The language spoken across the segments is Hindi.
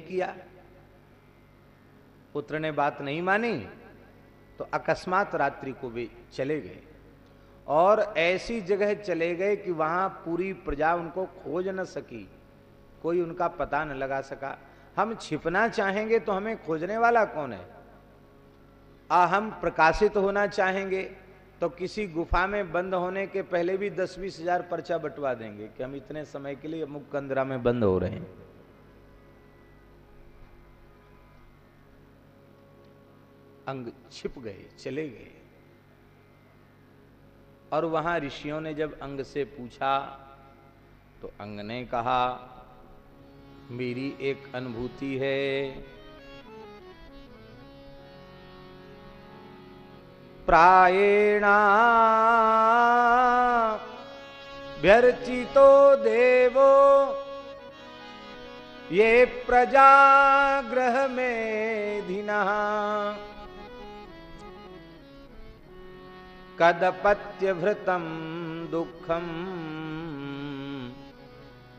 किया। पुत्र ने बात नहीं मानी तो अकस्मात रात्रि को वे चले गए। और ऐसी जगह चले गए कि वहाँ पूरी प्रजा उनको खोज न सकी। कोई उनका पता न लगा सका। हम छिपना चाहेंगे तो हमें खोजने वाला कौन है? आ हम प्रकाशित होना चाहेंगे तो किसी गुफा में बंद होने के पहले भी दस बीस हज़ार पर्चा बंटवा देंगे कि हम इतने समय के लिए कंदरा में बंद हो रहे हैं। अंग छिप गए, चले गए। और वहाँ ऋषियों ने जब अंग से पूछा तो अंग ने कहा, मेरी एक अनुभूति है। प्राएणा व्यर्चितो देवो, ये प्रजाग्रह में धिना कदपत्यभृतम दुखम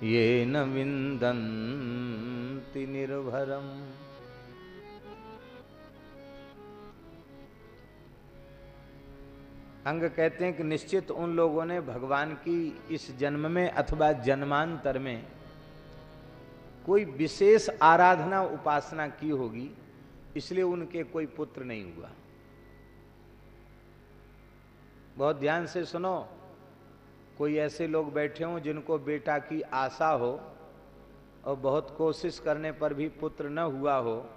ये न विंदन्ति निर्भरम। अंग कहते हैं कि निश्चित उन लोगों ने भगवान की इस जन्म में अथवा जन्मांतर में कोई विशेष आराधना उपासना की होगी, इसलिए उनके कोई पुत्र नहीं हुआ। बहुत ध्यान से सुनो। कोई ऐसे लोग बैठे हों जिनको बेटा की आशा हो और बहुत कोशिश करने पर भी पुत्र न हुआ हो।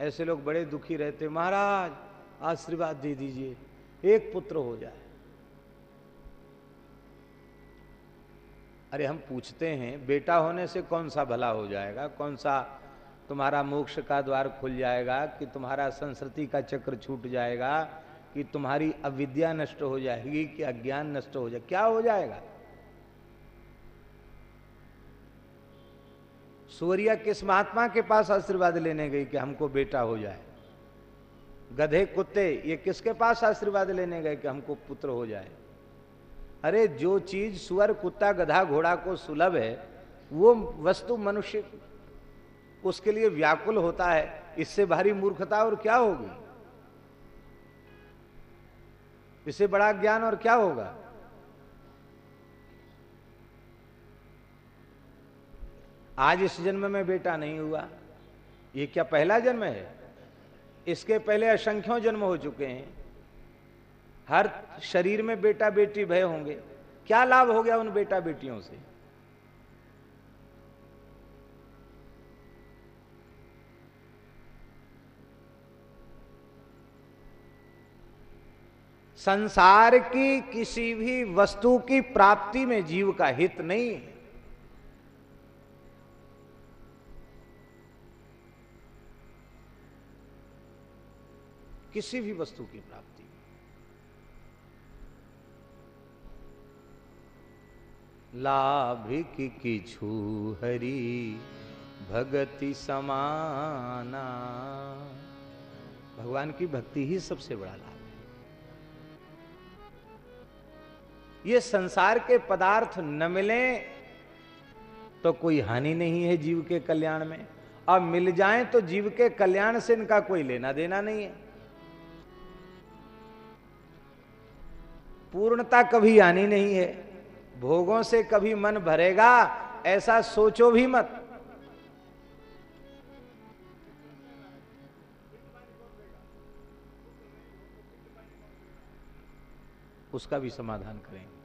ऐसे लोग बड़े दुखी रहते महाराज, आशीर्वाद दे दीजिए, एक पुत्र हो जाए। अरे, हम पूछते हैं, बेटा होने से कौन सा भला हो जाएगा? कौन सा तुम्हारा मोक्ष का द्वार खुल जाएगा कि तुम्हारा संस्कृति का चक्र छूट जाएगा? कि तुम्हारी अविद्या नष्ट हो जाएगी, कि अज्ञान नष्ट हो जाए। क्या हो जाएगा? सूर्या किस महात्मा के पास आशीर्वाद लेने गई कि हमको बेटा हो जाए? गधे, कुत्ते, ये किसके पास आशीर्वाद लेने गए कि हमको पुत्र हो जाए? अरे, जो चीज़ सुअर, कुत्ता, गधा, घोड़ा को सुलभ है, वो वस्तु मनुष्य, उसके लिए व्याकुल होता है, इससे भारी मूर्खता और क्या होगी? इससे बड़ा ज्ञान और क्या होगा? आज इस जन्म में बेटा नहीं हुआ। ये क्या पहला जन्म है? इसके पहले असंख्यों जन्म हो चुके हैं। हर शरीर में बेटा बेटी भय होंगे। क्या लाभ हो गया उन बेटा बेटियों से? संसार की किसी भी वस्तु की प्राप्ति में जीव का हित नहीं है। किसी भी वस्तु की प्राप्ति। लाभिक किछु हरि, भगति समाना। भगवान की भक्ति ही सबसे बड़ा लाभ। ये संसार के पदार्थ न मिले तो कोई हानि नहीं है जीव के कल्याण में। और मिल जाए तो जीव के कल्याण से इनका कोई लेना देना नहीं है। पूर्णता कभी आनी नहीं है, भोगों से कभी मन भरेगा, ऐसा सोचो भी मत। उसका भी समाधान करेंगे।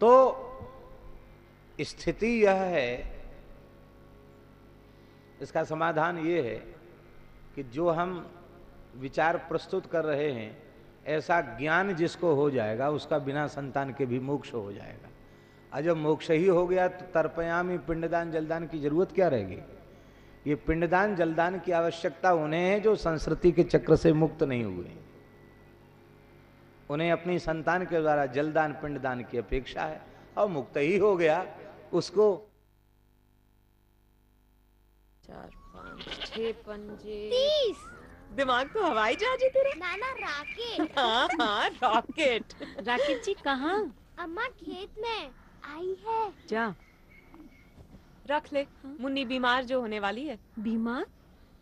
तो स्थिति यह है, इसका समाधान ये है कि जो हम विचार प्रस्तुत कर रहे हैं, ऐसा ज्ञान जिसको हो जाएगा, उसका बिना संतान के भी मोक्ष हो जाएगा। और जब मोक्ष ही हो गया तो तर्पयामी, पिंडदान, जलदान की ज़रूरत क्या रहेगी? ये पिंडदान, जलदान की आवश्यकता उन्हें है जो संस्कृति के चक्र से मुक्त नहीं हुए। उन्हें अपनी संतान के द्वारा जलदान पिंडदान की अपेक्षा है। और मुक्त ही हो गया। उसको चार पाँच छः पंजे। तीस। दिमाग तो हवाई जहाज़ है तेरा। नाना राकेट। हाँ हाँ रॉकेट। राकेट जी कहाँ? अम्मा खेत में आई है। जा। रख ले। मुन्नी बीमार जो होने वाली है। बीमार?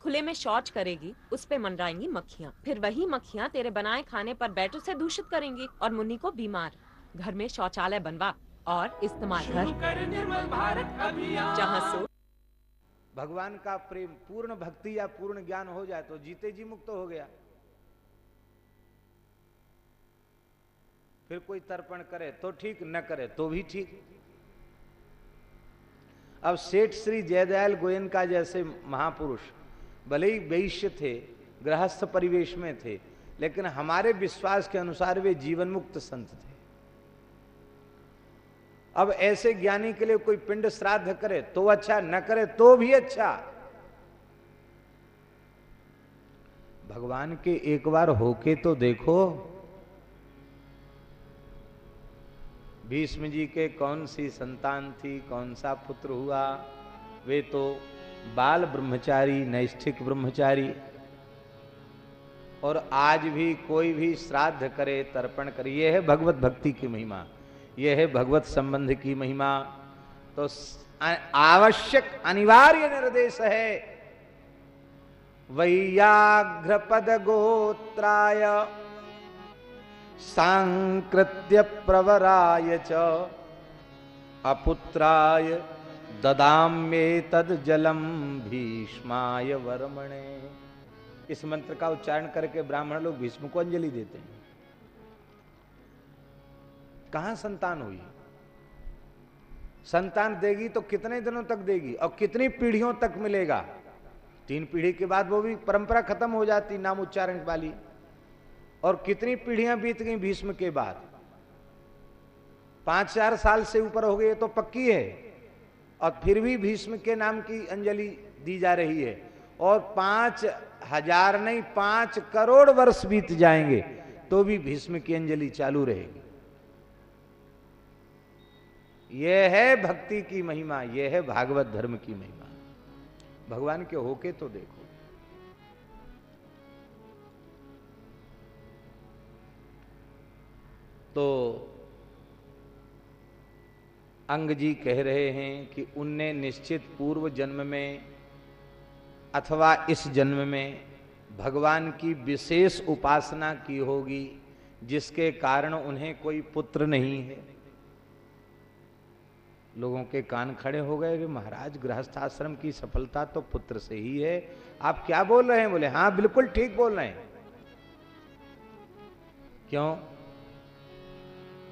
खुले में शौच करेगी उस पे मंडराएँगी मक्खियाँ। फिर वही मक्खियाँ तेरे बनाए खाने पर बैठ उसे दूषित करेंगी और मुन्नी को बीमार। घर में शौचालय बनवा और इस्तेमाल कर। जहाँ सो भगवान का प्रेम पूर्ण भक्ति या पूर्ण ज्ञान हो जाए तो जीते जी मुक्त हो गया। फिर कोई तर्पण करे तो ठीक न करे तो भी ठीक। अब सेठ श्री जयदयाल गोयन का जैसे महापुरुष भले ही वैश्य थे, गृहस्थ परिवेश में थे, लेकिन हमारे विश्वास के अनुसार वे जीवन मुक्त संत थे। अब ऐसे ज्ञानी के लिए कोई पिंड श्राद्ध करे तो अच्छा न करे तो भी अच्छा। भगवान के एक बार होके तो देखो। भीष्म जी के कौन सी संतान थी, कौन सा पुत्र हुआ, वे तो बाल ब्रह्मचारी, नैष्ठिक ब्रह्मचारी। और आज भी कोई भी श्राद्ध करे, तर्पण करे यह है भगवत भक्ति की महिमा यह है भगवत संबंध की महिमा। तो आवश्यक, अनिवार्य निर्देश है। वैयाघ्र पद गोत्राय, सांकृत्य प्रवराय च, अपुत्राय ददाम्ये तद जलम भीष्माय वर्मणे। इस मंत्र का उच्चारण करके ब्राह्मण लोग भीष्म को अंजलि देते हैं। कहा संतान हुई? संतान देगी तो कितने दिनों तक देगी और कितनी पीढ़ियों तक मिलेगा? तीन पीढ़ी के बाद वो भी परंपरा खत्म हो जाती नाम उच्चारण वाली। और कितनी पीढ़ियाँ बीत गई भीष्म के बाद? पाँच चार साल से ऊपर हो गई तो पक्की है। और फिर भी भीष्म के नाम की अंजलि दी जा रही है। और पाँच हज़ार नहीं, पाँच करोड़ वर्ष बीत जाएँगे तो भी भीष्म की अंजलि चालू रहेगी। यह है भक्ति की महिमा, यह है भागवत धर्म की महिमा। भगवान के होके तो देखो। तो अंग जी कह रहे हैं कि उनने निश्चित पूर्व जन्म में अथवा इस जन्म में भगवान की विशेष उपासना की होगी, जिसके कारण उन्हें कोई पुत्र नहीं है। लोगों के कान खड़े हो गए कि महाराज, गृहस्थाश्रम की सफलता तो पुत्र से ही है। आप क्या बोल रहे हैं? बोले हाँ बिल्कुल ठीक बोल रहे हैं। क्यों?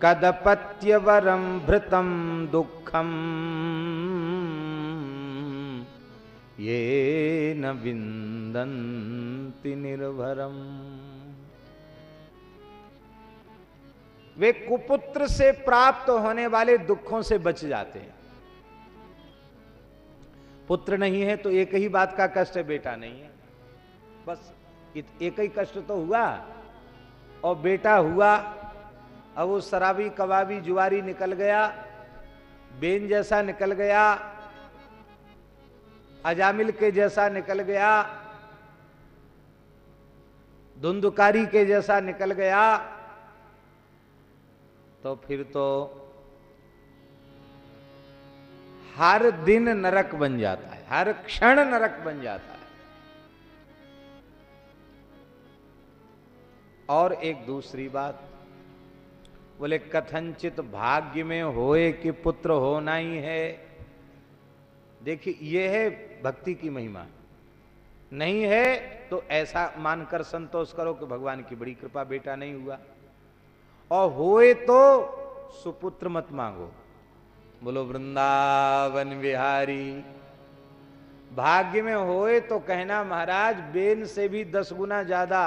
कदपत्यवरम भृतम दुखम। ये निर्भरम। वे कुपुत्र से प्राप्त होने वाले दुखों से बच जाते हैं। पुत्र नहीं है तो एक ही बात का कष्ट है बेटा नहीं है। बस एक ही कष्ट तो हुआ और बेटा हुआ अब वो शराबी, कबाबी जुआरी निकल गया, बेन जैसा निकल गया, अजामिल के जैसा निकल गया, धुंधकारी के जैसा निकल गया तो फिर तो हर दिन नरक बन जाता है, हर क्षण नरक बन जाता है। और एक दूसरी बात बोले कथनचित भाग्य में होए कि पुत्र होना ही है? देखिए यह है भक्ति की महिमा। नहीं है तो ऐसा मानकर संतोष करो कि भगवान की बड़ी कृपा, बेटा नहीं हुआ। और होए तो सुपुत्र मत मांगो। बोलो, वृंदावन बिहारी, भाग्य में होए तो कहना महाराज, बेन से भी दस गुना ज़्यादा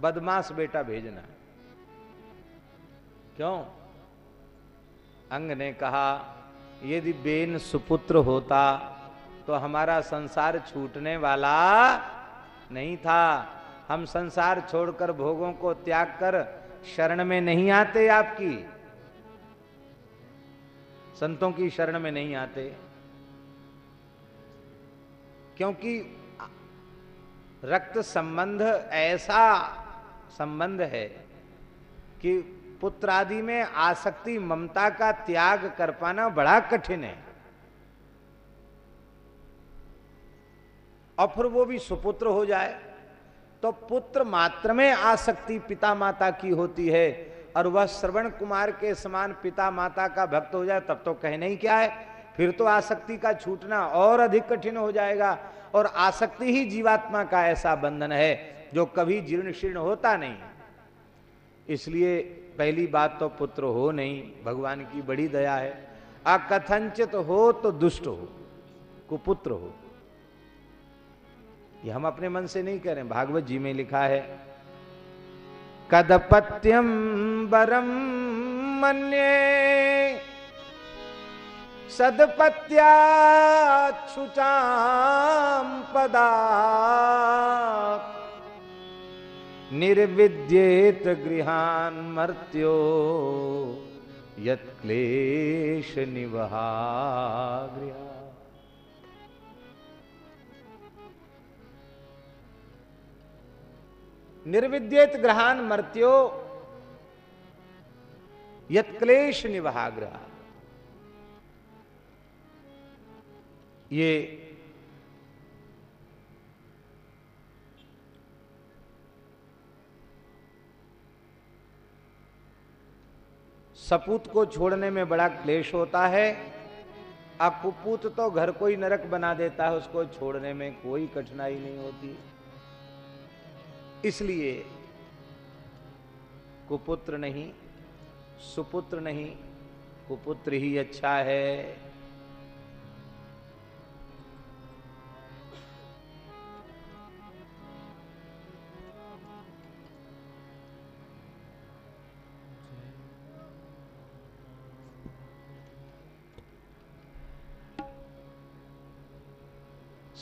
बदमाश बेटा भेजना। क्यों? अंग ने कहा, यदि बेन सुपुत्र होता तो हमारा संसार छूटने वाला नहीं था। हम संसार छोड़कर भोगों को त्याग कर शरण में नहीं आते आपकी। संतों की शरण में नहीं आते। क्योंकि रक्त संबंध ऐसा संबंध है कि पुत्र आदि में आसक्ति, ममता का त्याग कर पाना बड़ा कठिन है। और फिर वो भी सुपुत्र हो जाए तो पुत्र मात्र में आसक्ति पिता माता की होती है, और वह श्रवण कुमार के समान पिता माता का भक्त हो जाए, तब तो कहने ही क्या है? फिर तो आसक्ति का छूटना और अधिक कठिन हो जाएगा, और आसक्ति ही जीवात्मा का ऐसा बंधन है, जो कभी जीर्ण शीर्ण होता नहीं। इसलिए पहली बात तो पुत्र हो नहीं, भगवान की बड़ी दया है। अकथंचित हो तो दुष्ट हो, कुपुत्र हो। ये हम अपने मन से नहीं कह रहे भागवत जी में लिखा है कदपत्यम बरम मन्ये सदपत्याच्छुचाम पदा निर्विद्येत गृहान मर्त्यो यत्क्लेश निवहा निर्विद्येत ग्रहान मर्त्यो यत्क्लेश निवहाग्रह ये सपूत को छोड़ने में बड़ा क्लेश होता है। अकुपूत तो घर को ही नरक बना देता है, उसको छोड़ने में कोई कठिनाई नहीं होती। इसलिए कुपुत्र नहीं, सुपुत्र नहीं, कुपुत्र ही अच्छा है।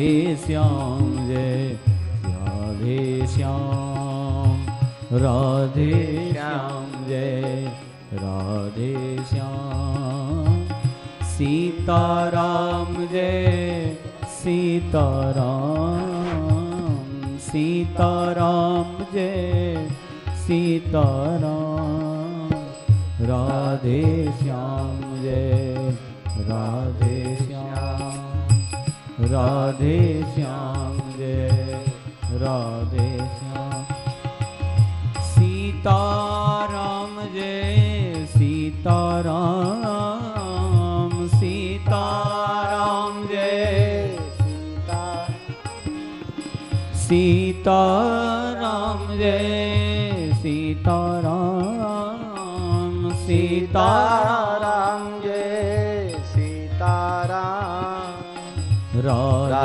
राधे श्याम, जय राधे श्याम। राधे श्याम, जय राधे श्याम। सीताराम, जय सीताराम। सीताराम, जय सीताराम। राधे श्याम, जय राधे श्याम राधे श्याम जय, राधे श्याम। सीताराम जय, सीताराम सीताराम जय। सीता सीताराम जय सीताराम सीताराम सीताराम।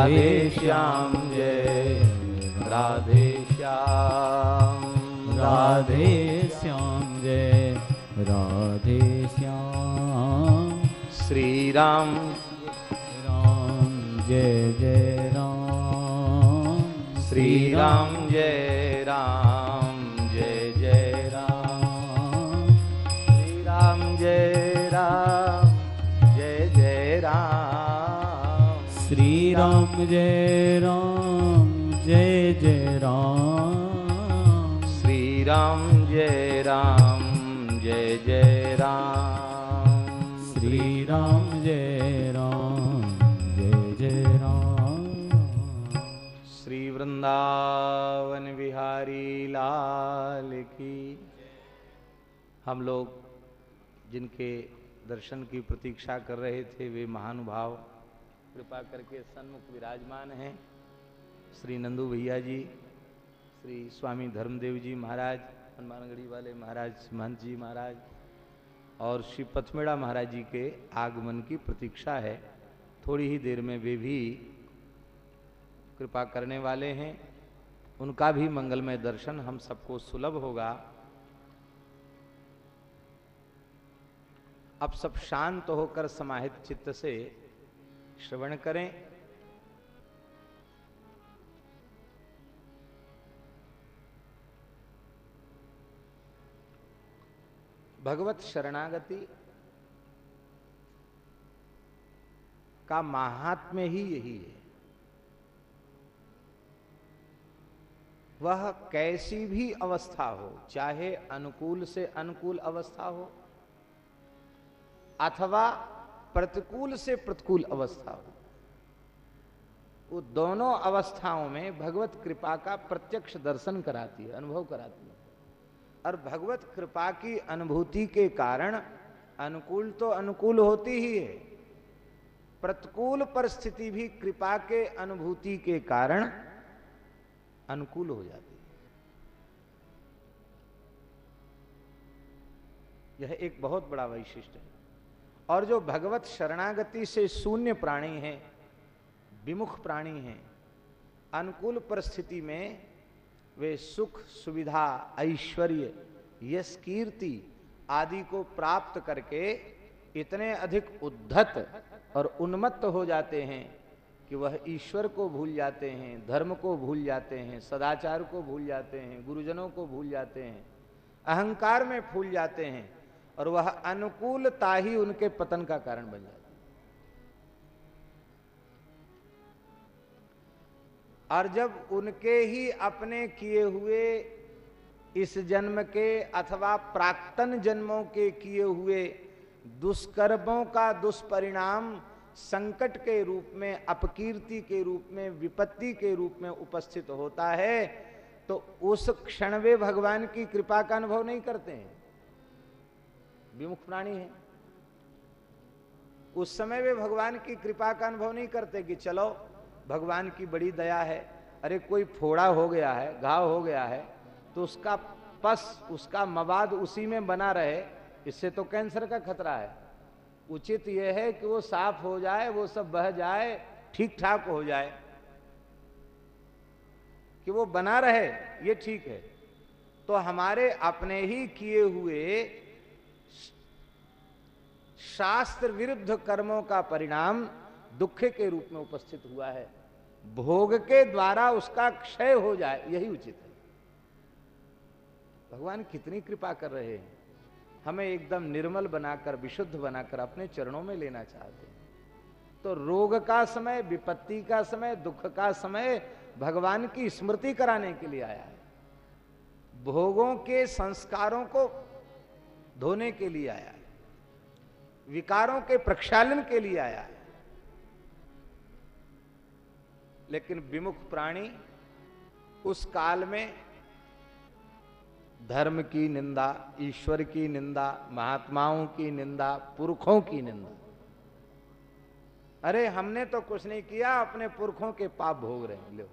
राधे श्याम जय। राधे श्याम। राधे श्याम जय। राधे श्याम। श्री राम राम जय जय राम। श्री राम जय राम। जय राम जय जय राम। श्री राम जय राम जय जय राम। श्री राम जय राम जय जय राम। श्री वृंदावन बिहारी लाल की हम लोग जिनके दर्शन की प्रतीक्षा कर रहे थे वे महानुभाव कृपा करके सन्मुख विराजमान हैं। श्री नंदू भैया जी, श्री स्वामी धर्मदेव जी महाराज, हनुमानगढ़ी वाले महाराज महंत जी महाराज, और श्री पथमेड़ा महाराज जी के आगमन की प्रतीक्षा है। थोड़ी ही देर में वे भी कृपा करने वाले हैं। उनका भी मंगलमय दर्शन हम सबको सुलभ होगा। अब सब शांत होकर समाहित चित्त से श्रवण करें। भगवत शरणागति का महात्म्य ही यही है। वह कैसी भी अवस्था हो, चाहे अनुकूल से अनुकूल अवस्था हो, अथवा प्रतिकूल से प्रतिकूल अवस्था हो। वो दोनों अवस्थाओं में भगवत कृपा का प्रत्यक्ष दर्शन कराती है, अनुभव कराती है। और भगवत कृपा की अनुभूति के कारण अनुकूल तो अनुकूल होती ही है। प्रतिकूल परिस्थिति भी कृपा के अनुभूति के कारण अनुकूल हो जाती है। यह एक बहुत बड़ा वैशिष्ट है। और जो भगवत शरणागति से शून्य प्राणी है, विमुख प्राणी है, अनुकूल परिस्थिति में वे सुख, सुविधा, ऐश्वर्य, यश, कीर्ति आदि को प्राप्त करके इतने अधिक उद्धत और उन्मत्त हो जाते हैं कि वह ईश्वर को भूल जाते हैं, धर्म को भूल जाते हैं, सदाचार को भूल जाते हैं, गुरुजनों को भूल जाते हैं, अहंकार में फूल जाते हैं। और वह अनुकूलता ही उनके पतन का कारण बन जाती और जब उनके ही अपने किए हुए इस जन्म के अथवा प्राक्तन जन्मों के किए हुए दुष्कर्मों का दुष्परिणाम संकट के रूप में, अपकीर्ति के रूप में, विपत्ति के रूप में उपस्थित होता है तो उस क्षण वे भगवान की कृपा का अनुभव नहीं करते हैं। विमुख प्राणी है। उस समय वे भगवान की कृपा का अनुभव नहीं करते कि चलो, भगवान की बड़ी दया है, अरे कोई फोड़ा हो गया है, घाव हो गया है तो उसका पस, उसका मवाद उसी में बना रहे, इससे तो कैंसर का खतरा है। उचित यह है कि वो साफ़ हो जाए, वो सब बह जाए ठीक ठाक हो जाए। कि वो बना रहे, ये ठीक है। तो हमारे अपने ही किए हुए शास्त्र विरुद्ध कर्मों का परिणाम दुख के रूप में उपस्थित हुआ है। भोग के द्वारा उसका क्षय हो जाए, यही उचित है। भगवान कितनी कृपा कर रहे हैं। हमें एकदम निर्मल बनाकर, विशुद्ध बनाकर अपने चरणों में लेना चाहते हैं। तो रोग का समय, विपत्ति का समय, दुख का समय भगवान की स्मृति कराने के लिए आया है। भोगों के संस्कारों को धोने के लिए आया विकारों के प्रक्षालन के लिए आया है। लेकिन विमुख प्राणी उस काल में धर्म की निंदा, ईश्वर की निंदा, महात्माओं की निंदा, पुरखों की निंदा। अरे, हमने तो कुछ नहीं किया, अपने पुरखों के पाप भोग रहे हैं, लो।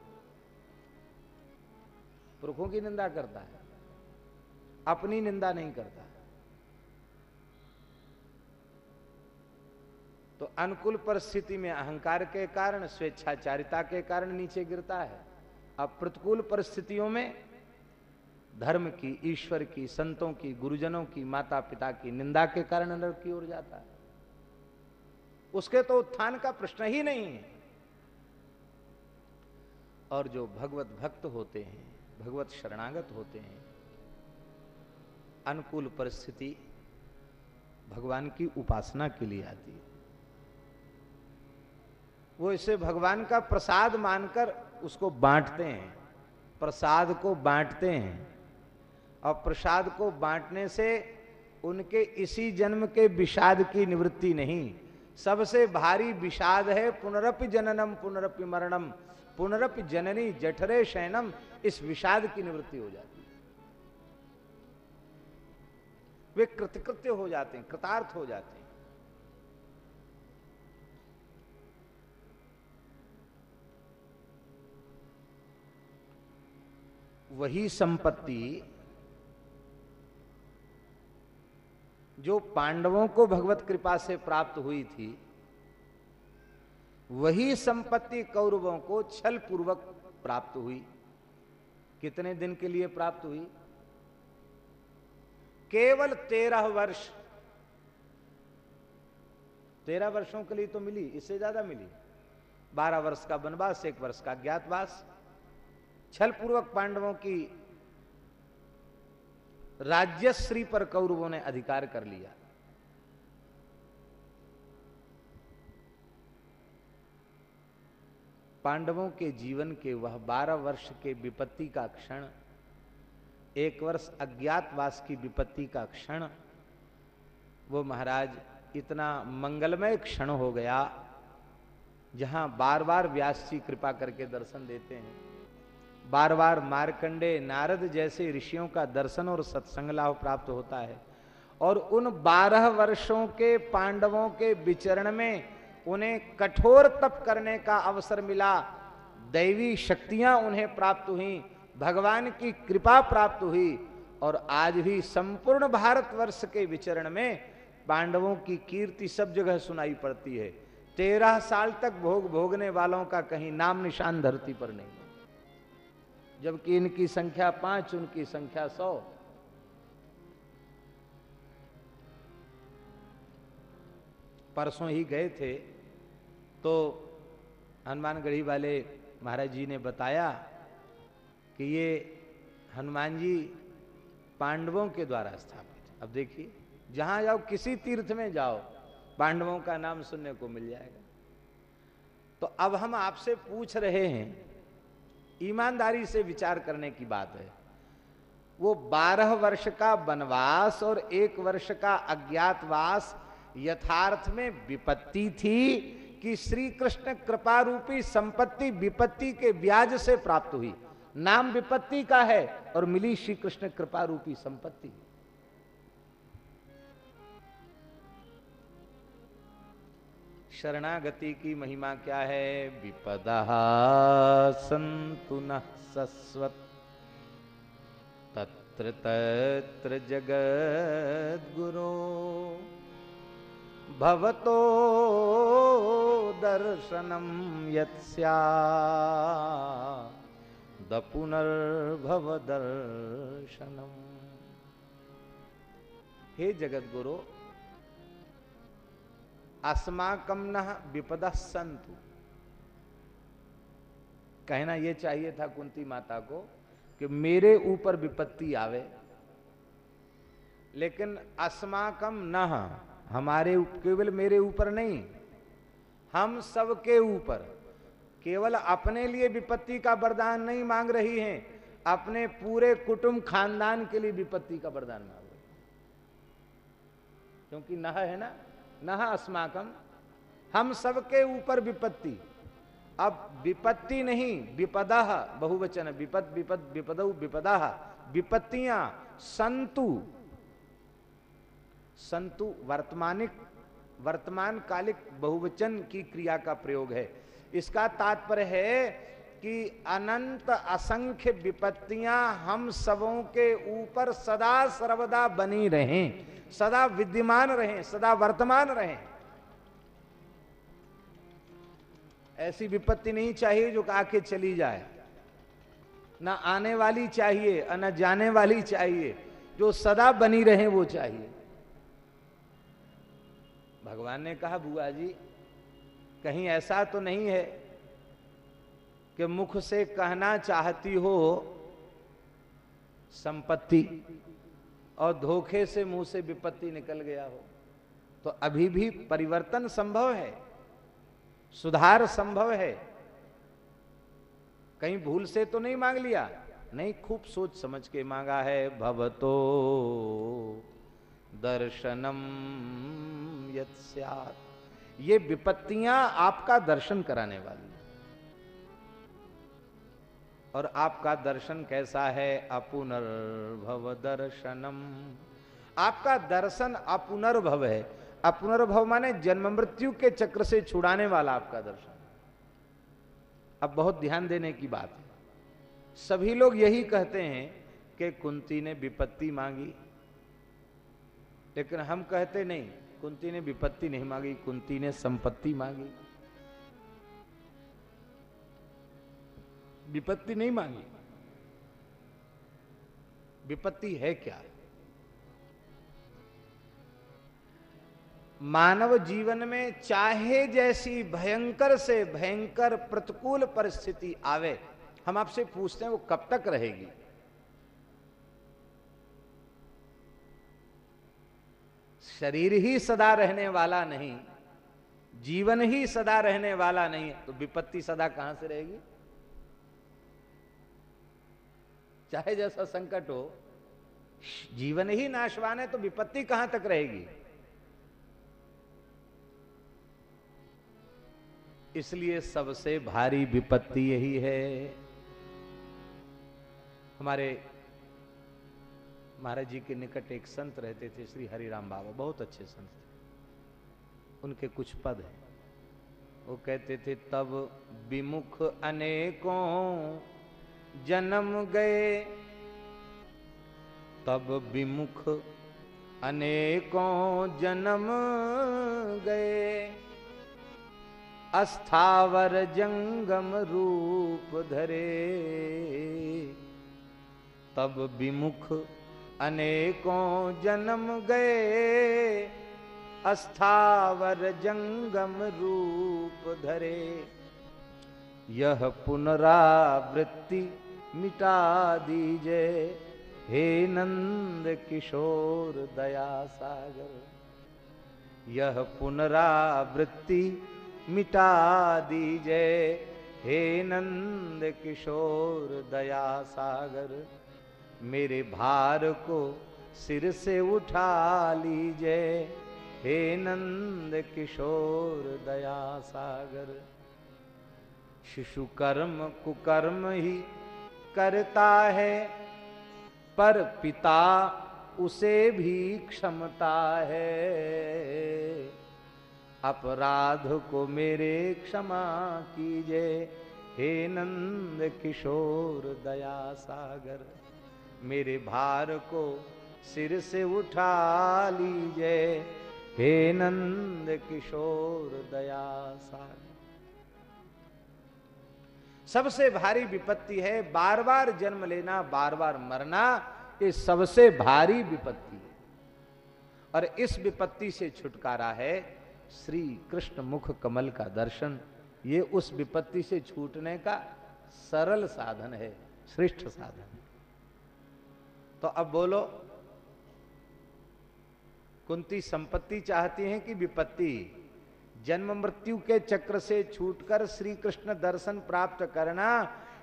पुरखों की निंदा करता है। अपनी निंदा नहीं करता। तो अनुकूल परिस्थिति में अहंकार के कारण, स्वेच्छाचारिता के कारण नीचे गिरता है। अब प्रतिकूल परिस्थितियों में धर्म की, ईश्वर की, संतों की, गुरुजनों की माता पिता की निंदा के कारण नरक की ओर जाता है। उसके तो उत्थान का प्रश्न ही नहीं है। और जो भगवत भक्त होते हैं, भगवत शरणागत होते हैं, अनुकूल परिस्थिति भगवान की उपासना के लिए आती है। वो इसे भगवान का प्रसाद मानकर उसको बांटते हैं। प्रसाद को बांटते हैं। और प्रसाद को बांटने से उनके इसी जन्म के विषाद की निवृत्ति नहीं। सबसे भारी विषाद है पुनरपि जननम, पुनरपि मरणम, पुनरप जननी जठरे शयनम, इस विषाद की निवृत्ति हो जाती है। वे कृतकृत्य हो जाते हैं, कृतार्थ हो जाते हैं। वही संपत्ति जो पांडवों को भगवत कृपा से प्राप्त हुई थी, वही संपत्ति कौरवों को छल पूर्वक प्राप्त हुई। कितने दिन के लिए प्राप्त हुई? केवल तेरह वर्ष। तेरह वर्षों के लिए तो मिली, इससे ज़्यादा मिली। बारह वर्ष का वनवास, एक वर्ष का ज्ञातवास। छल पूर्वक पांडवों की राज्यश्री पर कौरवों ने अधिकार कर लिया। पांडवों के जीवन के वह बारह वर्ष के विपत्ति का क्षण, एक वर्ष अज्ञातवास की विपत्ति का क्षण, वो महाराज इतना मंगलमय क्षण हो गया, जहाँ बार बार व्यास जी कृपा करके दर्शन देते हैं। बार बार मारकंडे नारद जैसे ऋषियों का दर्शन और सत्संग लाभ प्राप्त होता है। और उन बारह वर्षों के पांडवों के विचरण में उन्हें कठोर तप करने का अवसर मिला। दैवी शक्तियाँ उन्हें प्राप्त हुई, भगवान की कृपा प्राप्त हुई और आज भी संपूर्ण भारतवर्ष के विचरण में पांडवों की कीर्ति सब जगह सुनाई पड़ती है। तेरह साल तक भोग भोगने वालों का कहीं नाम निशान धरती पर नहीं। जबकि इनकी संख्या पाँच, उनकी संख्या सौ। परसों ही गए थे तो हनुमानगढ़ी वाले महाराज जी ने बताया कि ये हनुमान जी पांडवों के द्वारा स्थापित अब देखिए, जहाँ जाओ, किसी तीर्थ में जाओ, पांडवों का नाम सुनने को मिल जाएगा। तो अब हम आपसे पूछ रहे हैं ईमानदारी से विचार करने की बात है। वो बारह वर्ष का वनवास और एक वर्ष का अज्ञातवास यथार्थ में विपत्ति थी कि श्री कृष्ण कृपा रूपी संपत्ति विपत्ति के ब्याज से प्राप्त हुई। नाम विपत्ति का है और मिली श्री कृष्ण कृपा रूपी संपत्ति। शरणागति की महिमा क्या है? विपदा संतु न सस्वत। तत्र तत्र जगद गुरु भवतो दर्शनम पुनर्भव दर्शनम। हे जगत गुरु अस्माकम न विपद संतु कहना यह चाहिए था कुंती माता को कि मेरे ऊपर विपत्ति आवे, लेकिन अस्माकम न हमारे केवल मेरे ऊपर नहीं, हम सबके ऊपर, केवल अपने लिए विपत्ति का वरदान नहीं मांग रही हैं, अपने पूरे कुटुंब खानदान के लिए विपत्ति का वरदान मांग रही क्योंकि नह है ना न अस्माकम हम सबके ऊपर विपत्ति। अब विपत्ति नहीं, विपदा, बहुवचन, विपद विपद विपद, विपदा। विपत्तियाँ संतु। संतु वर्तमानिक वर्तमान कालिक बहुवचन की क्रिया का प्रयोग है। इसका तात्पर्य है कि अनंत असंख्य विपत्तियाँ हम सबों के ऊपर सदा सर्वदा बनी रहें, सदा विद्यमान रहें, सदा वर्तमान रहें। ऐसी विपत्ति नहीं चाहिए जो आके चली जाए। ना आने वाली चाहिए, न जाने वाली चाहिए, जो सदा बनी रहे वो चाहिए। भगवान ने कहा, बुआ जी, कहीं ऐसा तो नहीं है कि मुख से कहना चाहती हो संपत्ति और धोखे से मुँह से विपत्ति निकल गया हो तो अभी भी परिवर्तन संभव है? सुधार संभव है? कहीं भूल से तो नहीं मांग लिया? नहीं, खूब सोच समझ के मांगा है, भवतो दर्शनम ये विपत्तियाँ आपका दर्शन कराने वाली और आपका दर्शन कैसा है? अपुनर्भव दर्शनम। आपका दर्शन अपुनर्भव है। अपुनर्भव माने जन्म मृत्यु के चक्र से छुड़ाने वाला आपका दर्शन। अब बहुत ध्यान देने की बात है। सभी लोग यही कहते हैं कि कुंती ने विपत्ति मांगी। लेकिन हम कहते नहीं, कुंती ने विपत्ति नहीं मांगी, कुंती ने संपत्ति मांगी। विपत्ति नहीं मांगी। विपत्ति है क्या? मानव जीवन में चाहे जैसी भयंकर से भयंकर प्रतिकूल परिस्थिति आवे, हम आपसे पूछते हैं, वो कब तक रहेगी? शरीर ही सदा रहने वाला नहीं, जीवन ही सदा रहने वाला नहीं तो विपत्ति सदा कहाँ से रहेगी? चाहे जैसा संकट हो, जीवन ही नाशवान है तो विपत्ति कहाँ तक रहेगी? इसलिए सबसे भारी विपत्ति यही है। हमारे महाराज जी के निकट एक संत रहते थे, श्री हरिराम बाबा, बहुत अच्छे संत थे। उनके कुछ पद हैं। वो कहते थे, तब विमुख अनेकों जन्म गए। तब विमुख अनेकों जन्म गए। अस्थावर जंगम रूप धरे। तब विमुख अनेकों जन्म गए। अस्थावर जंगम रूप धरे। यह पुनरावृत्ति मिटा दीजे। हे नंद किशोर दया सागर, यह पुनरावृत्ति मिटा दीजे। हे नंद किशोर दया सागर, मेरे भार को सिर से उठा लीजे। हे नंद किशोर दया सागर शिशु कर्म कुकर्म ही करता है, पर पिता उसे भी क्षमता है। अपराध को मेरे क्षमा कीजिए, हे नंद किशोर दया सागर मेरे भार को सिर से उठा लीजिए, हे नंद किशोर दया सागर सबसे भारी विपत्ति है बार बार जन्म लेना बार बार मरना, ये सबसे भारी विपत्ति है। और इस विपत्ति से छुटकारा है श्री कृष्ण मुख कमल का दर्शन। ये उस विपत्ति से छूटने का सरल साधन है, श्रेष्ठ साधन। तो अब बोलो, कुंती संपत्ति चाहती हैं कि विपत्ति? जन्म मृत्यु के चक्र से छूटकर श्री कृष्ण दर्शन प्राप्त करना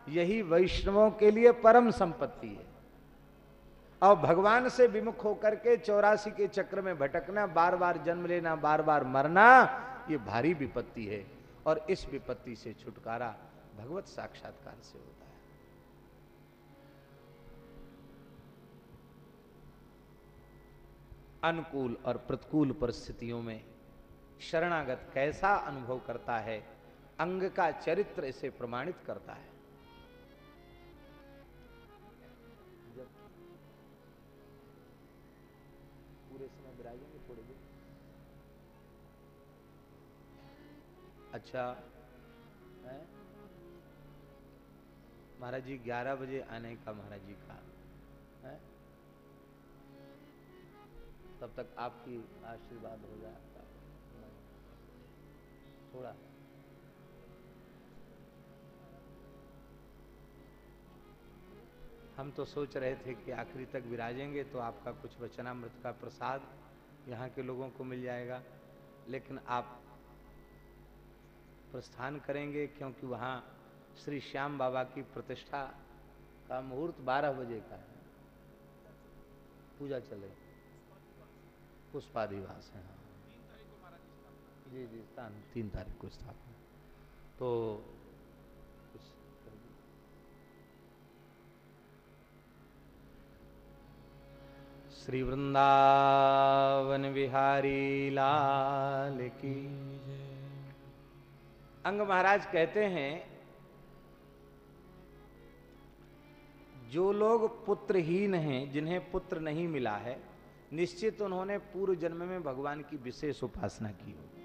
यही वैष्णवों के लिए परम संपत्ति है। और भगवान से विमुख होकर के चौरासी के चक्र में भटकना बार बार जन्म लेना बार बार मरना, ये भारी विपत्ति है और इस विपत्ति से छुटकारा भगवत साक्षात्कार से होता है। अनुकूल और प्रतिकूल परिस्थितियों में शरणागत कैसा अनुभव करता है, अंग का चरित्र इसे प्रमाणित करता है। पूरे समय अच्छा महाराज जी 11 बजे आने का महाराज जी का, है? तब तक आपकी आशीर्वाद हो जाए। थोड़ा। हम तो सोच रहे थे कि आखिरी तक विराजेंगे तो आपका कुछ वचनामृत का प्रसाद यहाँ के लोगों को मिल जाएगा। लेकिन आप प्रस्थान करेंगे क्योंकि वहाँ श्री श्याम बाबा की प्रतिष्ठा का मुहूर्त 12 बजे का है। पूजा चले। पुष्पाधिवास है हाँ। जी जी तीन तारीख को स्थापना। तो श्री वृंदावन विहारी लाल की अंग महाराज कहते हैं जो लोग पुत्रहीन हैं जिन्हें पुत्र नहीं मिला है निश्चित उन्होंने पूर्व जन्म में भगवान की विशेष उपासना की होगी।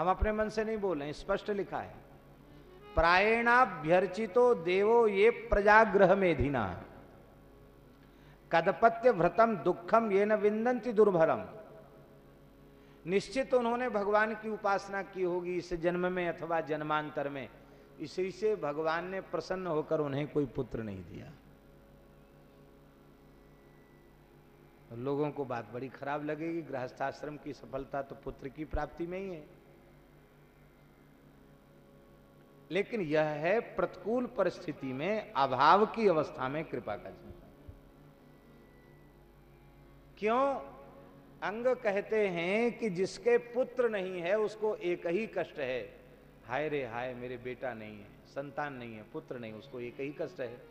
हम अपने मन से नहीं बोल स्पष्ट लिखा है। प्रायणाभ्यर्चितो देवो ये प्रजाग्रह मेधिना कदपत्य व्रतम दुखम ये न विंदंती दुर्भरम। निश्चित उन्होंने भगवान की उपासना की होगी इस जन्म में अथवा जन्मांतर में। इसी से भगवान ने प्रसन्न होकर उन्हें कोई पुत्र नहीं दिया। लोगों को बात बड़ी खराब लगेगी, गृहस्थाश्रम की सफलता तो पुत्र की प्राप्ति में ही है। लेकिन यह है प्रतिकूल परिस्थिति में, अभाव की अवस्था में कृपा का चिंतन क्यों? अंग कहते हैं कि जिसके पुत्र नहीं है, उसको एक ही कष्ट है। हाय रे हाय, मेरे बेटा नहीं है, संतान नहीं है, पुत्र नहीं, उसको एक ही कष्ट है।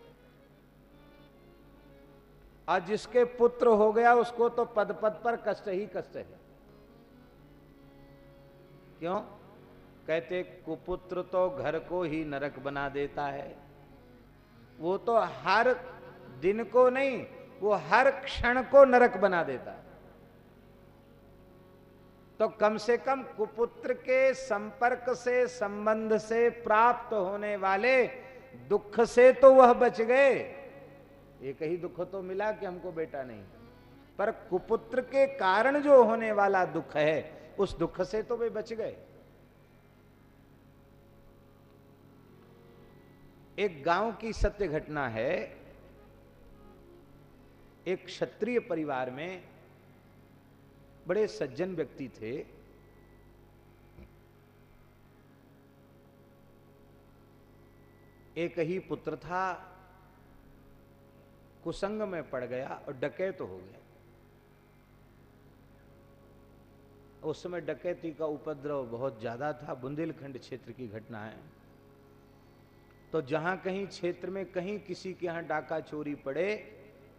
और जिसके पुत्र हो गया, उसको तो पद पद पर कष्ट ही कष्ट है। क्यों? कहते, कुपुत्र तो घर को ही नरक बना देता है। वो तो हर दिन को नहीं, वो हर क्षण को नरक बना देता है। तो कम से कम कुपुत्र के संपर्क से, संबंध से प्राप्त होने वाले दुख से तो वह बच गए। एक ही दुख तो मिला कि हमको बेटा नहीं। पर कुपुत्र के कारण जो होने वाला दुख है, उस दुख से तो वे बच गए। एक गाँव की सत्य घटना है। एक क्षत्रिय परिवार में बड़े सज्जन व्यक्ति थे। एक ही पुत्र था, कुसंग में पड़ गया और डकैत तो हो गया। उस समय डकैती का उपद्रव बहुत ज़्यादा था। बुंदेलखंड क्षेत्र की घटना है तो जहाँ कहीं क्षेत्र में कहीं किसी के यहाँ डाका चोरी पड़े,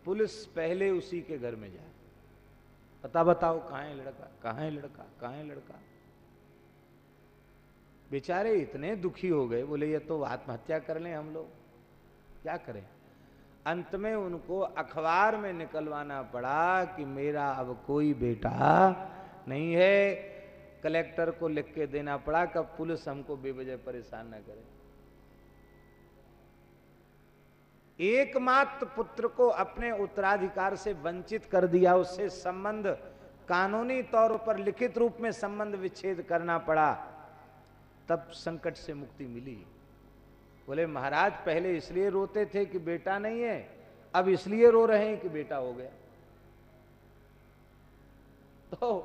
पुलिस पहले उसी के घर में जाए। पता बताओ, कहा है लड़का, कहा है लड़का, कहा है लड़का? बेचारे इतने दुखी हो गए, बोले, ये तो आत्महत्या कर लें हम लोग, क्या करें? अंत में उनको अखबार में निकलवाना पड़ा कि मेरा अब कोई बेटा नहीं है। कलेक्टर को लिख के देना पड़ा, कब पुलिस हमको बेवजह परेशान न करे। एकमात्र पुत्र को अपने उत्तराधिकार से वंचित कर दिया, उससे संबंध कानूनी तौर पर लिखित रूप में संबंध विच्छेद करना पड़ा। तब संकट से मुक्ति मिली। बोले, महाराज, पहले इसलिए रोते थे कि बेटा नहीं है, अब इसलिए रो रहे हैं कि बेटा हो गया। तो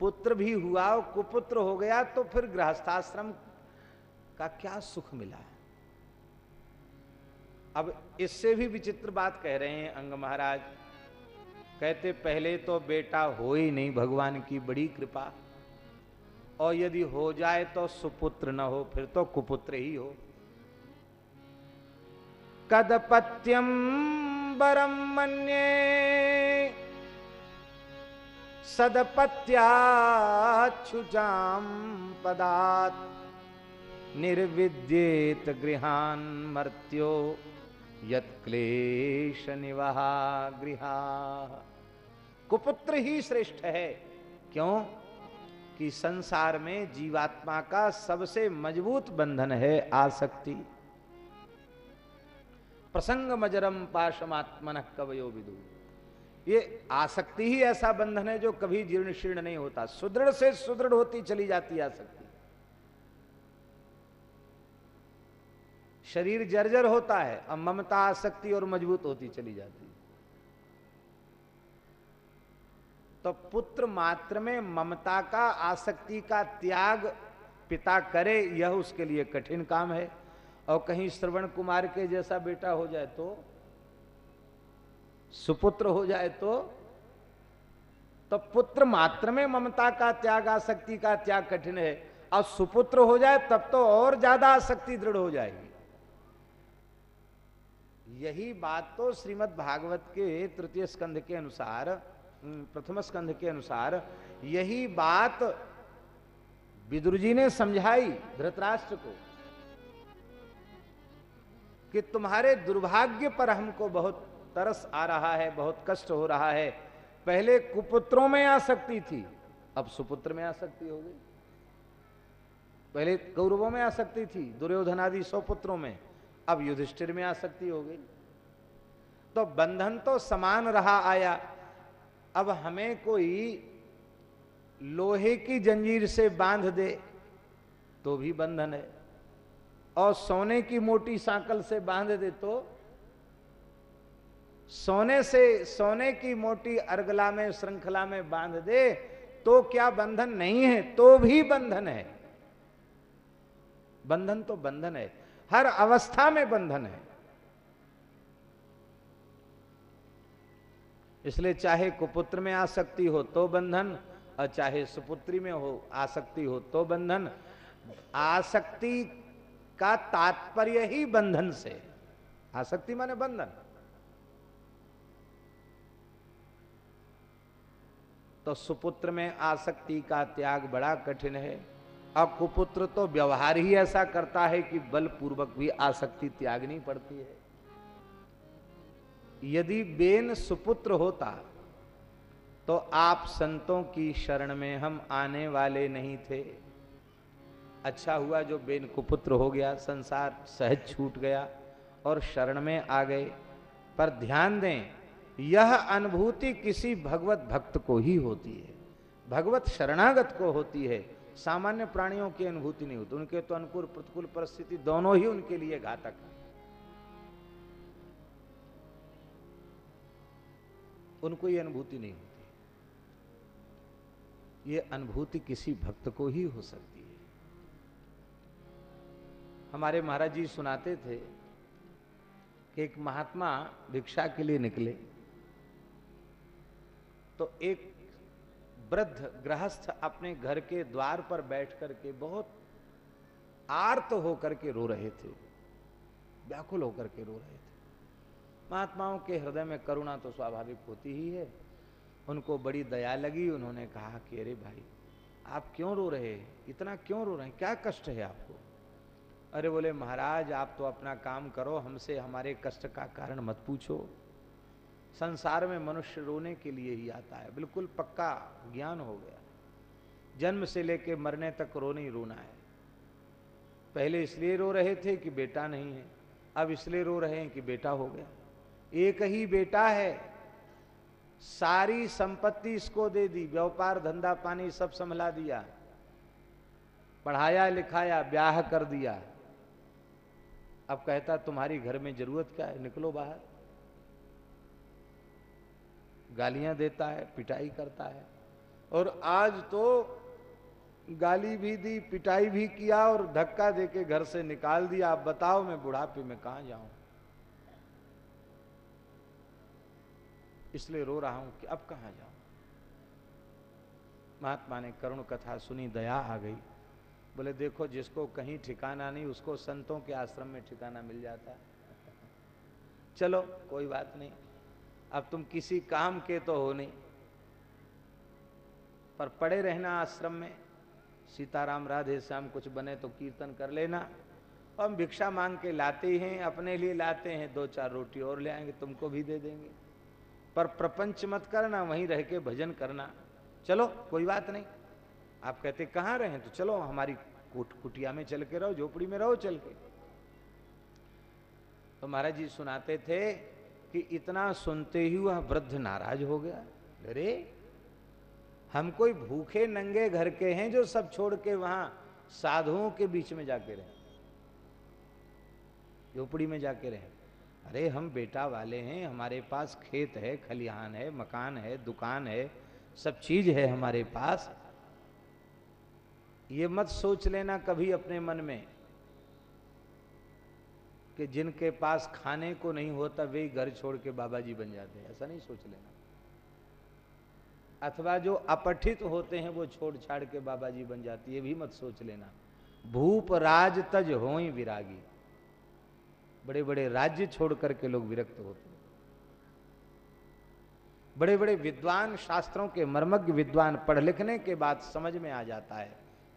पुत्र भी हुआ, कुपुत्र हो गया तो फिर गृहस्थाश्रम का क्या सुख मिला? है अब इससे भी विचित्र बात कह रहे हैं अंग महाराज। कहते पहले तो बेटा हो ही नहीं भगवान की बड़ी कृपा। और यदि हो जाए तो सुपुत्र न हो, फिर तो कुपुत्र ही हो। कदपत्यम बरम मन्ये सदपत्याच्छुजाम पदात। निर्विद्येत गृहान मर्त्यो। यत्क्लेश निवहा गृहा कुपुत्र ही श्रेष्ठ है। क्यों? कि संसार में जीवात्मा का सबसे मज़बूत बंधन है आसक्ति। प्रसंग मजरम पाशमात्मन कवयो विदु। ये आसक्ति ही ऐसा बंधन है जो कभी जीर्ण शीर्ण नहीं होता। सुदृढ़ से सुदृढ़ होती चली जाती आसक्ति। शरीर जर्जर होता है, अब ममता, आसक्ति और मज़बूत होती चली जाती तो पुत्र मात्र में ममता का, आसक्ति का त्याग पिता करे, यह उसके लिए कठिन काम है। और कहीं श्रवण कुमार के जैसा बेटा हो जाए तो सुपुत्र हो जाए तो तो पुत्र मात्र में ममता का त्याग, आसक्ति का त्याग कठिन है। और सुपुत्र हो जाए, तब तो और ज़्यादा आसक्ति दृढ़ हो जाएगी। यही बात तो श्रीमद् भागवत के तृतीय स्कंध के अनुसार प्रथम स्कंध के अनुसार यही बात विदुर जी ने समझाई धृतराष्ट्र को कि तुम्हारे दुर्भाग्य पर हमको बहुत तरस आ रहा है, बहुत कष्ट हो रहा है। पहले कुपुत्रों में आ सकती थी, अब सुपुत्र में आसक्ति हो गई। पहले कौरवों में आ सकती थी, दुर्योधन आदि सौ पुत्रों में। अब युधिष्ठिर में आसक्ति हो गई। तो बंधन तो समान रहा आया। अब हमें कोई लोहे की जंजीर से बाँध दे तो भी बंधन है। और सोने की मोटी सांकल से बाँध दे तो सोने से, सोने की मोटी अर्गला में, श्रृंखला में बाँध दे तो क्या बंधन नहीं है? तो भी बंधन है। बंधन तो बंधन है। हर अवस्था में बंधन है। इसलिए चाहे कुपुत्र में आसक्ति हो तो बंधन, और चाहे सुपुत्री में हो, आसक्ति हो तो बंधन। आसक्ति का तात्पर्य ही बंधन से। आसक्ति माने बंधन। तो सुपुत्र में आसक्ति का त्याग बड़ा कठिन है। अब कुपुत्र तो व्यवहार ही ऐसा करता है कि बलपूर्वक भी आसक्ति त्यागनी पड़ती है। यदि बेन सुपुत्र होता तो आप संतों की शरण में हम आने वाले नहीं थे। अच्छा हुआ जो बेन कुपुत्र हो गया, संसार सहज छूट गया और शरण में आ गए। पर ध्यान दें, यह अनुभूति किसी भगवत भक्त को ही होती है। भगवत शरणागत को होती है। सामान्य प्राणियों की अनुभूति नहीं होती, उनके तो अनुकूल प्रतिकूल परिस्थिति दोनों ही उनके लिए घातक है। उनको ये अनुभूति नहीं होती। ये अनुभूति किसी भक्त को ही हो सकती है। हमारे महाराज जी सुनाते थे कि एक महात्मा भिक्षा के लिए निकले तो एक वृद्ध गृहस्थ अपने घर के द्वार पर बैठ करके बहुत आर्त होकर के रो रहे थे। व्याकुल होकर के रो रहे थे। महात्माओं के हृदय में करुणा तो स्वाभाविक होती ही है। उनको बड़ी दया लगी। उन्होंने कहा कि अरे भाई, आप क्यों रो रहे हैं? इतना क्यों रो रहे हैं? क्या कष्ट है आपको? अरे बोले, महाराज, आप तो अपना काम करो। हमसे हमारे कष्ट का कारण मत पूछो। संसार में मनुष्य रोने के लिए ही आता है। बिल्कुल पक्का ज्ञान हो गया। जन्म से लेके मरने तक रोने ही रोना है। पहले इसलिए रो रहे थे कि बेटा नहीं है, अब इसलिए रो रहे हैं कि बेटा हो गया। एक ही बेटा है। सारी संपत्ति इसको दे दी, व्यापार, धंधा, पानी सब संभला दिया। पढ़ाया, लिखाया, ब्याह कर दिया। अब कहता, तुम्हारी घर में ज़रूरत क्या है? निकलो बाहर। गालियाँ देता है, पिटाई करता है। और आज तो गाली भी दी, पिटाई भी किया और धक्का देके घर से निकाल दिया। आप बताओ मैं बुढ़ापे में कहा जाऊँ? इसलिए रो रहा हूँ कि अब कहा जाऊँ? महात्मा ने करुण कथा सुनी, दया आ गई। बोले, देखो, जिसको कहीं ठिकाना नहीं, उसको संतों के आश्रम में ठिकाना मिल जाता। चलो, कोई बात नहीं। अब तुम किसी काम के तो हो नहीं। पर पड़े रहना आश्रम में, सीताराम राधे श्याम कुछ बने तो कीर्तन कर लेना। हम भिक्षा मांग के लाते ही हैं, अपने लिए लाते हैं, दो चार रोटी और ले आएँगे, तुमको भी दे देंगे। पर प्रपंच मत करना, वहीं रह के भजन करना। चलो, कोई बात नहीं। आप कहते, कहाँ रहे तो चलो, हमारी कुट कुटिया में चल के रहो, झोपड़ी में रहो, चल के। तो महाराज जी सुनाते थे कि इतना सुनते ही वह वृद्ध नाराज़ हो गया। अरे, हम कोई भूखे नंगे घर के हैं जो सब छोड़ के वहाँ साधुओं के बीच में जाके रहे। झोपड़ी में जाके रहे। अरे, हम बेटा वाले हैं, हमारे पास खेत है, खलिहान है, मकान है, दुकान है, सब चीज़ है हमारे पास। ये मत सोच लेना कभी अपने मन में। कि जिनके पास खाने को नहीं होता, वे घर छोड़ के बाबा जी बन जाते हैं। ऐसा नहीं सोच लेना। अथवा जो अपठित होते हैं, वो छोड़ छाड़ के बाबा जी बन जाती है। भी मत सोच लेना। भूप राज तज हो विरागी। बड़े बड़े राज्य छोड़ करके लोग विरक्त होते हैं। बड़े बड़े विद्वान शास्त्रों के मर्मज्ञ विद्वान पढ़ लिखने के बाद समझ में आ जाता है,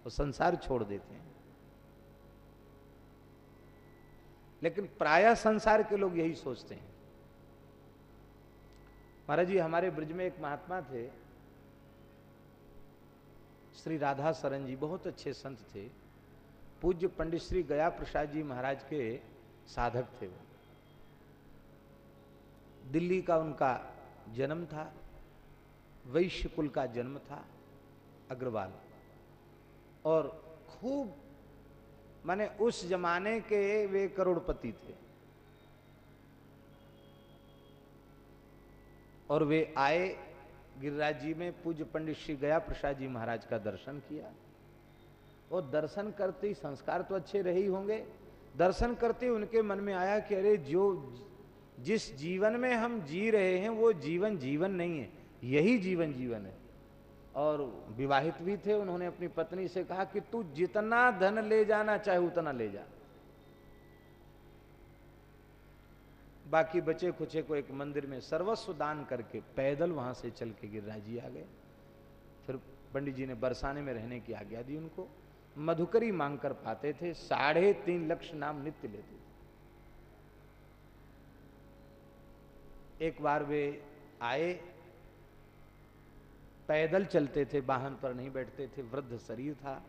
वो संसार छोड़ देते हैं। लेकिन प्रायः संसार के लोग यही सोचते हैं। महाराज जी, हमारे ब्रज में एक महात्मा थे। श्री राधा सरन जी बहुत अच्छे संत थे। पूज्य पंडित श्री गया प्रसाद जी महाराज के साधक थे वो। दिल्ली का उनका जन्म था वैश्य कुल का जन्म था, अग्रवाल। और खूब माने उस जमाने के वे करोड़पति थे। और वे आए, गिरिराज जी में पूज्य पंडित श्री गया प्रसाद जी महाराज का दर्शन किया। और दर्शन करते ही संस्कार तो अच्छे रहे ही होंगे। दर्शन करते उनके मन में आया कि अरे जो जिस जीवन में हम जी रहे हैं, वो जीवन जीवन नहीं है, यही जीवन जीवन है। और विवाहित भी थे, उन्होंने अपनी पत्नी से कहा कि तू जितना धन ले जाना चाहे उतना ले जा। बाकी बचे खुचे को एक मंदिर में सर्वस्व दान करके पैदल वहाँ से चल के गिरिराज जी आ गए। फिर पंडित जी ने बरसाने में रहने की आज्ञा दी उनको। मधुकरी मांग कर पाते थे, साढ़े तीन लक्ष नाम नित्य लेते थे। एक बार वे आए पैदल चलते थे, वाहन पर नहीं बैठते थे, वृद्ध शरीर था।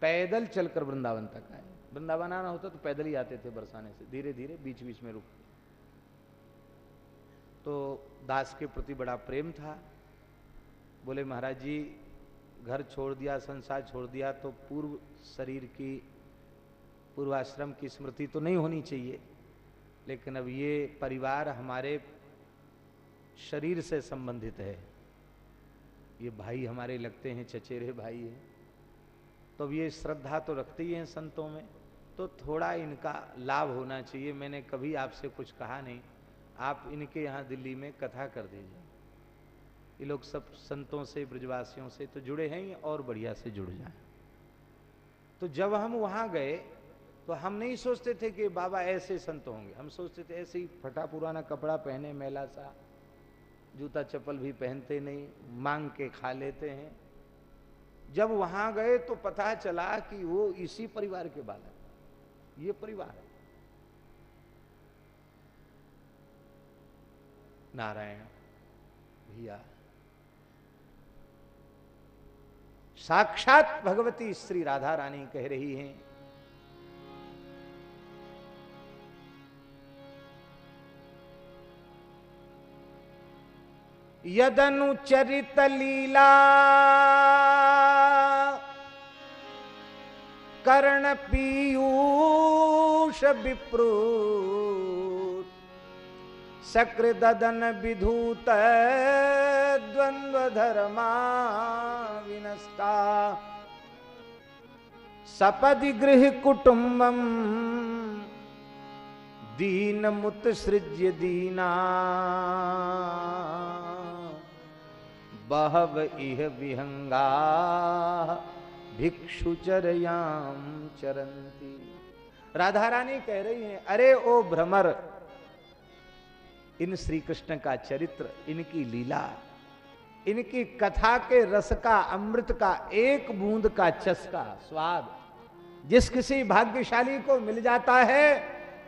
पैदल चलकर वृंदावन तक आए। वृंदावन आना होता तो पैदल ही आते थे बरसाने से धीरे धीरे बीच बीच में रुक। तो दास के प्रति बड़ा प्रेम था। बोले, महाराज जी, घर छोड़ दिया, संसार छोड़ दिया तो पूर्व शरीर की, पूर्वाश्रम की स्मृति तो नहीं होनी चाहिए। लेकिन अब ये परिवार हमारे शरीर से संबंधित है। ये भाई हमारे लगते हैं, चचेरे भाई हैं। तो ये श्रद्धा तो रखते ही हैं संतों में। तो थोड़ा इनका लाभ होना चाहिए। मैंने कभी आपसे कुछ कहा नहीं। आप इनके यहाँ दिल्ली में कथा कर दीजिए। ये लोग सब संतों से, ब्रजवासियों से तो जुड़े हैं और बढ़िया से जुड़ जाए? तो जब हम वहाँ गए तो हम नहीं सोचते थे कि बाबा ऐसे संत होंगे। हम सोचते थे ऐसे ही फटा पुराना कपड़ा पहने, मेला सा। जूता चप्पल भी पहनते नहीं, मांग के खा लेते हैं। जब वहाँ गए तो पता चला कि वो इसी परिवार के बालक ये परिवार है। नारायण भैया, साक्षात भगवती श्री राधा रानी कह रही हैं यदनुचरित लीला। कर्ण पीयूष विप्रू सकृदन विधूत द्वंद्व धर्मा विनष्टा सपदि दीन मुत्सृज्य दीना। बहव इह विहंगा। भिक्षुचरयाम चरंती राधा रानी कह रही हैं, अरे ओ भ्रमर, इन श्री कृष्ण का चरित्र, इनकी लीला, इनकी कथा के रस का, अमृत का, एक बूंद का चस्का स्वाद, जिस किसी भाग्यशाली को मिल जाता है,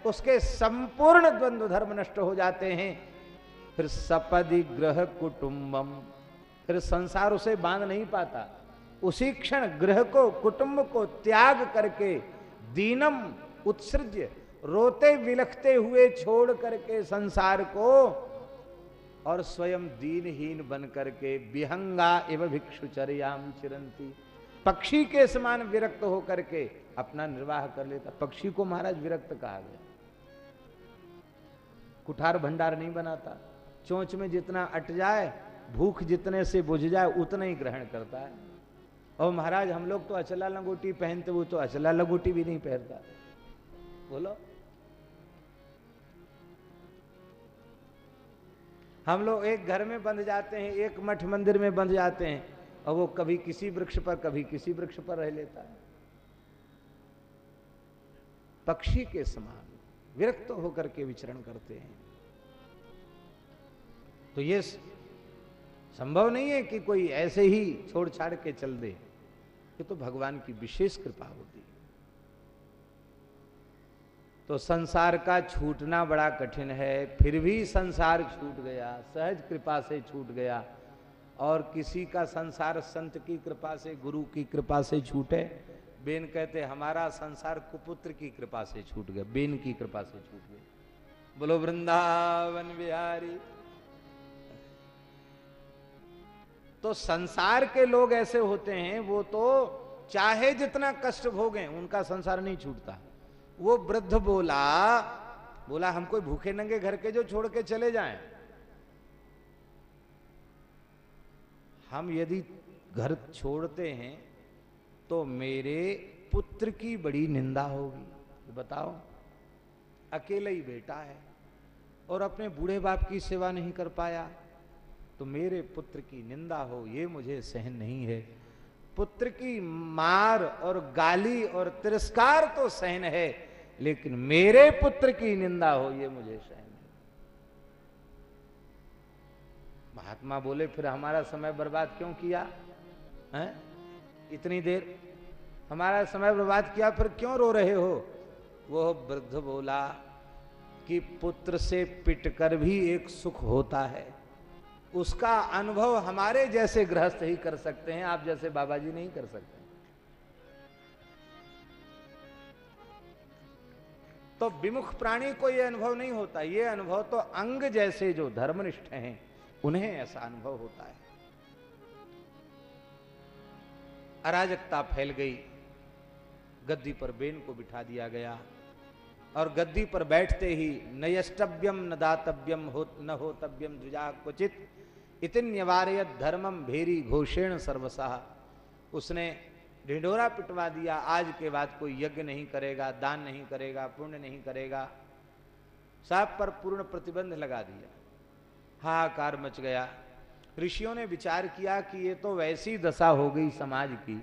उसके संपूर्ण द्वंद्व धर्म नष्ट हो जाते हैं। फिर सपदि ग्रह कुटुंबम फिर संसार उसे बाँध नहीं पाता। उसी क्षण ग्रह को, कुटुंब को त्याग करके, दीनम उत्सृज्य, रोते विलखते हुए छोड़ करके संसार को और स्वयं दीनहीन बन करके विहंगा एवं भिक्षुचर्याम चिरंती। पक्षी के समान विरक्त होकर के अपना निर्वाह कर लेता। पक्षी को महाराज विरक्त कहा गया। कुठार भंडार नहीं बनाता। चोंच में जितना अट जाए भूख जितने से बुझ जाए, उतना ही ग्रहण करता है। और महाराज, हम लोग तो अचला लंगोटी पहनते, वो तो अचला लंगोटी भी नहीं पहनता। बोलो। हम लोग एक घर में बंध जाते हैं, एक मठ मंदिर में बंध जाते हैं, और वो कभी किसी वृक्ष पर, कभी किसी वृक्ष पर रह लेता है। पक्षी के समान विरक्त होकर के विचरण करते हैं। तो ये संभव नहीं है कि कोई ऐसे ही छोड़ छाड़ के चल दे। ये तो भगवान की विशेष कृपा होती है। तो संसार का छूटना बड़ा कठिन है, फिर भी संसार छूट गया, सहज कृपा से छूट गया, और किसी का संसार संत की कृपा से, गुरु की कृपा से छूटे। बेन कहते, हमारा संसार कुपुत्र की कृपा से छूट गया, बेन की कृपा से छूट गया। बोलो, वृंदावन बिहारी तो संसार के लोग ऐसे होते हैं, वो तो चाहे जितना कष्ट भोगे, उनका संसार नहीं छूटता। वो वृद्ध बोला बोला, हम कोई भूखे नंगे घर के जो छोड़ के चले जाएँ। हम यदि घर छोड़ते हैं तो मेरे पुत्र की बड़ी निंदा होगी। बताओ, अकेला ही बेटा है और अपने बूढ़े बाप की सेवा नहीं कर पाया। तो मेरे पुत्र की निंदा हो, ये मुझे सहन नहीं है। पुत्र की मार और गाली और तिरस्कार तो सहन है, लेकिन मेरे पुत्र की निंदा हो, ये मुझे सहन है महात्मा बोले, फिर हमारा समय बर्बाद क्यों किया? है? इतनी देर हमारा समय बर्बाद किया, फिर क्यों रो रहे हो? वो वृद्ध बोला कि पुत्र से पिटकर भी एक सुख होता है। उसका अनुभव हमारे जैसे गृहस्थ ही कर सकते हैं, आप जैसे बाबा जी नहीं कर सकते। तो विमुख प्राणी को यह अनुभव नहीं होता यह अनुभव तो अंग जैसे जो धर्मनिष्ठ हैं, उन्हें ऐसा अनुभव होता है। अराजकता फैल गई, गद्दी पर बेन को बिठा दिया गया, और गद्दी पर बैठते ही नयष्टव्यम न दातव्यम हो न होतव्यम द्विजा क्वचित इतन निवार्यत धर्मम भेरी घोषेण सर्वसाह उसने ढिंडोरा पिटवा दिया, आज के बाद कोई यज्ञ नहीं करेगा, दान नहीं करेगा, पुण्य नहीं करेगा। सब पर पूर्ण प्रतिबंध लगा दिया। हाहाकार मच गया। ऋषियों ने विचार किया कि ये तो वैसी दशा हो गई समाज की,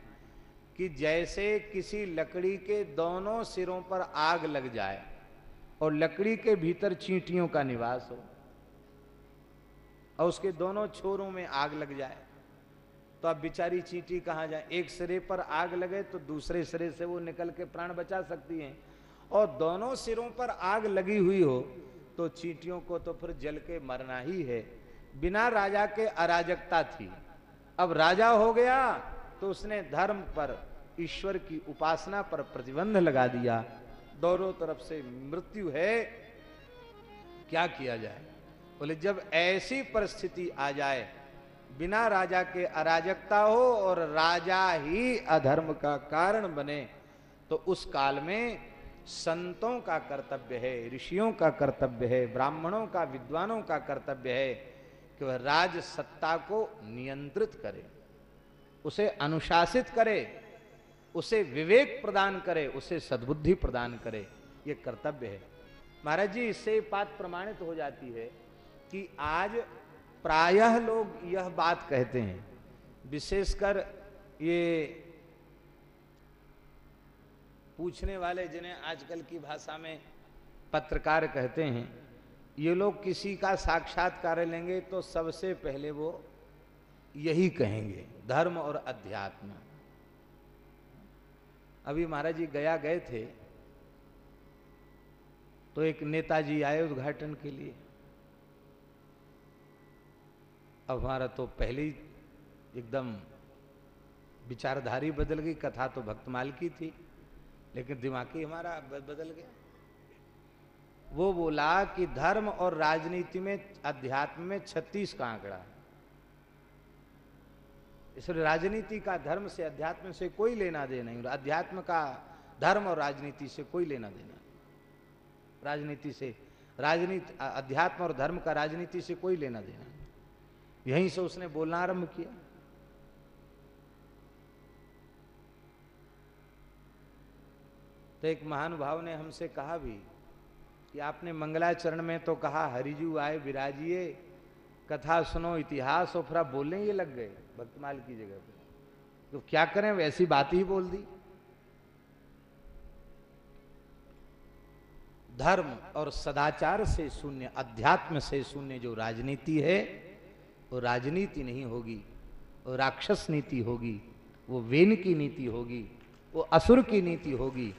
कि जैसे किसी लकड़ी के दोनों सिरों पर आग लग जाए और लकड़ी के भीतर चींटियों का निवास हो। और उसके दोनों छोरों में आग लग जाए। तो अब बिचारी चींटी कहाँ जाए? एक सिरे पर आग लगे तो दूसरे सिरे से वो निकल के प्राण बचा सकती हैं। और दोनों सिरों पर आग लगी हुई हो तो चींटियों को तो फिर जल के मरना ही है। बिना राजा के अराजकता थी। अब राजा हो गया तो उसने धर्म पर, ईश्वर की उपासना पर प्रतिबंध लगा दिया। दोनों तरफ़ से मृत्यु है। क्या किया जाए? बोले, जब ऐसी परिस्थिति आ जाए, बिना राजा के अराजकता हो और राजा ही अधर्म का कारण बने तो उस काल में संतों का कर्तव्य है, ऋषियों का कर्तव्य है, ब्राह्मणों का, विद्वानों का कर्तव्य है कि वह राज सत्ता को नियंत्रित करे, उसे अनुशासित करे, उसे विवेक प्रदान करे, उसे सद्बुद्धि प्रदान करे, ये कर्तव्य है। महाराज जी, इससे बात प्रमाणित हो जाती है कि आज प्रायः लोग यह बात कहते हैं, विशेषकर ये पूछने वाले जिन्हें आजकल की भाषा में पत्रकार कहते हैं, ये लोग किसी का साक्षात्कार लेंगे तो सबसे पहले वो यही कहेंगे, धर्म और अध्यात्म। अभी महाराज जी गया गए थे तो एक नेताजी आए उद्घाटन के लिए। अब हमारा तो पहले एकदम विचारधारी बदल गई, कथा तो भक्तमाल की थी, लेकिन दिमागी हमारा बदल गया। वो बोला कि धर्म और राजनीति में, अध्यात्म में छत्तीस का आंकड़ा इसलिए राजनीति का धर्म से अध्यात्म से कोई लेना देना नहीं, अध्यात्म का धर्म और राजनीति से कोई लेना देना राजनीति से, राजनीति, अध्यात्म और धर्म का राजनीति से कोई लेना देना यहीं से उसने बोलना आरंभ किया। तो एक महानुभाव ने हमसे कहा भी कि आपने मंगलाचरण में तो कहा, हरिजू आए विराजिए, कथा सुनो, इतिहास और फिर बोलने ये लग गए भक्तमाल की जगह पे। तो क्या करें, वैसी बात ही बोल दी। धर्म और सदाचार से शून्य, अध्यात्म से शून्य जो राजनीति है वो राजनीति नहीं होगी, वो राक्षस नीति होगी, वो वेन की नीति होगी, वो असुर की नीति होगी।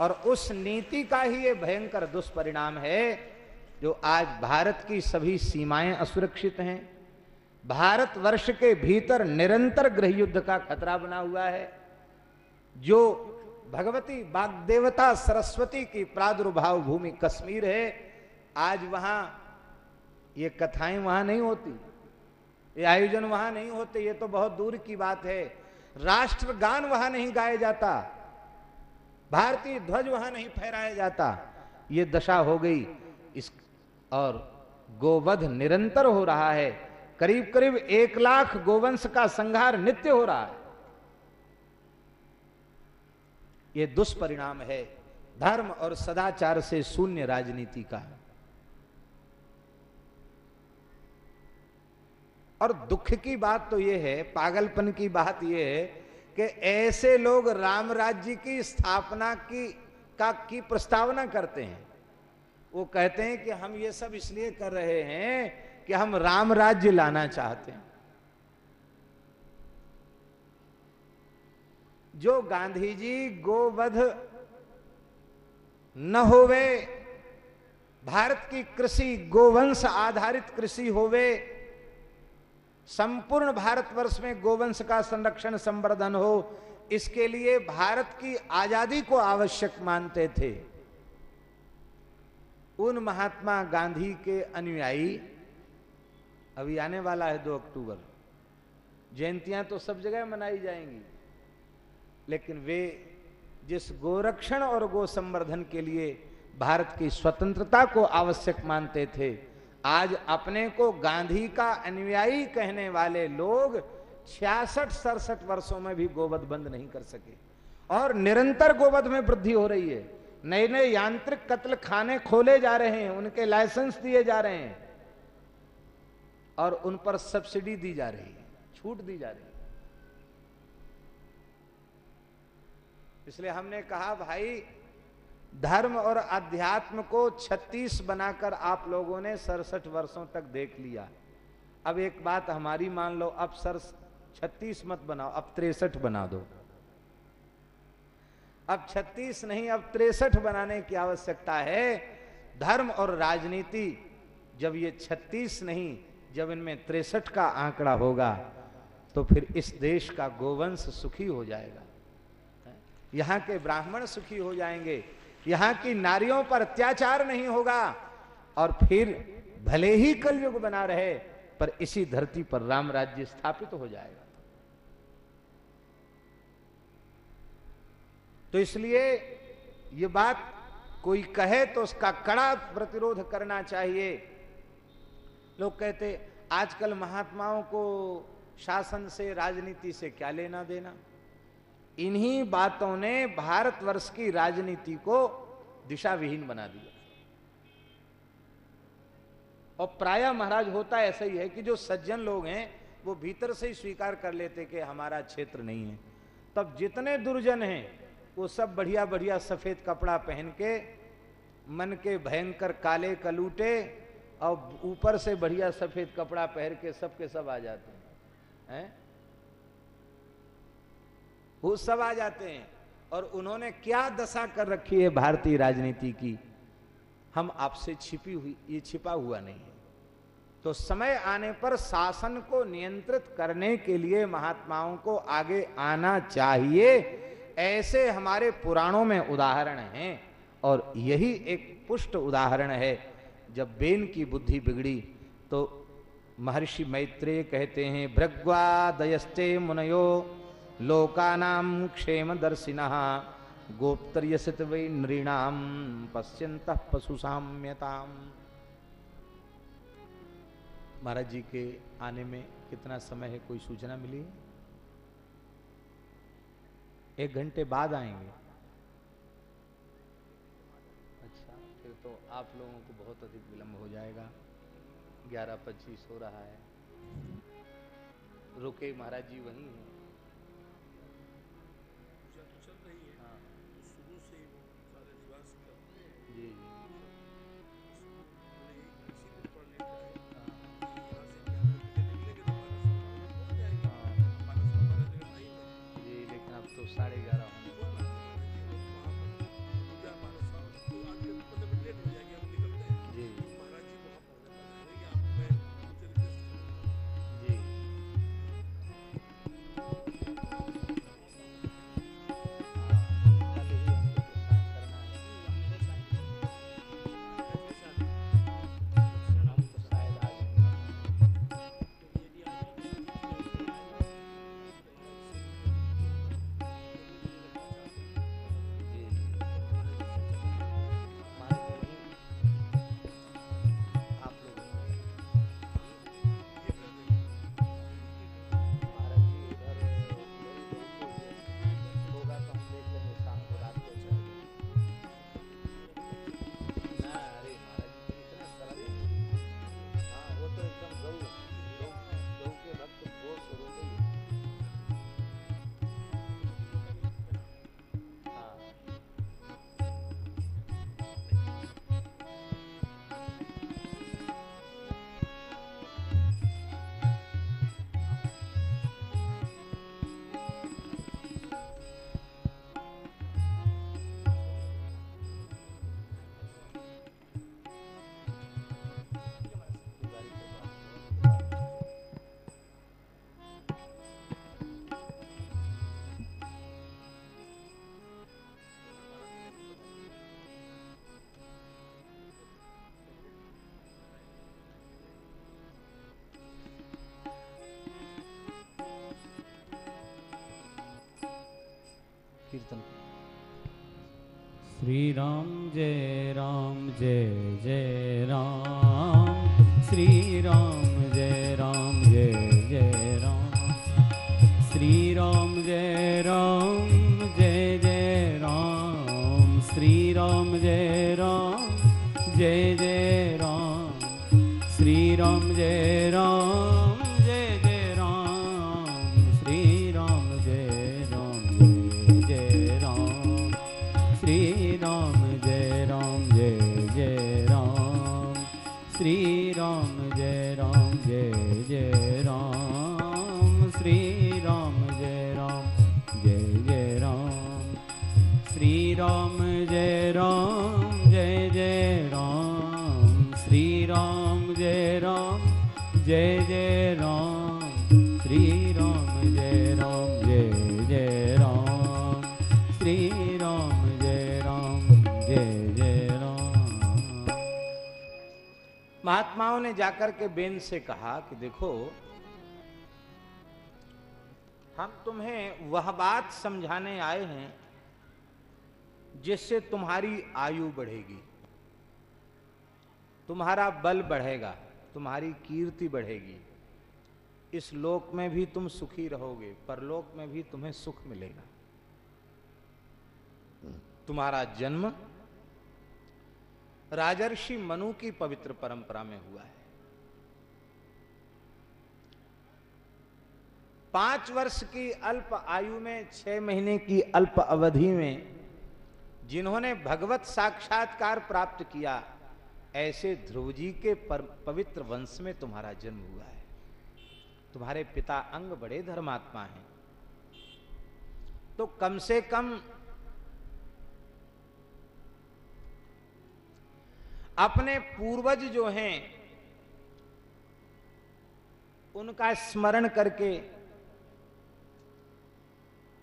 और उस नीति का ही ये भयंकर दुष्परिणाम है जो आज भारत की सभी सीमाएँ असुरक्षित हैं। भारत वर्ष के भीतर निरंतर गृह युद्ध का खतरा बना हुआ है, जो भगवती बागदेवता सरस्वती की प्रादुर्भाव भूमि कश्मीर है। आज वहाँ ये कथाएँ वहाँ नहीं होती। ये आयोजन वहाँ नहीं होते, ये तो बहुत दूर की बात है। राष्ट्रगान वहाँ नहीं गाया जाता, भारतीय ध्वज वहाँ नहीं फहराया जाता। ये दशा हो गई, इस और गोवध निरंतर हो रहा है। करीब करीब एक लाख गोवंश का संहार नित्य हो रहा है। ये दुष्परिणाम है, धर्म और सदाचार से शून्य राजनीति का। और दुख की बात तो यह है, पागलपन की बात यह है कि ऐसे लोग राम राज्य की स्थापना की, का, की प्रस्तावना करते हैं। वो कहते हैं कि हम ये सब इसलिए कर रहे हैं कि हम राम राज्य लाना चाहते हैं। जो गांधी जी गोवध न होवे, भारत की कृषि गोवंश आधारित कृषि होवे संपूर्ण भारतवर्ष में गोवंश का संरक्षण संवर्धन हो, इसके लिए भारत की आज़ादी को आवश्यक मानते थे। उन महात्मा गांधी के अनुयायी, अभी आने वाला है दो अक्टूबर, जयंतियाँ तो सब जगह मनाई जाएँगी, लेकिन वे जिस गोरक्षण और गो संवर्धन के लिए भारत की स्वतंत्रता को आवश्यक मानते थे आज अपने को गांधी का अनुयायी कहने वाले लोग छियासठ, सड़सठ वर्षों में भी गोवध बंद नहीं कर सके। और निरंतर गोवध में वृद्धि हो रही है। नए नए यांत्रिक कत्ल खाने खोले जा रहे हैं, उनके लाइसेंस दिए जा रहे हैं। और उन पर सब्सिडी दी जा रही है, छूट दी जा रही है। इसलिए हमने कहा, भाई धर्म और अध्यात्म को 36 बनाकर आप लोगों ने सड़सठ वर्षों तक देख लिया। अब एक बात हमारी मान लो, अब सर छत्तीस मत बनाओ, अब तिरसठ बना दो। अब 36 नहीं, अब तिरसठ बनाने की आवश्यकता है। धर्म और राजनीति, जब ये 36 नहीं, जब इनमें तिरसठ का आंकड़ा होगा तो फिर इस देश का गोवंश सुखी हो जाएगा। यहाँ के ब्राह्मण सुखी हो जाएँगे। यहाँ की नारियों पर अत्याचार नहीं होगा। और फिर भले ही कलयुग बना रहे, पर इसी धरती पर राम राज्य स्थापित हो जाएगा। तो इसलिए ये बात कोई कहे तो उसका कड़ा प्रतिरोध करना चाहिए। लोग कहते, आजकल महात्माओं को शासन से, राजनीति से क्या लेना देना? इन्हीं बातों ने भारतवर्ष की राजनीति को दिशा विहीन बना दिया। और प्राय महाराज होता ऐसा ही है कि जो सज्जन लोग हैं, वो भीतर से ही स्वीकार कर लेते कि हमारा क्षेत्र नहीं है। तब जितने दुर्जन हैं, वो सब बढ़िया बढ़िया सफ़ेद कपड़ा पहन के, मन के भयंकर काले कलूटे, और ऊपर से बढ़िया सफ़ेद कपड़ा पहन के सब के सब आ जाते हैं। है? वो सब आ जाते हैं। और उन्होंने क्या दशा कर रखी है भारतीय राजनीति की? हम आपसे छिपी हुई, ये छिपा हुआ नहीं है। तो समय आने पर शासन को नियंत्रित करने के लिए महात्माओं को आगे आना चाहिए। ऐसे हमारे पुराणों में उदाहरण हैं और यही एक पुष्ट उदाहरण है। जब बेन की बुद्धि बिगड़ी तो महर्षि मैत्रेय कहते हैं भृग्वा दयस्ते मुनयो लोकानाम क्षेम दर्शिना गोप्तर्यसित वै नृणाम पश्यंत पशु साम्यताम महाराज जी के आने में कितना समय है? कोई सूचना मिली? एक घंटे बाद आएँगे। अच्छा फिर तो आप लोगों को बहुत अधिक विलंब हो जाएगा। ग्यारह पच्चीस हो रहा है। रुके महाराज जी, वहीं हैं। Yeah. कीर्तन श्री राम जय राम, जय जय राम। श्री राम जय राम, जय जय राम। श्री राम जय राम, जय जय राम। श्री राम जय राम, जय जय राम। श्री राम जय राम राम, श्री राम जय राम, जय जय राम, श्री राम जय राम, जय जय राम। महात्माओं ने जाकर के बेन से कहा कि देखो, हम तुम्हें वह बात समझाने आए हैं जिससे तुम्हारी आयु बढ़ेगी। तुम्हारा बल बढ़ेगा, तुम्हारी कीर्ति बढ़ेगी। इस लोक में भी तुम सुखी रहोगे, परलोक में भी तुम्हें सुख मिलेगा। तुम्हारा जन्म राजर्षि मनु की पवित्र परंपरा में हुआ है। पाँच वर्ष की अल्प आयु में, छह महीने की अल्प अवधि में जिन्होंने भगवत साक्षात्कार प्राप्त किया, ऐसे ध्रुव जी के पवित्र वंश में तुम्हारा जन्म हुआ है। तुम्हारे पिता अंग बड़े धर्मात्मा हैं। तो कम से कम अपने पूर्वज जो हैं, उनका स्मरण करके,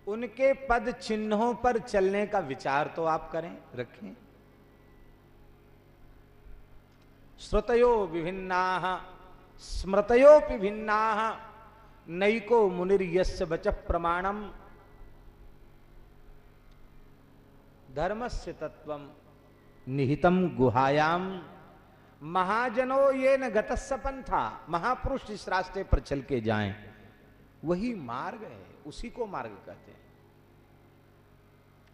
उनके पद चिन्हों पर चलने का विचार तो आप करें, रखें। श्रुतयो विभिन्ना स्मृतयोपि भिन्ना। नैको मुनिर्यस्य वच प्रमाणम। धर्म से तत्व निहितम गुहायाम। महाजनो ये न गतस्पन था महापुरुष इस रास्ते पर चल के जाएँ, वही मार्ग है, उसी को मार्ग कहते हैं।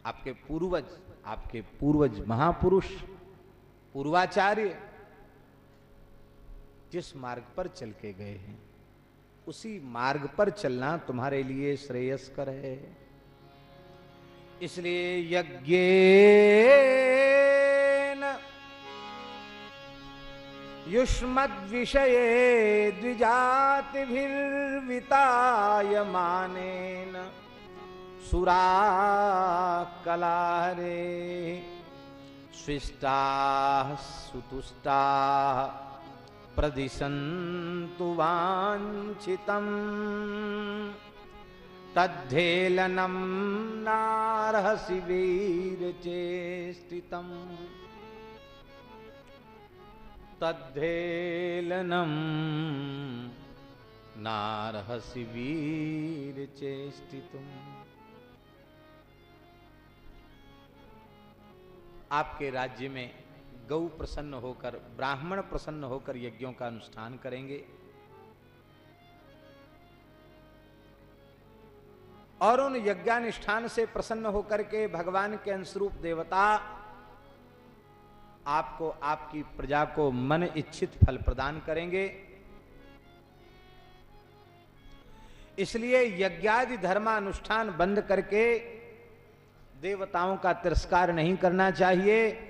आपके पूर्वज आपके पूर्वज महापुरुष, पूर्वाचार्य जिस मार्ग पर चल के गए हैं, उसी मार्ग पर चलना तुम्हारे लिए श्रेयस्कर है। इसलिए यज्ञ युष्मद विषय द्विजातिभिर्विताय मानेन सुरा कलारे स्विष्टा सुतुष्टा प्रदिशन्तु वाञ्छितम्। तद्धेलनं नार्हसि वीरचेष्टितम्। तद्धेलनं नार्हसि वीरचेष्टितुम्। आपके राज्य में गौ प्रसन्न होकर, ब्राह्मण प्रसन्न होकर यज्ञों का अनुष्ठान करेंगे। और उन यज्ञानुष्ठान से प्रसन्न होकर के भगवान के अंशरूप देवता आपको, आपकी प्रजा को मन इच्छित फल प्रदान करेंगे। इसलिए यज्ञादि धर्मानुष्ठान बंद करके देवताओं का तिरस्कार नहीं करना चाहिए।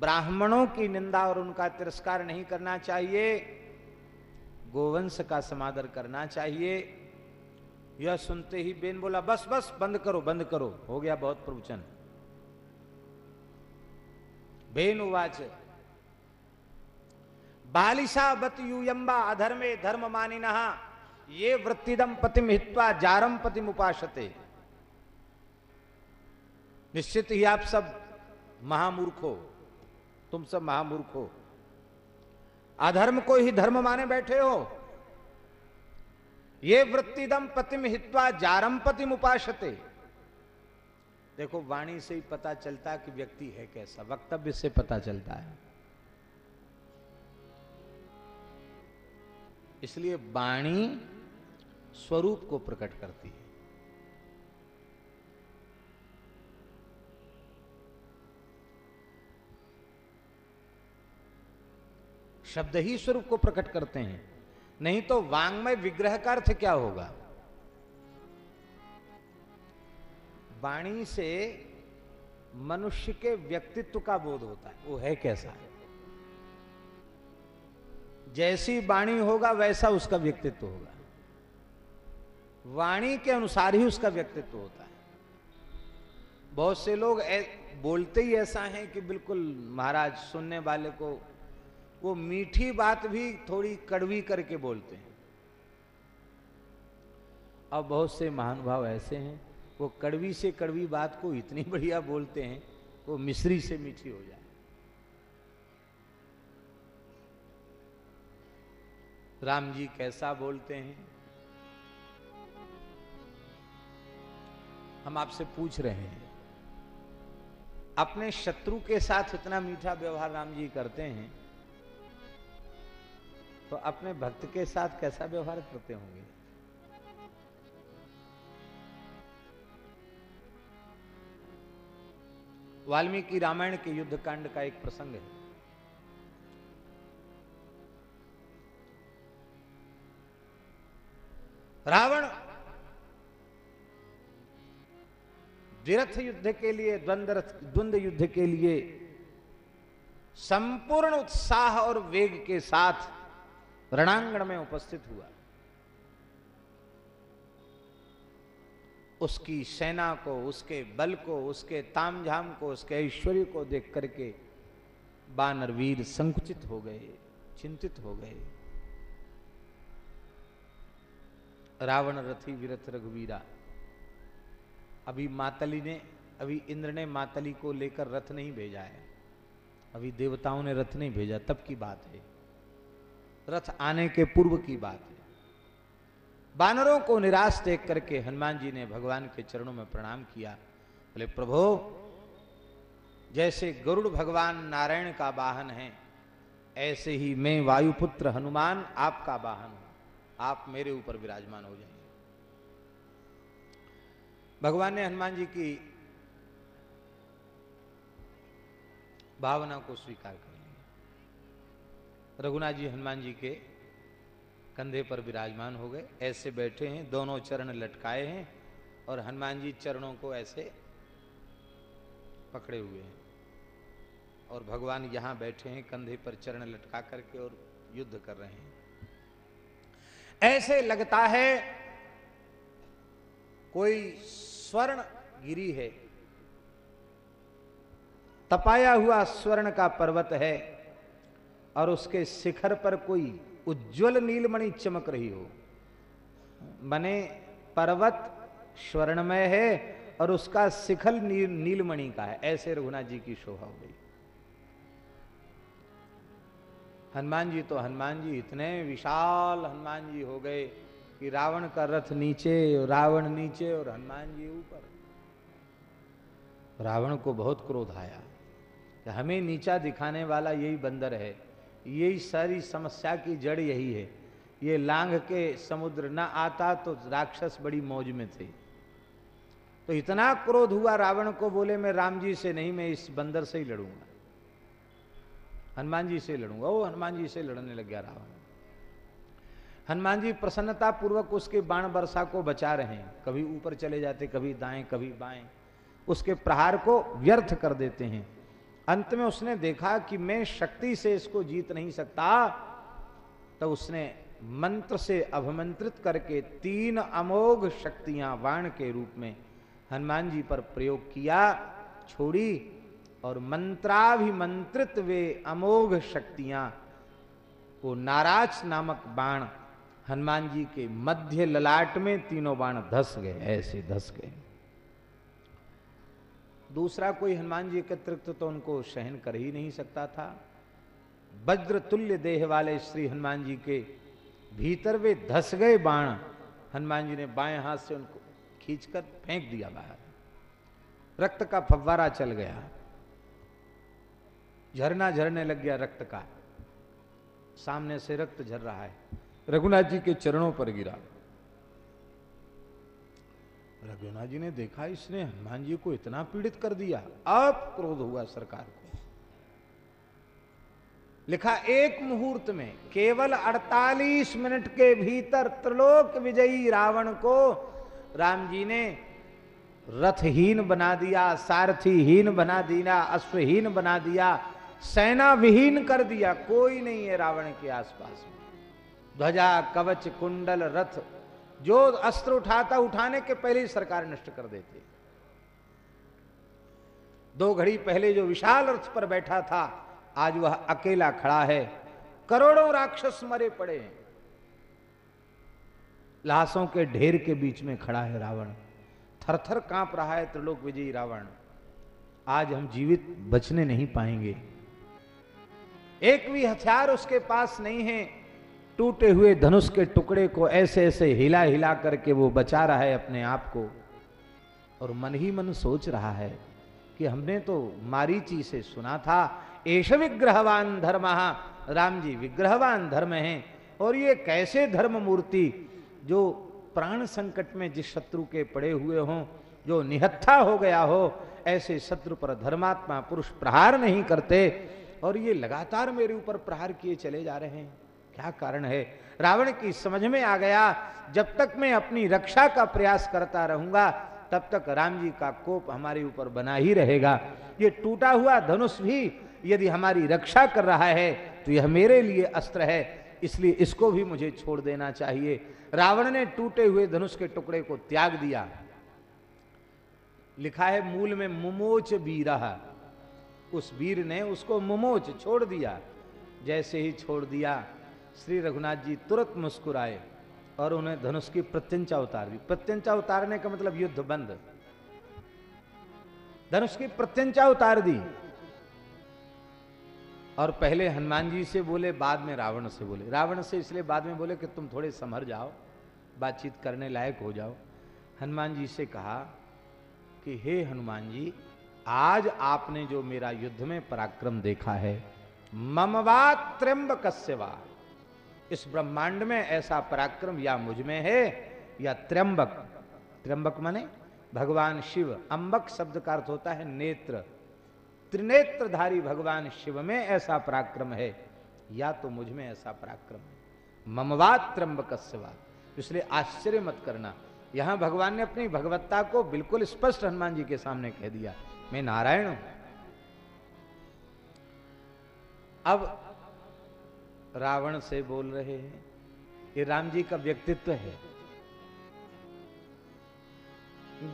ब्राह्मणों की निंदा और उनका तिरस्कार नहीं करना चाहिए। गोवंश का समादर करना चाहिए। यह सुनते ही बेन बोला, बस बस, बंद करो बंद करो। हो गया बहुत प्रवचन। बेन उवाच बालिशा बत यूयम्बा अधर्मे धर्म मानिना, ये वृत्तिदम पतिम हित्वा जारम पतिम उपासते निश्चित ही आप सब महामूर्ख हो। तुम सब महामूर्ख हो। अधर्म को ही धर्म माने बैठे हो। ये वृत्तिदम पतिम हित्वा जारम पतिम उपासते देखो, वाणी से ही पता चलता कि व्यक्ति है कैसा, वक्तव्य से पता चलता है। इसलिए वाणी स्वरूप को प्रकट करती है। शब्द ही स्वरूप को प्रकट करते हैं। नहीं तो वांग्मय विग्रह का अर्थ क्या होगा? वाणी से मनुष्य के व्यक्तित्व का बोध होता है। वो है कैसा? जैसी वाणी होगा, वैसा उसका व्यक्तित्व होगा। वाणी के अनुसार ही उसका व्यक्तित्व होता है। बहुत से लोग बोलते ही ऐसा है कि बिल्कुल महाराज सुनने वाले को वो मीठी बात भी थोड़ी कड़वी करके बोलते हैं। अब बहुत से महानुभाव ऐसे हैं, वो कड़वी से कड़वी बात को इतनी बढ़िया बोलते हैं, वो मिश्री से मीठी हो जाए। राम जी कैसा बोलते हैं? हम आपसे पूछ रहे हैं, अपने शत्रु के साथ इतना मीठा व्यवहार राम जी करते हैं तो अपने भक्त के साथ कैसा व्यवहार करते होंगे? वाल्मीकि रामायण के युद्ध कांड का एक प्रसंग है। रावण द्विरथ युद्ध के लिए द्वंद्व द्वंद्व युद्ध के लिए संपूर्ण उत्साह और वेग के साथ रणांगण में उपस्थित हुआ। उसकी सेना को, उसके बल को, उसके तामझाम को, उसके ऐश्वर्य को देख करके बानर वीर संकुचित हो गए, चिंतित हो गए। रावण रथी विरथ रघुवीरा, अभी मातली ने, अभी इंद्र ने मातली को लेकर रथ नहीं भेजा है। अभी देवताओं ने रथ नहीं भेजा, तब की बात है। रथ आने के पूर्व की बात है। बानरों को निराश देख करके हनुमान जी ने भगवान के चरणों में प्रणाम किया। बोले, प्रभो, जैसे गरुड़ भगवान नारायण का वाहन है, ऐसे ही मैं वायुपुत्र हनुमान आपका वाहन हूँ। आप मेरे ऊपर विराजमान हो जाइए। भगवान ने हनुमान जी की भावना को स्वीकार कर रघुनाथ जी हनुमान जी के कंधे पर विराजमान हो गए। ऐसे बैठे हैं, दोनों चरण लटकाए हैं और हनुमान जी चरणों को ऐसे पकड़े हुए हैं। और भगवान यहाँ बैठे हैं, कंधे पर चरण लटका करके और युद्ध कर रहे हैं। ऐसे लगता है कोई स्वर्ण गिरी है। तपाया हुआ स्वर्ण का पर्वत है। और उसके शिखर पर कोई उज्जवल नीलमणि चमक रही हो। बने, पर्वत स्वर्णमय है और उसका शिखर नील, नीलमणि का है। ऐसे रघुनाथ जी की शोभा हो गई। हनुमान जी तो हनुमान जी इतने विशाल हनुमान जी हो गए कि रावण का रथ नीचे, रावण नीचे और हनुमान जी ऊपर। रावण को बहुत क्रोध आया हमें नीचा दिखाने वाला यही बंदर है। यही सारी समस्या की जड़ यही है। ये लांग के समुद्र न आता तो राक्षस बड़ी मौज में थे। तो इतना क्रोध हुआ रावण को, बोले, मैं राम जी से नहीं, मैं इस बंदर से ही लड़ूँगा। हनुमान जी से लड़ूँगा। वो हनुमान जी से लड़ने लग गया रावण। हनुमान जी प्रसन्नता पूर्वक उसके बाण वर्षा को बचा रहे हैं। कभी ऊपर चले जाते, कभी दाएँ, कभी बाएँ। उसके प्रहार को व्यर्थ कर देते हैं। अंत में उसने देखा कि मैं शक्ति से इसको जीत नहीं सकता तो उसने मंत्र से अभिमंत्रित करके तीन अमोघ शक्तियाँ वाण के रूप में हनुमान जी पर प्रयोग किया, छोड़ी और मंत्राभिमंत्रित वे अमोघ शक्तियाँ वो नाराज़ नामक बाण हनुमान जी के मध्य ललाट में तीनों बाण धस गए, ऐसे धस गए। दूसरा कोई हनुमान जी के अतिरिक्त तो उनको सहन कर ही नहीं सकता था। वज्र तुल्य देह वाले श्री हनुमान जी के भीतर वे धस गए बाण, हनुमान जी ने बाएँ हाथ से उनको खींचकर फेंक दिया बाहर। रक्त का फव्वारा चल गया। झरना झरने लग गया रक्त का। सामने से रक्त झर रहा है। रघुनाथ जी के चरणों पर गिरा। रघुनाथ जी ने देखा, इसने हनुमान जी को इतना पीड़ित कर दिया अब क्रोध हुआ सरकार को। लिखा, एक मुहूर्त में केवल 48 मिनट के भीतर त्रिलोक विजयी रावण को राम जी ने रथहीन बना दिया, सारथीहीन बना दिया, अश्वहीन बना दिया सेना विहीन कर दिया, कोई नहीं है रावण के आसपास में। ध्वजा, कवच, कुंडल, रथ जो अस्त्र उठाता, उठाने के पहले ही सरकार नष्ट कर देती। दो घड़ी पहले जो विशाल रथ पर बैठा था, आज वह अकेला खड़ा है। करोड़ों राक्षस मरे पड़े हैं। लाशों के ढेर के बीच में खड़ा है रावण। थरथर काँप रहा है त्रिलोक विजयी रावण। आज हम जीवित बचने नहीं पाएँगे। एक भी हथियार उसके पास नहीं है। टूटे हुए धनुष के टुकड़े को ऐसे ऐसे हिला हिला करके वो बचा रहा है अपने आप को। और मन ही मन सोच रहा है कि हमने तो मारीची से सुना था एश विग्रहवान धर्म, राम जी विग्रहवान धर्म है। और ये कैसे धर्म मूर्ति जो प्राण संकट में जिस शत्रु के पड़े हुए हों, जो निहत्था हो गया हो, ऐसे शत्रु पर धर्मात्मा पुरुष प्रहार नहीं करते। और ये लगातार मेरे ऊपर प्रहार किए चले जा रहे हैं। क्या कारण है? रावण की समझ में आ गया, जब तक मैं अपनी रक्षा का प्रयास करता रहूँगा, तब तक राम जी का कोप हमारे ऊपर बना ही रहेगा। ये टूटा हुआ धनुष भी यदि हमारी रक्षा कर रहा है तो यह मेरे लिए अस्त्र है, इसलिए इसको भी मुझे छोड़ देना चाहिए। रावण ने टूटे हुए धनुष के टुकड़े को त्याग दिया। लिखा है, मूल में मुमोच बीरा उस वीर ने उसको मुमोच छोड़ दिया, जैसे ही छोड़ दिया। श्री रघुनाथ जी तुरंत मुस्कुराए और उन्हें धनुष की प्रत्यंचा उतार दी। प्रत्यंचा उतारने का मतलब युद्ध बंद। धनुष की प्रत्यंचा उतार दी। और पहले हनुमान जी से बोले, बाद में रावण से बोले। रावण से इसलिए बाद में बोले कि तुम थोड़े संभर जाओ, बातचीत करने लायक हो जाओ। हनुमान जी से कहा कि, हे हनुमान जी, आज आपने जो मेरा युद्ध में पराक्रम देखा है ममवा त्र्यंबक इस ब्रह्मांड में ऐसा पराक्रम या मुझमें है, या त्र्यंबक। त्र्यंबक माने भगवान शिव। अंबक शब्द का अर्थ होता है नेत्र। त्रिनेत्रधारी भगवान शिव में ऐसा पराक्रम है, या तो मुझमें ऐसा पराक्रम है। ममवात त्रंबक इसलिए आश्चर्य मत करना। यहाँ भगवान ने अपनी भगवत्ता को बिल्कुल स्पष्ट हनुमान जी के सामने कह दिया। मैं नारायण हूँ। अब रावण से बोल रहे हैं ये राम जी का व्यक्तित्व है।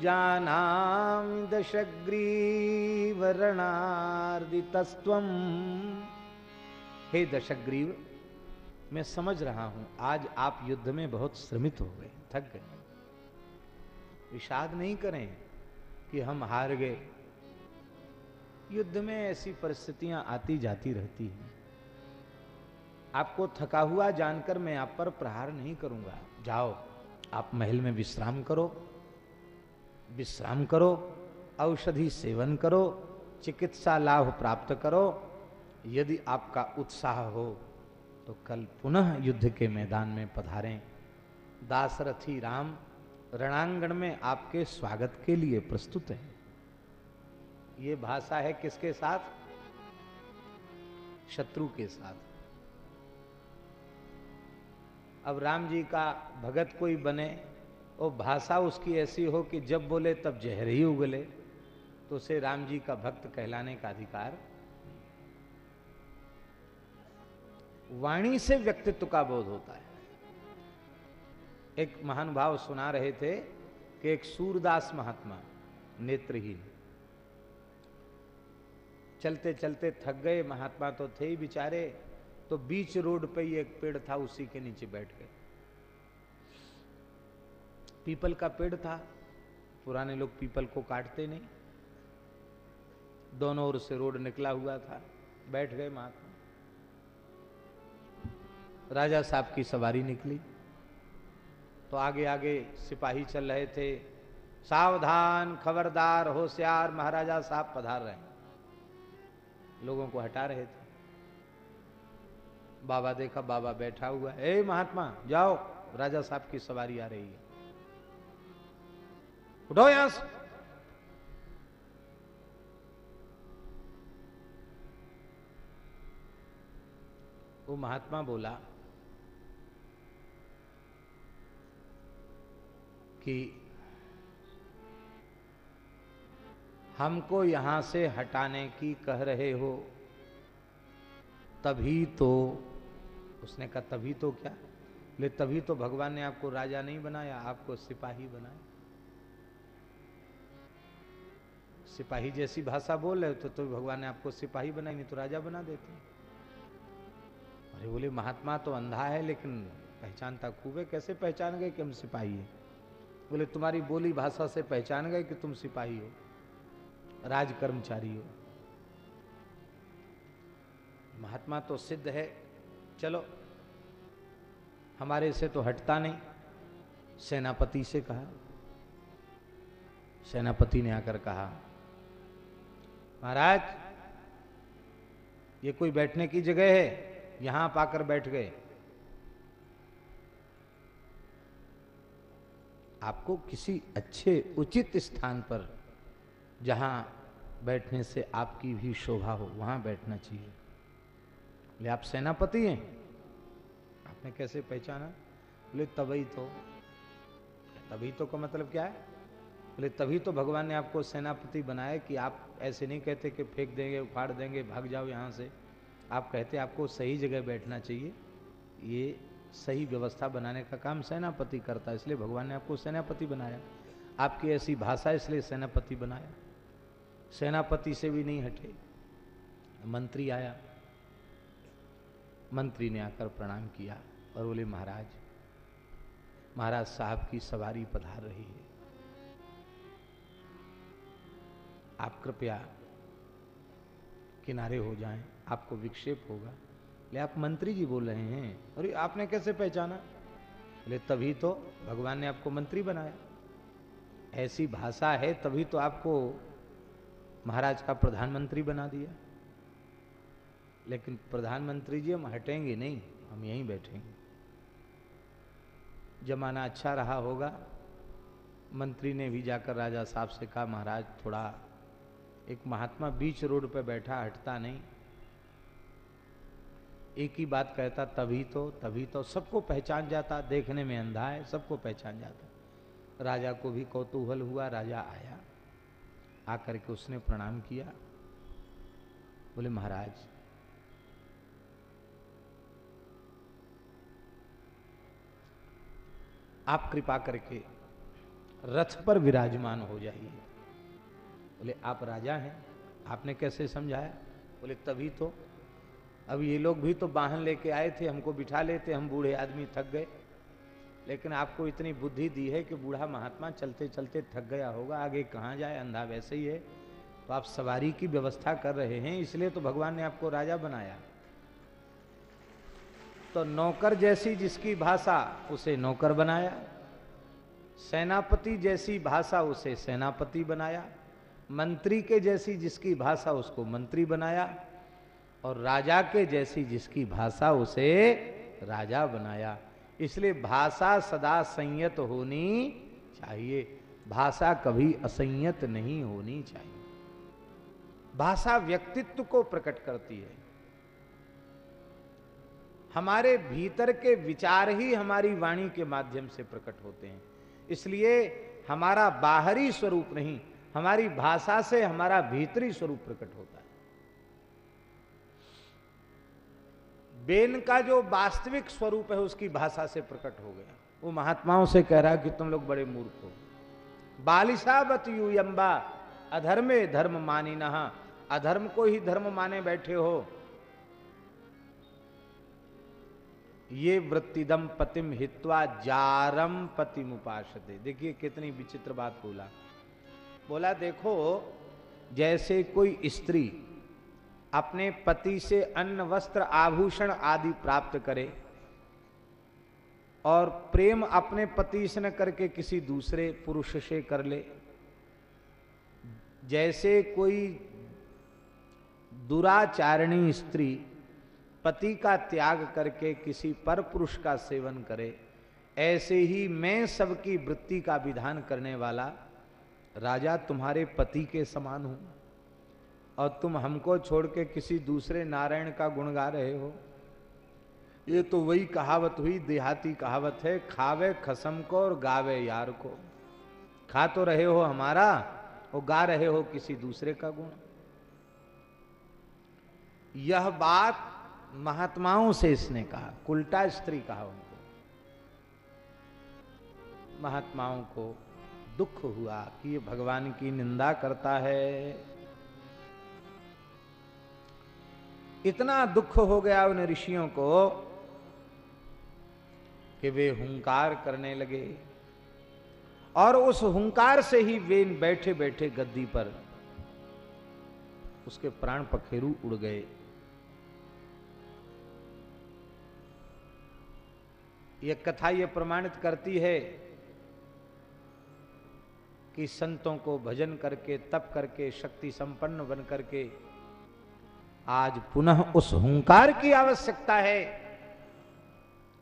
जानाम दशग्रीव रणार्दितस्व हे दशग्रीव, मैं समझ रहा हूँ, आज आप युद्ध में बहुत श्रमित हो गए, थक गए। विषाद नहीं करें कि हम हार गए। युद्ध में ऐसी परिस्थितियाँ आती जाती रहती हैं। आपको थका हुआ जानकर मैं आप पर प्रहार नहीं करूँगा। जाओ, आप महल में विश्राम करो विश्राम करो, औषधि सेवन करो, चिकित्सा लाभ प्राप्त करो। यदि आपका उत्साह हो तो कल पुनः युद्ध के मैदान में पधारें। दासरथी राम, रणांगण में आपके स्वागत के लिए प्रस्तुत है। ये भाषा है किसके साथ? शत्रु के साथ। अब राम जी का भगत कोई बने और भाषा उसकी ऐसी हो कि जब बोले तब जहर ही उगले। तो उसे राम जी का भक्त कहलाने का अधिकार। वाणी से व्यक्तित्व का बोध होता है। एक महानुभाव सुना रहे थे कि एक सूरदास महात्मा, नेत्रहीन। चलते चलते थक गए, महात्मा तो थे ही बेचारे। तो बीच रोड पे ही एक पेड़ था, उसी के नीचे बैठ गए। पीपल का पेड़ था, पुराने लोग पीपल को काटते नहीं। दोनों ओर से रोड निकला हुआ था, बैठ गए महात्मा। राजा साहब की सवारी निकली तो आगे आगे सिपाही चल रहे थे। सावधान, खबरदार, होशियार महाराजा साहब पधार रहे लोगों को हटा रहे थे। बाबा देखा, बाबा बैठा हुआ ए, महात्मा, जाओ, राजा साहब की सवारी आ रही है। उठो यहाँ से। वो महात्मा बोला कि हमको यहाँ से हटाने की कह रहे हो, तभी तो उसने कहा तभी तो क्या? ले तभी तो भगवान ने आपको राजा नहीं बनाया आपको सिपाही बनाया। सिपाही जैसी भाषा बोल रहे हो तो, तो भगवान ने आपको सिपाही बनाई नहीं तो राजा बना देते। अरे बोले महात्मा तो अंधा है लेकिन पहचानता खूब है कैसे पहचान गए कि हम सिपाही है? बोले तुम्हारी बोली भाषा से पहचान गए कि तुम सिपाही हो राज कर्मचारी हो। महात्मा तो सिद्ध है चलो, हमारे से तो हटता नहीं। सेनापति से कहा। सेनापति ने आकर कहा, महाराज, ये कोई बैठने की जगह है? यहाँ आप आकर बैठ गए। आपको किसी अच्छे उचित स्थान पर, जहाँ बैठने से आपकी भी शोभा हो, वहाँ बैठना चाहिए। बोले, आप सेनापति हैं? आपने कैसे पहचाना? बोले, तभी तो। तभी तो का मतलब क्या है? बोले, तभी तो भगवान ने आपको सेनापति बनाया कि आप ऐसे नहीं कहते कि फेंक देंगे, उखाड़ देंगे, भाग जाओ यहाँ से। आप कहते आपको सही जगह बैठना चाहिए। ये सही व्यवस्था बनाने का काम सेनापति करता है, इसलिए भगवान ने आपको सेनापति बनाया। आपकी ऐसी भाषा इसलिए सेनापति बनाया। सेनापति से भी नहीं हटे। मंत्री आया। मंत्री ने आकर प्रणाम किया और बोले, महाराज महाराज साहब की सवारी पधार रही है। आप कृपया किनारे हो जाएँ, आपको विक्षेप होगा। ले, आप मंत्री जी बोल रहे हैं और आपने कैसे पहचाना? बोले, तभी तो भगवान ने आपको मंत्री बनाया। ऐसी भाषा है, तभी तो आपको महाराज का प्रधानमंत्री बना दिया। लेकिन प्रधानमंत्री जी, हम हटेंगे नहीं, हम यहीं बैठेंगे। जमाना अच्छा रहा होगा, मंत्री ने भी जाकर राजा साहब से कहा, महाराज, थोड़ा एक महात्मा बीच रोड पर बैठा, हटता नहीं। एक ही बात कहता, तभी तो तभी तो सबको पहचान जाता, देखने में अंधा है, सबको पहचान जाता। राजा को भी कौतूहल हुआ, राजा आया, आकर के उसने प्रणाम किया। बोले, महाराज आप कृपा करके रथ पर विराजमान हो जाइए। बोले, आप राजा हैं, आपने कैसे समझाया? बोले, तभी तो। अब ये लोग भी तो वाहन लेके आए थे, हमको बिठा लेते, हम बूढ़े आदमी थक गए। लेकिन आपको इतनी बुद्धि दी है कि बूढ़ा महात्मा चलते चलते थक गया होगा, आगे कहाँ जाए, अंधा वैसे ही है। तो आप सवारी की व्यवस्था कर रहे हैं, इसलिए तो भगवान ने आपको राजा बनाया। तो नौकर जैसी जिसकी भाषा उसे नौकर बनाया, सेनापति जैसी भाषा उसे सेनापति बनाया, मंत्री के जैसी जिसकी भाषा उसको मंत्री बनाया, और राजा के जैसी जिसकी भाषा उसे राजा बनाया। इसलिए भाषा सदा संयत होनी चाहिए। भाषा कभी असंयत नहीं होनी चाहिए। भाषा व्यक्तित्व को प्रकट करती है। हमारे भीतर के विचार ही हमारी वाणी के माध्यम से प्रकट होते हैं। इसलिए हमारा बाहरी स्वरूप नहीं, हमारी भाषा से हमारा भीतरी स्वरूप प्रकट होता है। बेन का जो वास्तविक स्वरूप है, उसकी भाषा से प्रकट हो गया। वो महात्माओं से कह रहा है कि तुम लोग बड़े मूर्ख हो। बालिशावत यूयम्बा अधर्मे धर्म मानी नहा अधर्म को ही धर्म माने बैठे हो। ये वृत्तिदम पतिम हित्वा जारम पतिम उपासते। देखिए कितनी विचित्र बात बोला। बोला, देखो, जैसे कोई स्त्री अपने पति से अन्न, वस्त्र, आभूषण आदि प्राप्त करे और प्रेम अपने पति से न करके किसी दूसरे पुरुष से कर ले, जैसे कोई दुराचारणी स्त्री पति का त्याग करके किसी पर पुरुष का सेवन करे, ऐसे ही मैं सबकी वृत्ति का विधान करने वाला राजा तुम्हारे पति के समान हूँ। और तुम हमको छोड़ के किसी दूसरे नारायण का गुण गा रहे हो। ये तो वही कहावत हुई, देहाती कहावत है, खावे खसम को और गावे यार को। खा तो रहे हो हमारा और गा रहे हो किसी दूसरे का गुण। यह बात महात्माओं से इसने कहा उल्टा स्त्री कहा उनको। महात्माओं को दुख हुआ कि ये भगवान की निंदा करता है। इतना दुख हो गया उन ऋषियों को कि वे हुंकार करने लगे और उस हुंकार से ही वे बैठे बैठे गद्दी पर उसके प्राण पखेरु उड़ गए। यह कथा यह प्रमाणित करती है कि संतों को भजन करके, तप करके, शक्ति संपन्न बन करके आज पुनः उस हुंकार की आवश्यकता है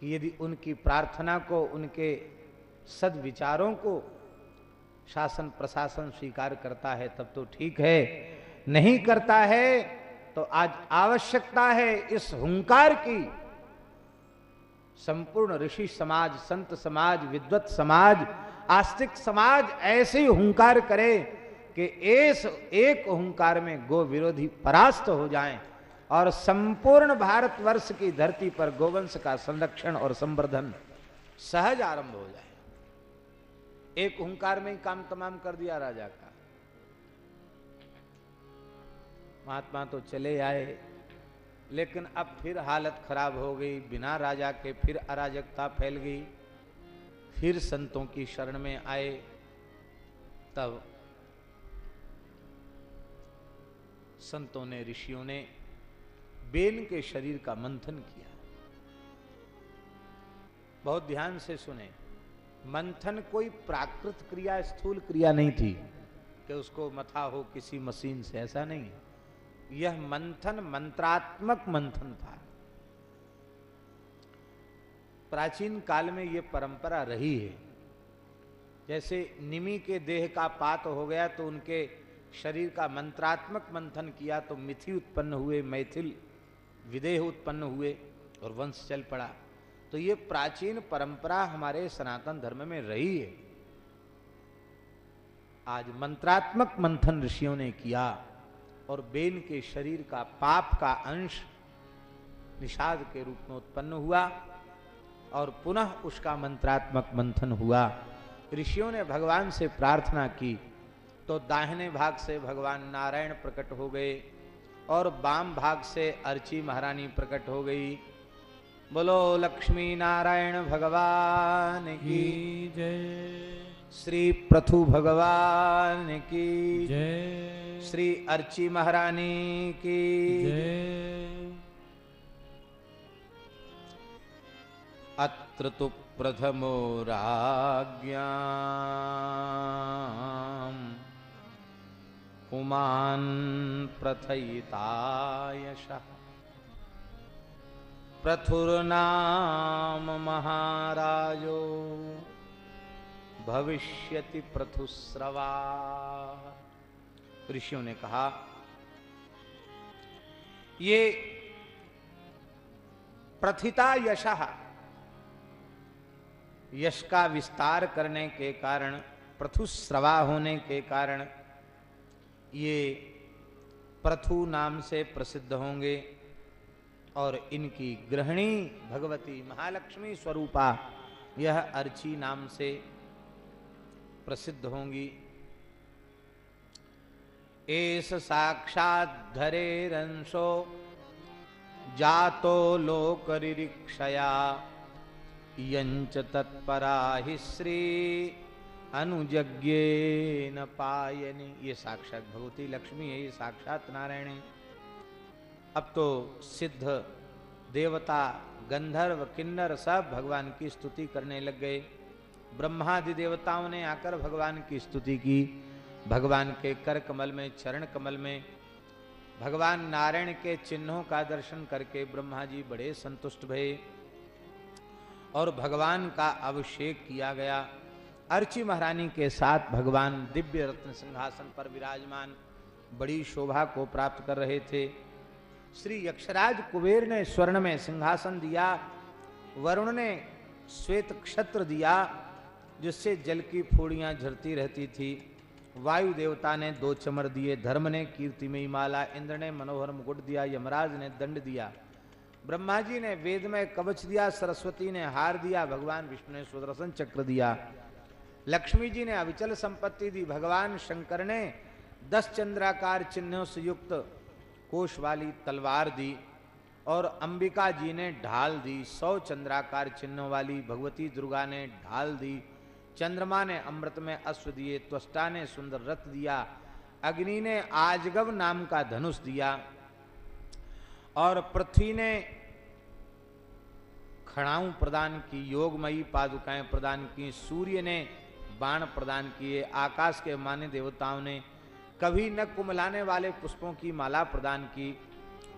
कि यदि उनकी प्रार्थना को, उनके सदविचारों को शासन प्रशासन स्वीकार करता है, तब तो ठीक है। नहीं करता है तो आज आवश्यकता है इस हुंकार की संपूर्ण ऋषि समाज, संत समाज, विद्वत समाज, आस्तिक समाज ऐसे ही हुंकार करे कि इस एक हुंकार में गो विरोधी परास्त हो जाएँ और संपूर्ण भारतवर्ष की धरती पर गोवंश का संरक्षण और संवर्धन सहज आरंभ हो जाए। एक हुंकार में ही काम तमाम कर दिया राजा का। महात्मा तो चले आए लेकिन अब फिर हालत खराब हो गई। बिना राजा के फिर अराजकता फैल गई। फिर संतों की शरण में आए। तब संतों ने, ऋषियों ने बेन के शरीर का मंथन किया। बहुत ध्यान से सुने। मंथन कोई प्राकृत क्रिया, स्थूल क्रिया नहीं थी कि उसको मथा हो किसी मशीन से, ऐसा नहीं। है यह मंथन मंत्रात्मक मंथन था। प्राचीन काल में यह परंपरा रही है। जैसे निमी के देह का पात हो गया तो उनके शरीर का मंत्रात्मक मंथन किया तो मिथि उत्पन्न हुए, मैथिल विदेह उत्पन्न हुए और वंश चल पड़ा। तो ये प्राचीन परंपरा हमारे सनातन धर्म में रही है। आज मंत्रात्मक मंथन ऋषियों ने किया। और बेन के शरीर का पाप का अंश निषाद के रूप में उत्पन्न हुआ और पुनः उसका मंत्रात्मक मंथन हुआ। ऋषियों ने भगवान से प्रार्थना की तो दाहिने भाग से भगवान नारायण प्रकट हो गए और बाम भाग से अर्ची महारानी प्रकट हो गई। बोलो लक्ष्मी नारायण भगवान की जय। श्री प्रथु भगवान की जय। श्री अर्ची महारानी की। अत्र तु प्रथमो राज्ञा पुमान् प्रथयितायशः प्रथुर्नाम महाराजो भविष्यति प्रथुस्रवा ऋषियों ने कहा, ये प्रथिता यशः, यश का विस्तार करने के कारण, प्रथुस्रवा होने के कारण, ये प्रथु नाम से प्रसिद्ध होंगे और इनकी गृहिणी भगवती महालक्ष्मी स्वरूपा, यह अर्ची नाम से प्रसिद्ध होंगी। एस साक्षात धरेरंशो जातो लोकरिक्षया यंच तत्परा ही श्री अनुजज्ञे न पायनी। ये साक्षात भगवती लक्ष्मी है, ये साक्षात नारायण है। अब तो सिद्ध देवता, गंधर्व, किन्नर सब भगवान की स्तुति करने लग गए। ब्रह्मादि देवताओं ने आकर भगवान की स्तुति की। भगवान के कर कमल में, चरण कमल में, भगवान नारायण के चिन्हों का दर्शन करके ब्रह्मा जी बड़े संतुष्ट भये और भगवान का अभिषेक किया गया। अर्ची महारानी के साथ भगवान दिव्य रत्न सिंहासन पर विराजमान बड़ी शोभा को प्राप्त कर रहे थे। श्री यक्षराज कुबेर ने स्वर्ण में सिंहासन दिया, वरुण ने श्वेत क्षत्र दिया, जिससे जल की फोड़ियाँ झरती रहती थी। वायु देवता ने दो चमर दिए, धर्म ने कीर्तिमयी माला, इंद्र ने मनोहर मुकुट दिया, यमराज ने दंड दिया। ब्रह्मा जी ने वेद में कवच दिया, सरस्वती ने हार दिया, भगवान विष्णु ने सुदर्शन चक्र दिया। लक्ष्मी जी ने अविचल संपत्ति दी, भगवान शंकर ने दस चंद्राकार चिन्हों से युक्त कोश वाली तलवार दी और अंबिका जी ने ढाल दी, सौ चंद्राकार चिन्हों वाली भगवती दुर्गा ने ढाल दी। चंद्रमा ने अमृत में अश्व दिए, त्वष्टा ने सुंदर रथ दिया, अग्नि ने आजगव नाम का धनुष दिया, और पृथ्वी ने खड़ाऊ प्रदान की, योगमयी पादुकाएँ प्रदान की, सूर्य ने बाण प्रदान किए, आकाश के मान्य देवताओं ने कभी न कुमलाने वाले पुष्पों की माला प्रदान की,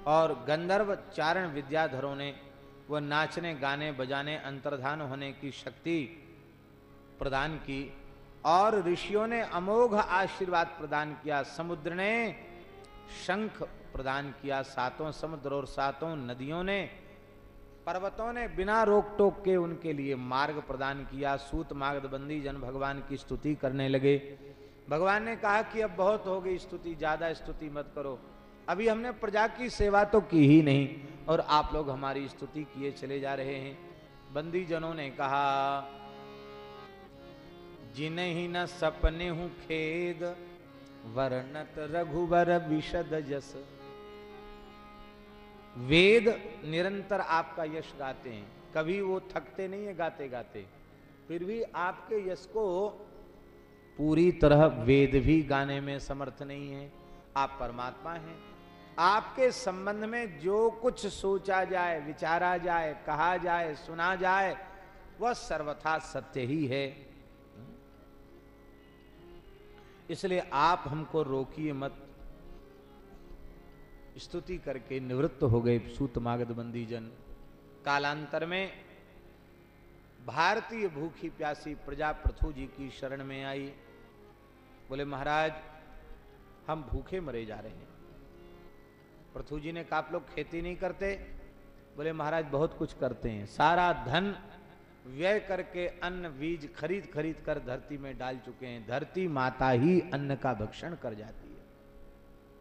और गंधर्व चारण विद्याधरों ने वह नाचने, गाने, बजाने, अंतर्धान होने की शक्ति प्रदान की। और ऋषियों ने अमोघ आशीर्वाद प्रदान किया, समुद्र ने शंख प्रदान किया, सातों समुद्र और सातों नदियों ने, पर्वतों ने बिना रोक टोक के उनके लिए मार्ग प्रदान किया, सूत मार्गबंदी जन भगवान की स्तुति करने लगे। भगवान ने कहा कि अब बहुत हो गई स्तुति, ज़्यादा स्तुति मत करो। अभी हमने प्रजा की सेवा तो की ही नहीं, और आप लोग हमारी स्तुति किए चले जा रहे हैं। बंदी जनों ने कहा जिन्हीं न सपने हूँ खेद, वर्णत रघुवर विशद जस। वेद निरंतर आपका यश गाते हैं। कभी वो थकते नहीं है गाते गाते फिर भी आपके यश को पूरी तरह वेद भी गाने में समर्थ नहीं है। आप परमात्मा हैं। आपके संबंध में जो कुछ सोचा जाए, विचारा जाए, कहा जाए, सुना जाए, वह सर्वथा सत्य ही है। इसलिए आप हमको रोकिए मत। स्तुति करके निवृत्त हो गए सूत मागध बंदी जन। कालांतर में भारतीय भूखी प्यासी प्रजा प्रथु जी की शरण में आई। बोले, महाराज, हम भूखे मरे जा रहे हैं। पृथु जी ने कहा, आप लोग खेती नहीं करते? बोले, महाराज, बहुत कुछ करते हैं। सारा धन व्यय करके अन्न बीज खरीद खरीद कर धरती में डाल चुके हैं। धरती माता ही अन्न का भक्षण कर जाती है।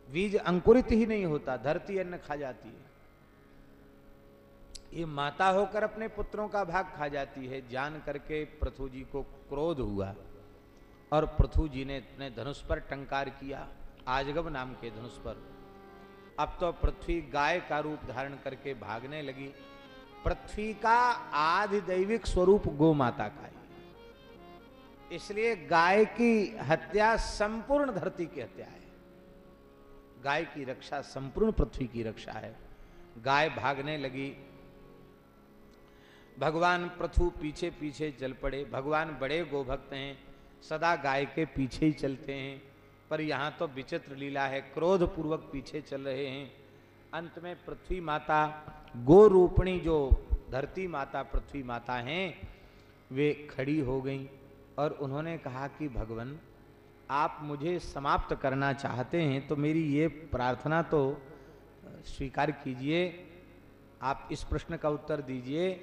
बीज अंकुरित ही नहीं होता, धरती अन्न खा जाती है। ये माता होकर अपने पुत्रों का भाग खा जाती है। जान करके पृथु जी को क्रोध हुआ और पृथु जी ने अपने धनुष पर टंकार किया, आजगब नाम के धनुष पर। अब तो पृथ्वी गाय का रूप धारण करके भागने लगी। पृथ्वी का आधिदैविक स्वरूप गो माता का है। इसलिए गाय की हत्या संपूर्ण धरती की हत्या है। गाय की रक्षा संपूर्ण पृथ्वी की रक्षा है। गाय भागने लगी। भगवान पृथु पीछे पीछे चल पड़े। भगवान बड़े गोभक्त हैं, सदा गाय के पीछे ही चलते हैं। पर यहाँ तो विचित्र लीला है क्रोध पूर्वक पीछे चल रहे हैं। अंत में पृथ्वी माता गो रूपणी जो धरती माता, पृथ्वी माता हैं, वे खड़ी हो गई और उन्होंने कहा कि, भगवान, आप मुझे समाप्त करना चाहते हैं तो मेरी ये प्रार्थना तो स्वीकार कीजिए। आप इस प्रश्न का उत्तर दीजिए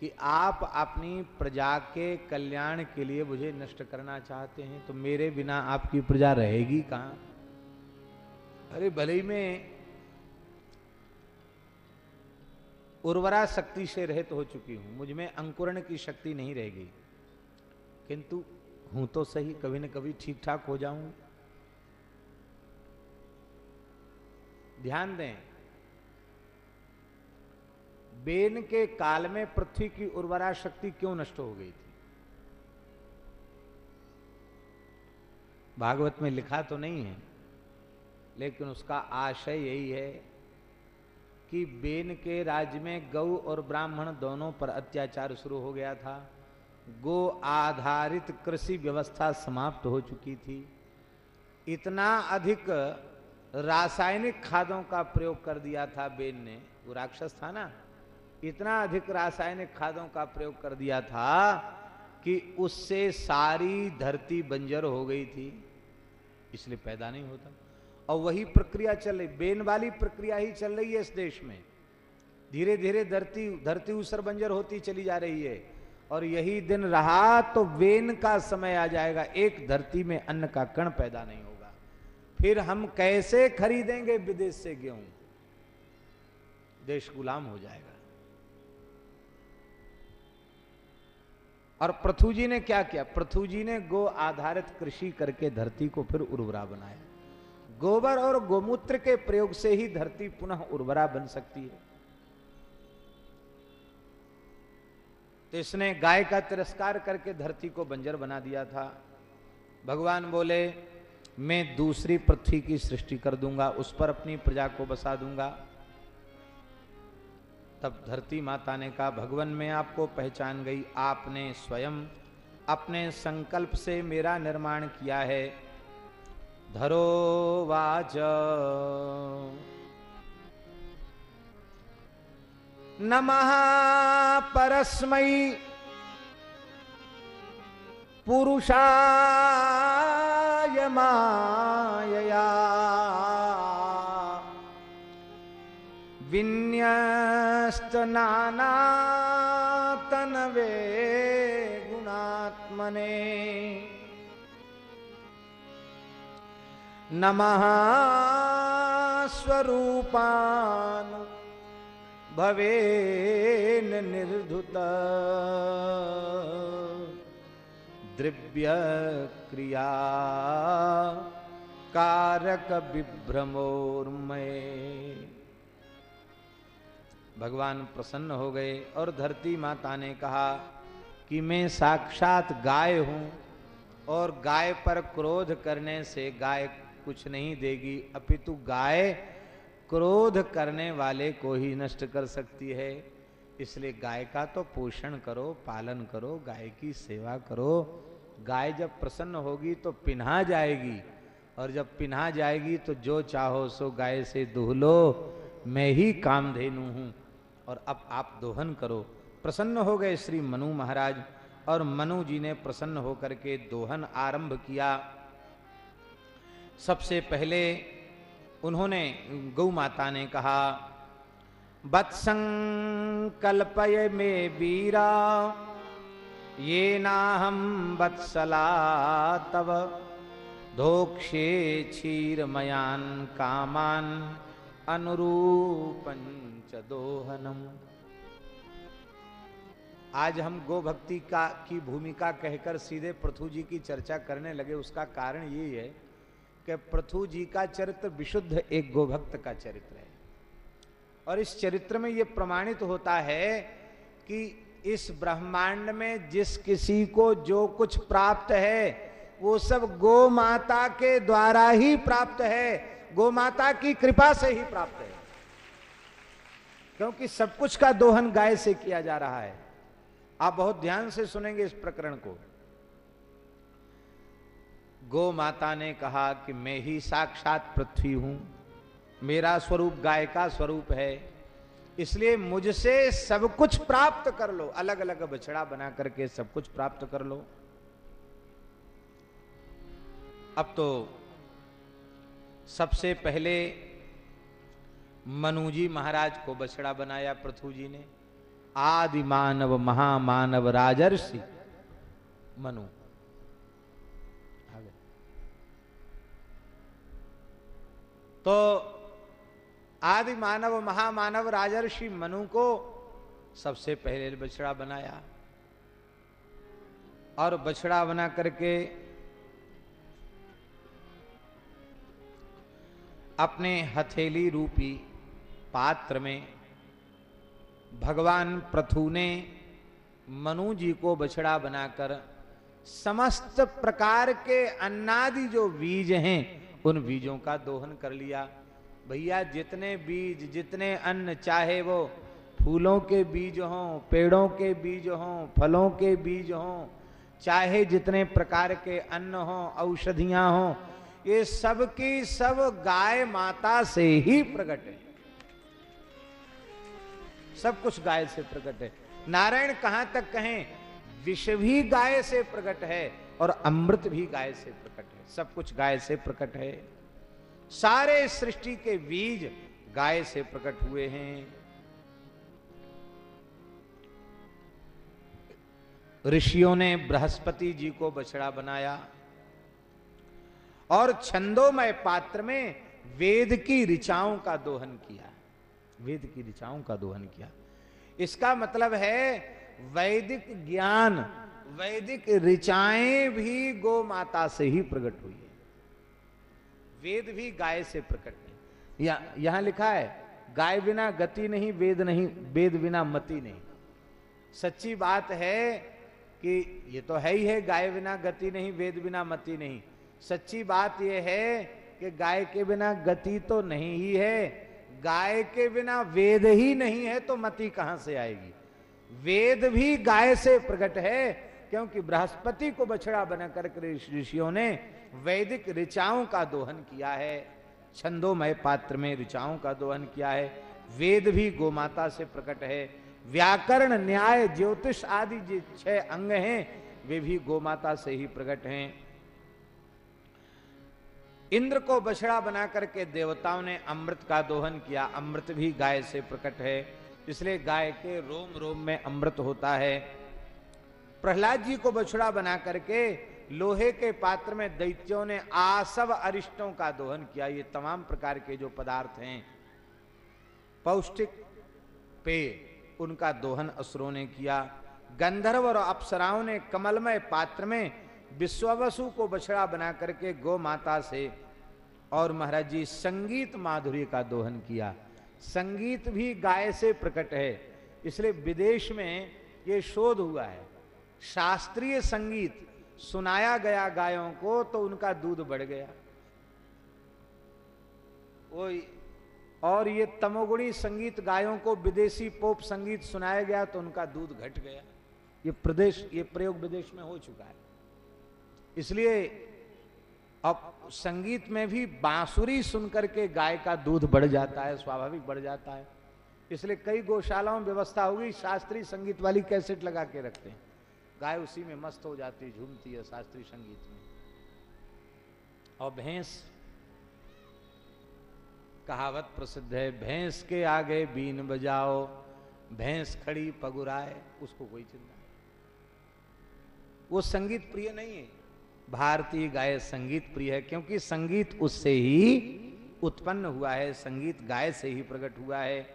कि आप अपनी प्रजा के कल्याण के लिए मुझे नष्ट करना चाहते हैं तो मेरे बिना आपकी प्रजा रहेगी कहाँ? अरे, भले ही में उर्वरा शक्ति से रहित हो चुकी हूँ। मुझमें अंकुरण की शक्ति नहीं रह गई। किंतु हूँ तो सही, कभी न कभी ठीक ठाक हो जाऊँ। ध्यान दें, बेन के काल में पृथ्वी की उर्वरा शक्ति क्यों नष्ट हो गई थी? भागवत में लिखा तो नहीं है, लेकिन उसका आशय यही है कि बेन के राज्य में गौ और ब्राह्मण दोनों पर अत्याचार शुरू हो गया था। गो आधारित कृषि व्यवस्था समाप्त हो चुकी थी। इतना अधिक रासायनिक खादों का प्रयोग कर दिया था बेन ने। वो राक्षस था ना? इतना अधिक रासायनिक खादों का प्रयोग कर दिया था कि उससे सारी धरती बंजर हो गई थी। इसलिए पैदा नहीं होता। और वही प्रक्रिया चल रही, बेन वाली प्रक्रिया ही चल रही है इस देश में। धीरे धीरे धरती धरती उसर बंजर होती चली जा रही है। और यही दिन रहा तो वेन का समय आ जाएगा, एक धरती में अन्न का कण पैदा नहीं होगा। फिर हम कैसे खरीदेंगे विदेश से गेहूँ? देश गुलाम हो जाएगा। और पृथु जी ने क्या किया? पृथु जी ने गो आधारित कृषि करके धरती को फिर उर्वरा बनाया। गोबर और गोमूत्र के प्रयोग से ही धरती पुनः उर्वरा बन सकती है। तो इसने गाय का तिरस्कार करके धरती को बंजर बना दिया था। भगवान बोले, मैं दूसरी पृथ्वी की सृष्टि कर दूँगा, उस पर अपनी प्रजा को बसा दूँगा। तब धरती माता ने कहा, भगवान, मैं आपको पहचान गई। आपने स्वयं अपने संकल्प से मेरा निर्माण किया है। धरो वाच। नमः परस्मै पुरुषाय मायया। विन्यस्त नानातनवे गुणात्मने। नमः स्वरूपान् भवेन निर्धुत। द्रव्य क्रिया कारक विभ्रमोर्मय भगवान प्रसन्न हो गए और धरती माता ने कहा कि मैं साक्षात गाय हूँ और गाय पर क्रोध करने से गाय कुछ नहीं देगी। अपितु गाय क्रोध करने वाले को ही नष्ट कर सकती है। इसलिए गाय का तो पोषण करो, पालन करो, गाय की सेवा करो। गाय जब प्रसन्न होगी तो पिन्हा जाएगी और जब पिन्हा जाएगी तो जो चाहो सो गाय से दुह लो। मैं ही कामधेनु हूँ और अब आप दोहन करो। प्रसन्न हो गए श्री मनु महाराज और मनु जी ने प्रसन्न होकर के दोहन आरंभ किया। सबसे पहले उन्होंने गौ माता ने कहा वत्संकल्पय में वीरा, ये नाहम वत्सला तव, धोक्षे क्षीरमयान कामान अनुरूपंच दोहनम। आज हम गो भक्ति का, की भूमिका कहकर सीधे पृथु जी की चर्चा करने लगे, उसका कारण यही है कि पृथु जी का चरित्र विशुद्ध एक गोभक्त का चरित्र है। और इस चरित्र में यह प्रमाणित होता है कि इस ब्रह्मांड में जिस किसी को जो कुछ प्राप्त है, वो सब गो माता के द्वारा ही प्राप्त है। गो माता की कृपा से ही प्राप्त है। क्योंकि सब कुछ का दोहन गाय से किया जा रहा है। आप बहुत ध्यान से सुनेंगे इस प्रकरण को। गो माता ने कहा कि मैं ही साक्षात पृथ्वी हूँ। मेरा स्वरूप गाय का स्वरूप है। इसलिए मुझसे सब कुछ प्राप्त कर लो। अलग अलग बछड़ा बना करके सब कुछ प्राप्त कर लो। अब तो सबसे पहले मनुजी महाराज को बछड़ा बनाया पृथु जी ने। आदि मानव, महामानव, राजर्षि मनु। तो आदि मानव, महामानव राजर्षि मनु को सबसे पहले बछड़ा बनाया। और बछड़ा बना करके अपने हथेली रूपी पात्र में भगवान प्रथु ने मनु जी को बछड़ा बनाकर समस्त प्रकार के अन्नादि जो बीज हैं उन बीजों का दोहन कर लिया। भैया, जितने बीज, जितने अन्न, चाहे वो फूलों के बीज हों, पेड़ों के बीज हों, फलों के बीज हों, चाहे जितने प्रकार के अन्न हों, औषधियाँ हों, ये सब की सब गाय माता से ही प्रकट है। सब कुछ गाय से प्रकट है। नारायण कहाँ तक कहें? विष भी गाय से प्रकट है और अमृत भी गाय से प्रकट है। सब कुछ गाय से प्रकट है। सारे सृष्टि के बीज गाय से प्रकट हुए हैं। ऋषियों ने बृहस्पति जी को बछड़ा बनाया और छंदोमय पात्र में वेद की ऋचाओं का दोहन किया। वेद की ऋचाओं का दोहन किया। इसका मतलब है वैदिक ज्ञान वैदिक ऋचाएँ भी गो माता से ही प्रकट हुई है। वेद भी गाय से प्रकट नहीं या, यहाँ लिखा है गाय बिना गति नहीं वेद नहीं वेद बिना मति नहीं। सच्ची बात है कि ये तो है ही है गाय बिना गति नहीं वेद बिना मति नहीं। सच्ची बात यह है कि गाय के बिना गति तो नहीं ही है। गाय के बिना वेद ही नहीं है तो मति कहाँ से आएगी? वेद भी गाय से प्रकट है क्योंकि बृहस्पति को बछड़ा बनाकर ऋषियों ने वैदिक ऋचाओं का दोहन किया है। छंदोमय पात्र में ऋचाओं का दोहन किया है। वेद भी गोमाता से प्रकट है। व्याकरण, न्याय, ज्योतिष आदि जो छह अंग हैं, वे भी गोमाता से ही प्रकट हैं। इंद्र को बछड़ा बना करके देवताओं ने अमृत का दोहन किया। अमृत भी गाय से प्रकट है। इसलिए गाय के रोम रोम में अमृत होता है। प्रहलाद जी को बछड़ा बना करके लोहे के पात्र में दैत्यों ने आसव अरिष्टों का दोहन किया। ये तमाम प्रकार के जो पदार्थ हैं, पौष्टिक पेय, उनका दोहन असुरों ने किया। गंधर्व और अप्सराओं ने कमलमय पात्र में विश्ववसु को बछड़ा बना करके गो माता से और महाराज जी संगीत माधुर्य का दोहन किया। संगीत भी गाय से प्रकट है, इसलिए विदेश में ये शोध हुआ है। शास्त्रीय संगीत सुनाया गया गायों को तो उनका दूध बढ़ गया। वो और ये तमोगुणी संगीत गायों को विदेशी पोप संगीत सुनाया गया तो उनका दूध घट गया। ये प्रदेश, ये प्रयोग विदेश में हो चुका है। इसलिए अब संगीत में भी बांसुरी सुनकर के गाय का दूध बढ़ जाता है, स्वाभाविक बढ़ जाता है। इसलिए कई गौशालाओं में व्यवस्था होगी शास्त्रीय संगीत वाली कैसेट लगा के रखते हैं। गाय उसी में मस्त हो जाती है झूमती है शास्त्रीय संगीत में। और भैंस, कहावत प्रसिद्ध है, भैंस के आगे बीन बजाओ, भैंस खड़ी पगुराए, उसको कोई चिंता नहीं। वो संगीत प्रिय नहीं है। भारतीय गाय संगीत प्रिय है, क्योंकि संगीत उससे ही उत्पन्न हुआ है, संगीत गाय से ही प्रकट हुआ है।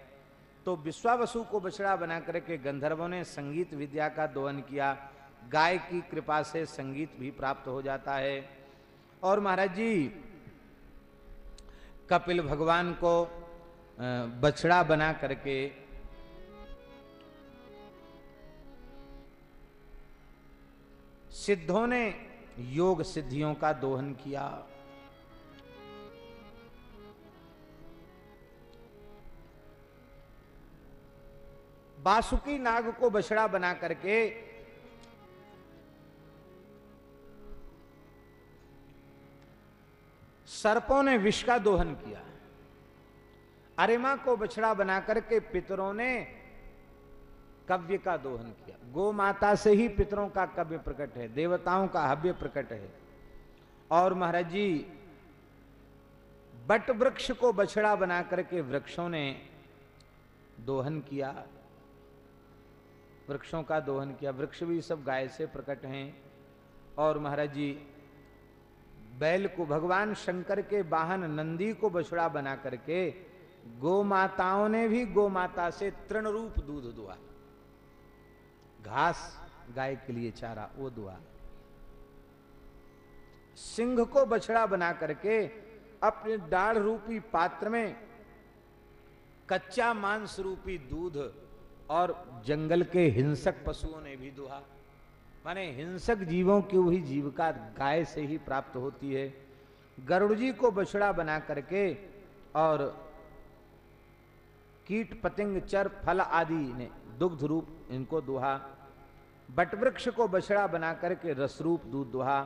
तो विश्वावसु को बछड़ा बना करके गंधर्वों ने संगीत विद्या का दोहन किया। गाय की कृपा से संगीत भी प्राप्त हो जाता है। और महाराज जी, कपिल भगवान को बछड़ा बना करके, सिद्धों ने योग सिद्धियों का दोहन किया। बासुकी नाग को बछड़ा बना करके सर्पों ने विष का दोहन किया। अरिमा को बछड़ा बनाकर के पितरों ने कव्य का दोहन किया। गो माता से ही पितरों का कव्य प्रकट है, देवताओं का हव्य प्रकट है। और महाराज जी बट वृक्ष को बछड़ा बना करके वृक्षों ने दोहन किया। वृक्षों का दोहन किया। वृक्ष भी सब गाय से प्रकट हैं। और महाराज जी बैल को भगवान शंकर के वाहन, नंदी को बछड़ा बना करके गो माताओं ने भी गो माता से तृण रूप दूध दुआ। घास गाय के लिए चारा वो दुआ। सिंह को बछड़ा बना करके अपने डाढ़ रूपी पात्र में कच्चा मांस रूपी दूध और जंगल के हिंसक पशुओं ने भी दुहा। माने हिंसक जीवों की वही जीविका गाय से ही प्राप्त होती है। गरुड़ जी को बछड़ा बना करके और कीट, पतंग, चर, फल आदि ने दुग्ध रूप इनको दुहा। बटवृक्ष को बछड़ा बना करके रसरूप दूध दुहा।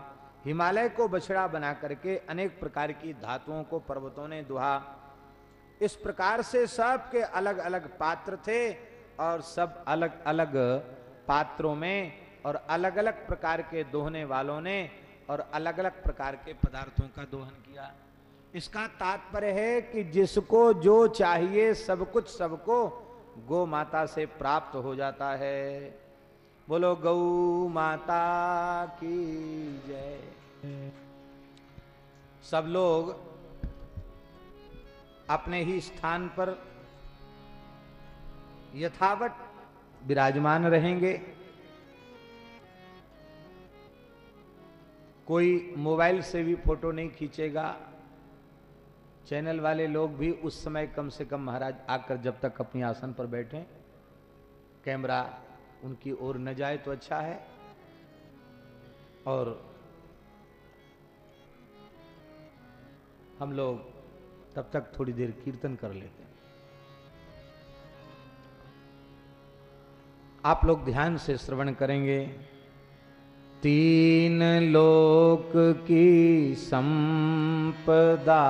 हिमालय को बछड़ा बना करके अनेक प्रकार की धातुओं को पर्वतों ने दुहा। इस प्रकार से सबके अलग अलग पात्र थे और सब अलग अलग पात्रों में और अलग अलग प्रकार के दोहने वालों ने और अलग अलग प्रकार के पदार्थों का दोहन किया। इसका तात्पर्य है कि जिसको जो चाहिए सब कुछ सबको गो माता से प्राप्त हो जाता है। बोलो गौ माता की जय। सब लोग अपने ही स्थान पर यथावत विराजमान रहेंगे। कोई मोबाइल से भी फ़ोटो नहीं खींचेगा। चैनल वाले लोग भी उस समय कम से कम महाराज आकर जब तक अपनी आसन पर बैठे। कैमरा उनकी ओर न जाए तो अच्छा है। और हम लोग तब तक थोड़ी देर कीर्तन कर लेते हैं। आप लोग ध्यान से श्रवण करेंगे। तीन लोक की संपदा।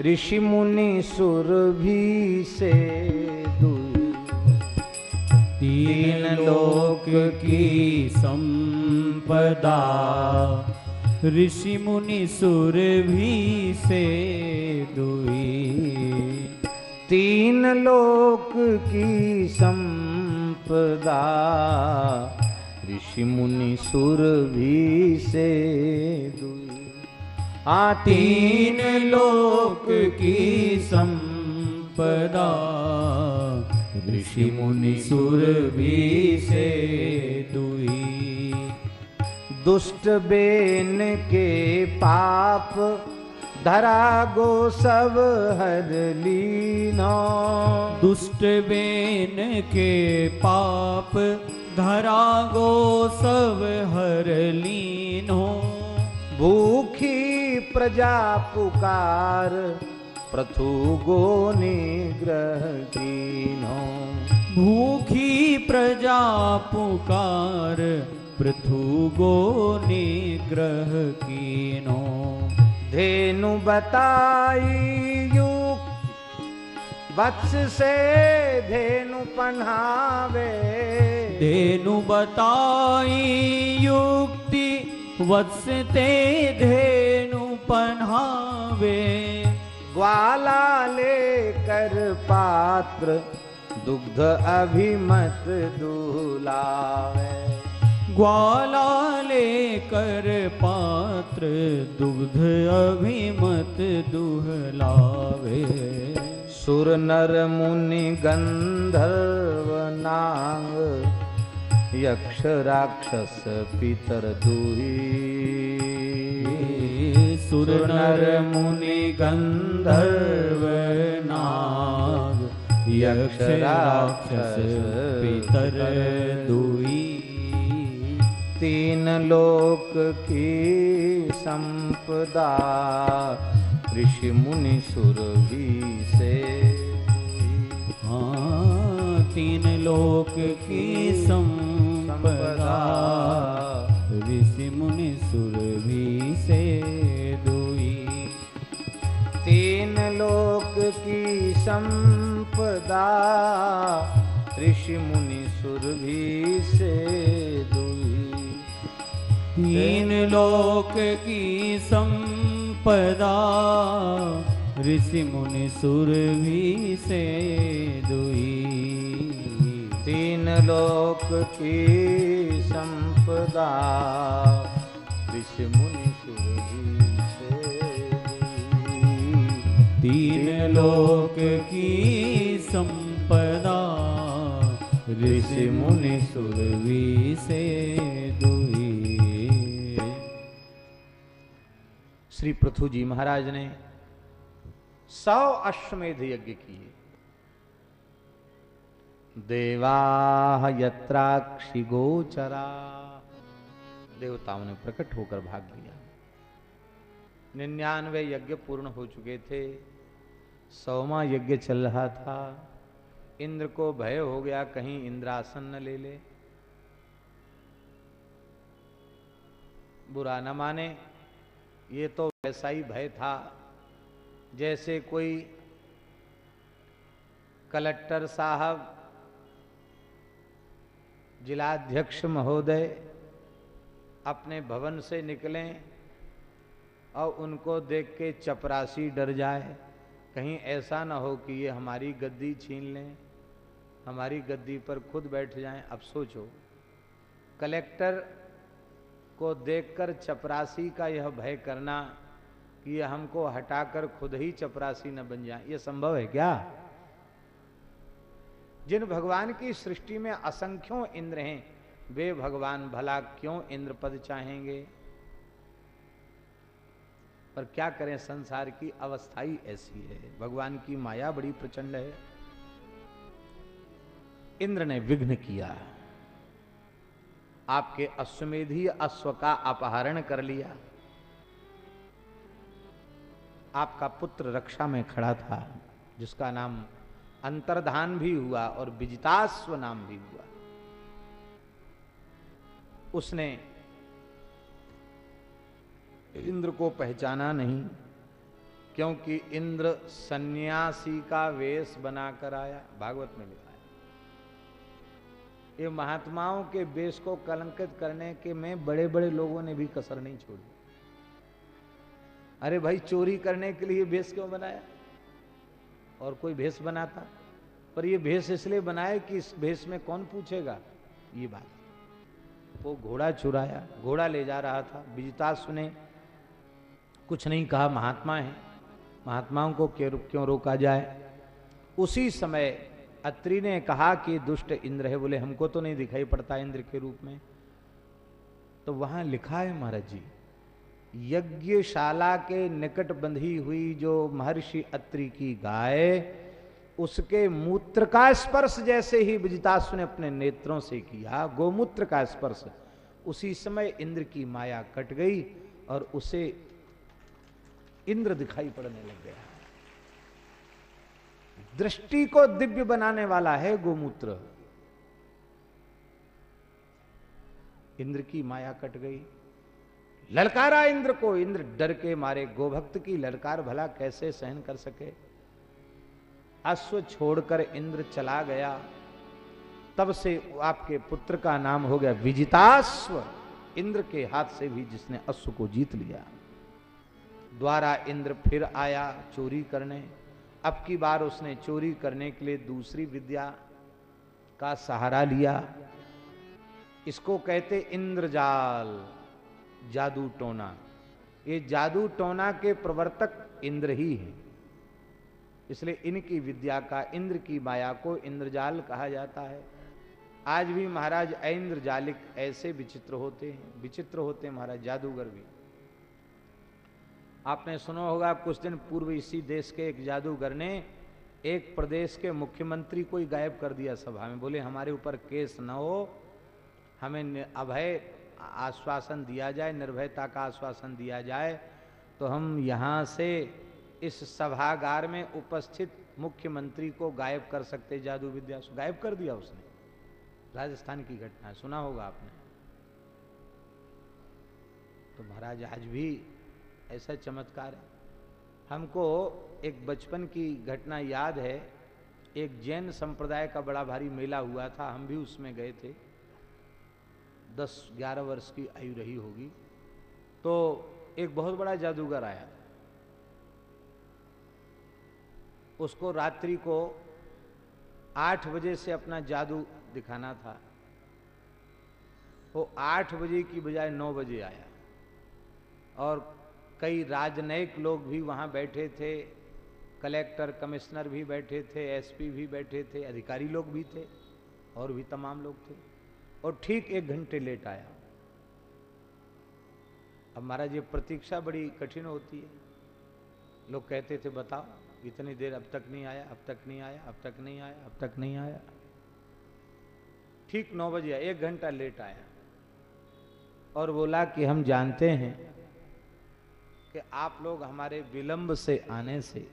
ऋषि मुनि सुर भी से तीन लोक की संपदा। ऋषि मुनि सुर भी से दुई तीन लोक की संपदा। ऋषि मुनि सुर भी से दुई आ तीन लोक की संपदा। ऋषि मुनि सुर भी से दुई दुष्ट बेन के पाप, धरा गो सब हर लीनो। दुष्ट बेन के पाप धरा गो सब हर लीनो भूखी प्रजा पुकार प्रथु गो निग्रह कीनो भूखी प्रजा पुकार पृथु गो निग्रह कीनो धेनु बताई युक्त वत्स से धेनु पन्हावे। धेनु बताई युक्ति वत्स ते धेनु पन्हावे। ग्वाला लेकर पात्र दुग्ध अभिमत दुलावे। ग्वाला लेकर पात्र दुग्ध अभिमत दुहलावे। सुर नर मुनि गंधर्व नांग यक्ष राक्षस पितर दुही। सुर नर मुनि गंधर्व नाग यक्ष राक्षस पितर दुई तीन लोक की संपदा ऋषि मुनि सुर भी से हाँ तीन लोक की संपदा। ऋषि मुनि सुर भी से दुई। तीन लोक की संपदा। ऋषि मुनि सुर भी से दुई। तीन लोक की संपदा। ऋषि मुनि सुर भी से दुई। तीन लोक की संपदा, ऋषि मुनि सुर भी से तीन लोक की संपदा, ऋषि मुनि सुर भी से श्री पृथु जी महाराज ने सौ अश्वमेध यज्ञ किए। देवाह यत्राक्षि गोचरा। देवताओं ने प्रकट होकर भाग लिया। निन्यानवे यज्ञ पूर्ण हो चुके थे। सौमा यज्ञ चल रहा था। इंद्र को भय हो गया, कहीं इंद्रासन न ले ले। बुरा न माने। ये तो वैसा ही भय था, जैसे कोई कलेक्टर साहब, जिलाध्यक्ष महोदय अपने भवन से निकलें और उनको देख के चपरासी डर जाए, कहीं ऐसा ना हो कि ये हमारी गद्दी छीन लें, हमारी गद्दी पर खुद बैठ जाएँ। अब सोचो, कलेक्टर को देखकर चपरासी का यह भय करना कि ये हमको हटाकर खुद ही चपरासी न बन जाए ये संभव है क्या? जिन भगवान की सृष्टि में असंख्यों इंद्र हैं, वे भगवान भला क्यों इंद्र पद चाहेंगे? पर क्या करें, संसार की अवस्था ही ऐसी है। भगवान की माया बड़ी प्रचंड है। इंद्र ने विघ्न किया। आपके अश्वमेधी अश्व का अपहरण कर लिया। आपका पुत्र रक्षा में खड़ा था, जिसका नाम अंतर्धान भी हुआ और विजितास्व नाम भी हुआ। उसने इंद्र को पहचाना नहीं, क्योंकि इंद्र सन्यासी का वेश बनाकर आया, भागवत में लिखा। ये महात्माओं के वेश को कलंकित करने के में बड़े बड़े लोगों ने भी कसर नहीं छोड़ी। अरे भाई, चोरी करने के लिए भेष क्यों बनाया? और कोई भेष बनाता? पर ये भेष इसलिए बनाए कि इस भेष में कौन पूछेगा? ये बात। वो घोड़ा चुराया, घोड़ा ले जा रहा था। विजिता सुने, कुछ नहीं कहा, महात्मा है। महात्माओं को क्यों रोका जाए? उसी समय अत्रि ने कहा कि दुष्ट इंद्र है, बोले, हमको तो नहीं दिखाई पड़ता इंद्र के रूप में। तो वहाँ लिखा है महाराज जी, यज्ञशाला के निकट बंधी हुई जो महर्षि अत्रि की गाय, उसके मूत्र का स्पर्श जैसे ही विजितासु ने अपने नेत्रों से किया, गोमूत्र का स्पर्श, उसी समय इंद्र की माया कट गई और उसे इंद्र दिखाई पड़ने लग गया। दृष्टि को दिव्य बनाने वाला है गोमूत्र। इंद्र की माया कट गई। ललकारा इंद्र को, इंद्र डर के मारे, गोभक्त की ललकार भला कैसे सहन कर सके? अश्व छोड़कर इंद्र चला गया। तब से आपके पुत्र का नाम हो गया विजिताश्व। इंद्र के हाथ से भी जिसने अश्व को जीत लिया। द्वारा इंद्र फिर आया चोरी करने। अब की बार उसने चोरी करने के लिए दूसरी विद्या का सहारा लिया। इसको कहते इंद्रजाल, जादू टोना। ये जादू टोना के प्रवर्तक इंद्र ही हैं। इसलिए इनकी विद्या का, इंद्र की माया को इंद्रजाल कहा जाता है। आज भी महाराज इंद्रजालिक ऐसे विचित्र होते हैं, विचित्र होते हैं महाराज, जादूगर भी। आपने सुना होगा, कुछ दिन पूर्व इसी देश के एक जादूगर ने एक प्रदेश के मुख्यमंत्री को ही गायब कर दिया सभा में। बोले, हमारे ऊपर केस न हो, हमें अभय आश्वासन दिया जाए, निर्भयता का आश्वासन दिया जाए तो हम यहाँ से इस सभागार में उपस्थित मुख्यमंत्री को गायब कर सकते जादू विद्या गायब कर दिया उसने। राजस्थान की घटना, सुना होगा आपने। तो महाराज, आज भी ऐसा चमत्कार है। हमको एक बचपन की घटना याद है। एक जैन संप्रदाय का बड़ा भारी मेला हुआ था, हम भी उसमें गए थे। दस ग्यारह वर्ष की आयु रही होगी। तो एक बहुत बड़ा जादूगर आया। उसको रात्रि को आठ बजे से अपना जादू दिखाना था। वो आठ बजे की बजाय नौ बजे आया। और कई राजनयिक लोग भी वहाँ बैठे थे, कलेक्टर, कमिश्नर भी बैठे थे, एसपी भी बैठे थे, अधिकारी लोग भी थे, और भी तमाम लोग थे। और ठीक एक घंटे लेट आया। अब महाराज, ये प्रतीक्षा बड़ी कठिन होती है। लोग कहते थे, बताओ, इतनी देर अब तक नहीं आया, अब तक नहीं आया, अब तक नहीं आया, अब तक नहीं आया। ठीक नौ बजे एक घंटा लेट आया। और बोला कि हम जानते हैं कि आप लोग हमारे विलंब से आने से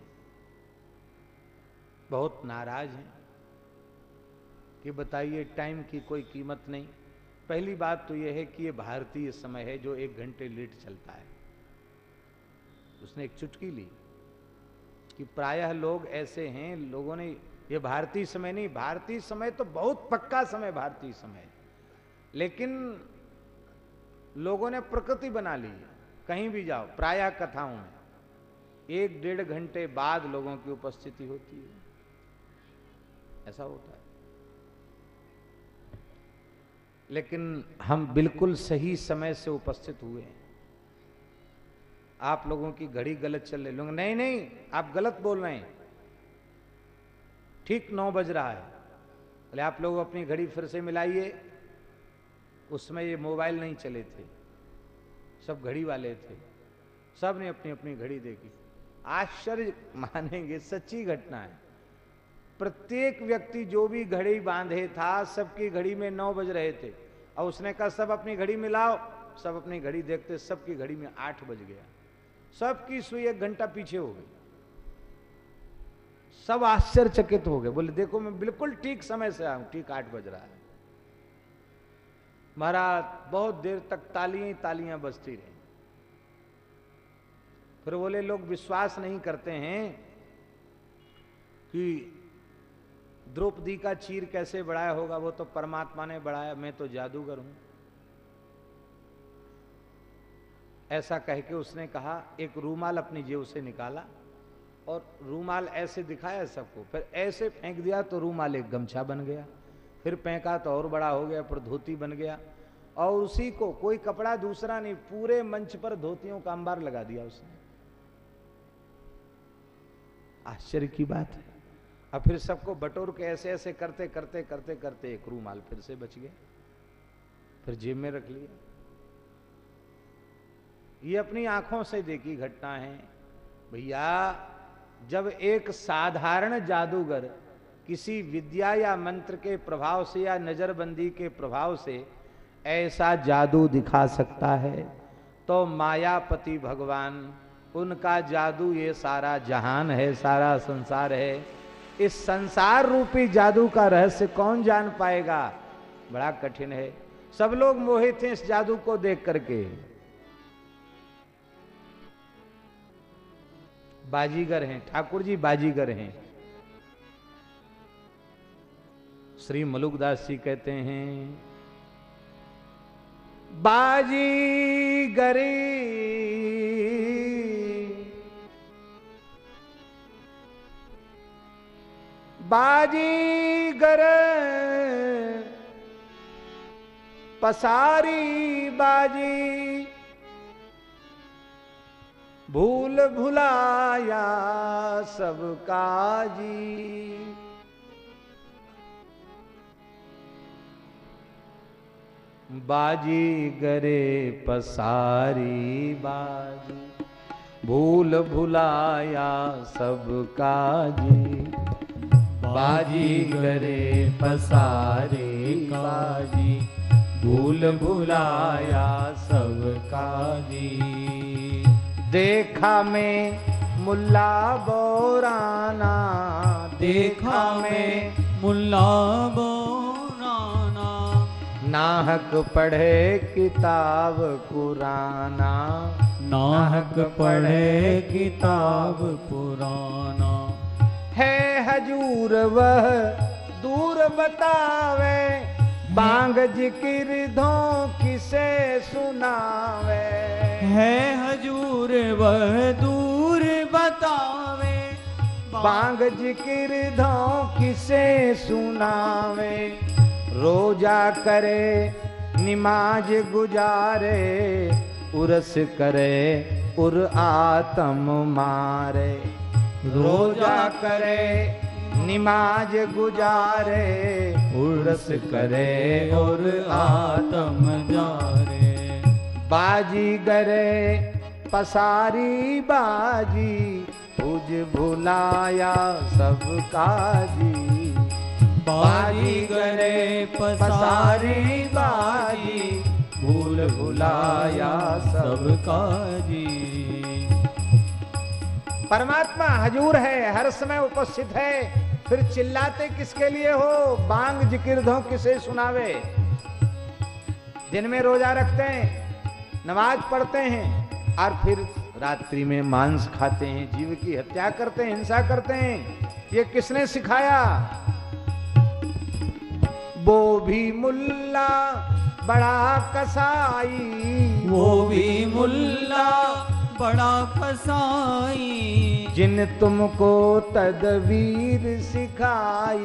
बहुत नाराज़ हैं कि बताइए टाइम की कोई कीमत नहीं। पहली बात तो यह है कि ये भारतीय समय है जो एक घंटे लेट चलता है। उसने एक चुटकी ली कि प्रायः लोग ऐसे हैं, लोगों ने ये भारतीय समय नहीं, भारतीय समय तो बहुत पक्का समय, भारतीय समय। लेकिन लोगों ने प्रकृति बना ली। कहीं भी जाओ प्रायः कथाओं में, एक डेढ़ घंटे बाद लोगों की उपस्थिति होती है। ऐसा होता है। लेकिन हम बिल्कुल सही समय से उपस्थित हुए हैं। आप लोगों की घड़ी गलत चल रही लोग, नहीं नहीं, आप गलत बोल रहे हैं। ठीक नौ बज रहा है। बोले आप लोग अपनी घड़ी फिर से मिलाइए। उसमें ये मोबाइल नहीं चले थे। सब घड़ी वाले थे। सबने अपनी अपनी घड़ी देखी। आश्चर्य मानेंगे, सच्ची घटना है। प्रत्येक व्यक्ति जो भी घड़ी बांधे था, सबकी घड़ी में नौ बज रहे थे। और उसने कहा, सब अपनी घड़ी मिलाओ। सब अपनी घड़ी देखते, सबकी घड़ी में आठ बज गया। सबकी सुई एक घंटा पीछे हो गई। सब आश्चर्यचकित हो गए। बोले, देखो, मैं बिल्कुल ठीक समय से आऊँ, ठीक आठ बज रहा है। महाराज, बहुत देर तक तालियाँ तालियाँ बजती रही। फिर बोले, लोग विश्वास नहीं करते हैं कि द्रौपदी का चीर कैसे बढ़ाया होगा? वो तो परमात्मा ने बढ़ाया, मैं तो जादूगर हूँ। ऐसा कह के उसने कहा, एक रूमाल अपनी जेब से निकाला और रूमाल ऐसे दिखाया सबको, फिर ऐसे फेंक दिया तो रूमाल एक गमछा बन गया। फिर फेंका तो और बड़ा हो गया, फिर धोती बन गया। और उसी को कोई कपड़ा दूसरा नहीं, पूरे मंच पर धोतियों का अंबार लगा दिया उसने। आश्चर्य की बात है। अब फिर सबको बटोर के ऐसे ऐसे करते करते करते करते एक रूमाल फिर से बच गया। फिर जेब में रख लिया। ये अपनी आँखों से देखी घटना है भैया, जब एक साधारण जादूगर किसी विद्या या मंत्र के प्रभाव से या नजरबंदी के प्रभाव से ऐसा जादू दिखा सकता है। तो मायापति भगवान, उनका जादू ये सारा जहान है, सारा संसार है। इस संसार रूपी जादू का रहस्य कौन जान पाएगा? बड़ा कठिन है। सब लोग मोहित हैं इस जादू को देख करके। बाजीगर हैं, ठाकुर जी बाजीगर हैं। श्री मलुकदास जी कहते हैं, बाजी गरी, बाजी गर, पसारी बाजी, भूल भुलाया सब काजी। बाजी गरे पसारी बाजी, भूल भुलाया सब जी बाजी गरे पसारे काजी भूल भुलाया सब काजी। देखा में मुल्ला बोराना, देखा में मुल्ला बोराना नाहक पढ़े किताब कुराना नाहक पढ़े किताब पुराना। है हजूर वह दूर बतावे। बांग ज़िक्र धो किसे सुनावे। है हजूर वह दूर बतावे। बांग ज़िक्र धो किसे सुनावे। रोजा करे, निमाज गुजारे, उरस करे, उर आत्म मारे। रोजा करे, निमाज गुजारे, उरस करे और आत्म जारे। बाजी गरे, पसारी बाजी तुझ भुलाया सब काजी। बाजी गरे पसारी बाजी, भूल भुलाया सब सब काजी। परमात्मा हजूर है, हर समय उपस्थित है। फिर चिल्लाते किसके लिए हो? बांग ज़िक्र धो किसे सुनावे? दिन में रोजा रखते हैं, नमाज़ पढ़ते हैं, और फिर रात्रि में मांस खाते हैं, जीव की हत्या करते हैं, हिंसा करते हैं। ये किसने सिखाया? वो भी मुल्ला बड़ा कसाई। वो भी मुल्ला बड़ा कसाई। जिन तुमको तदवीर सिखाई।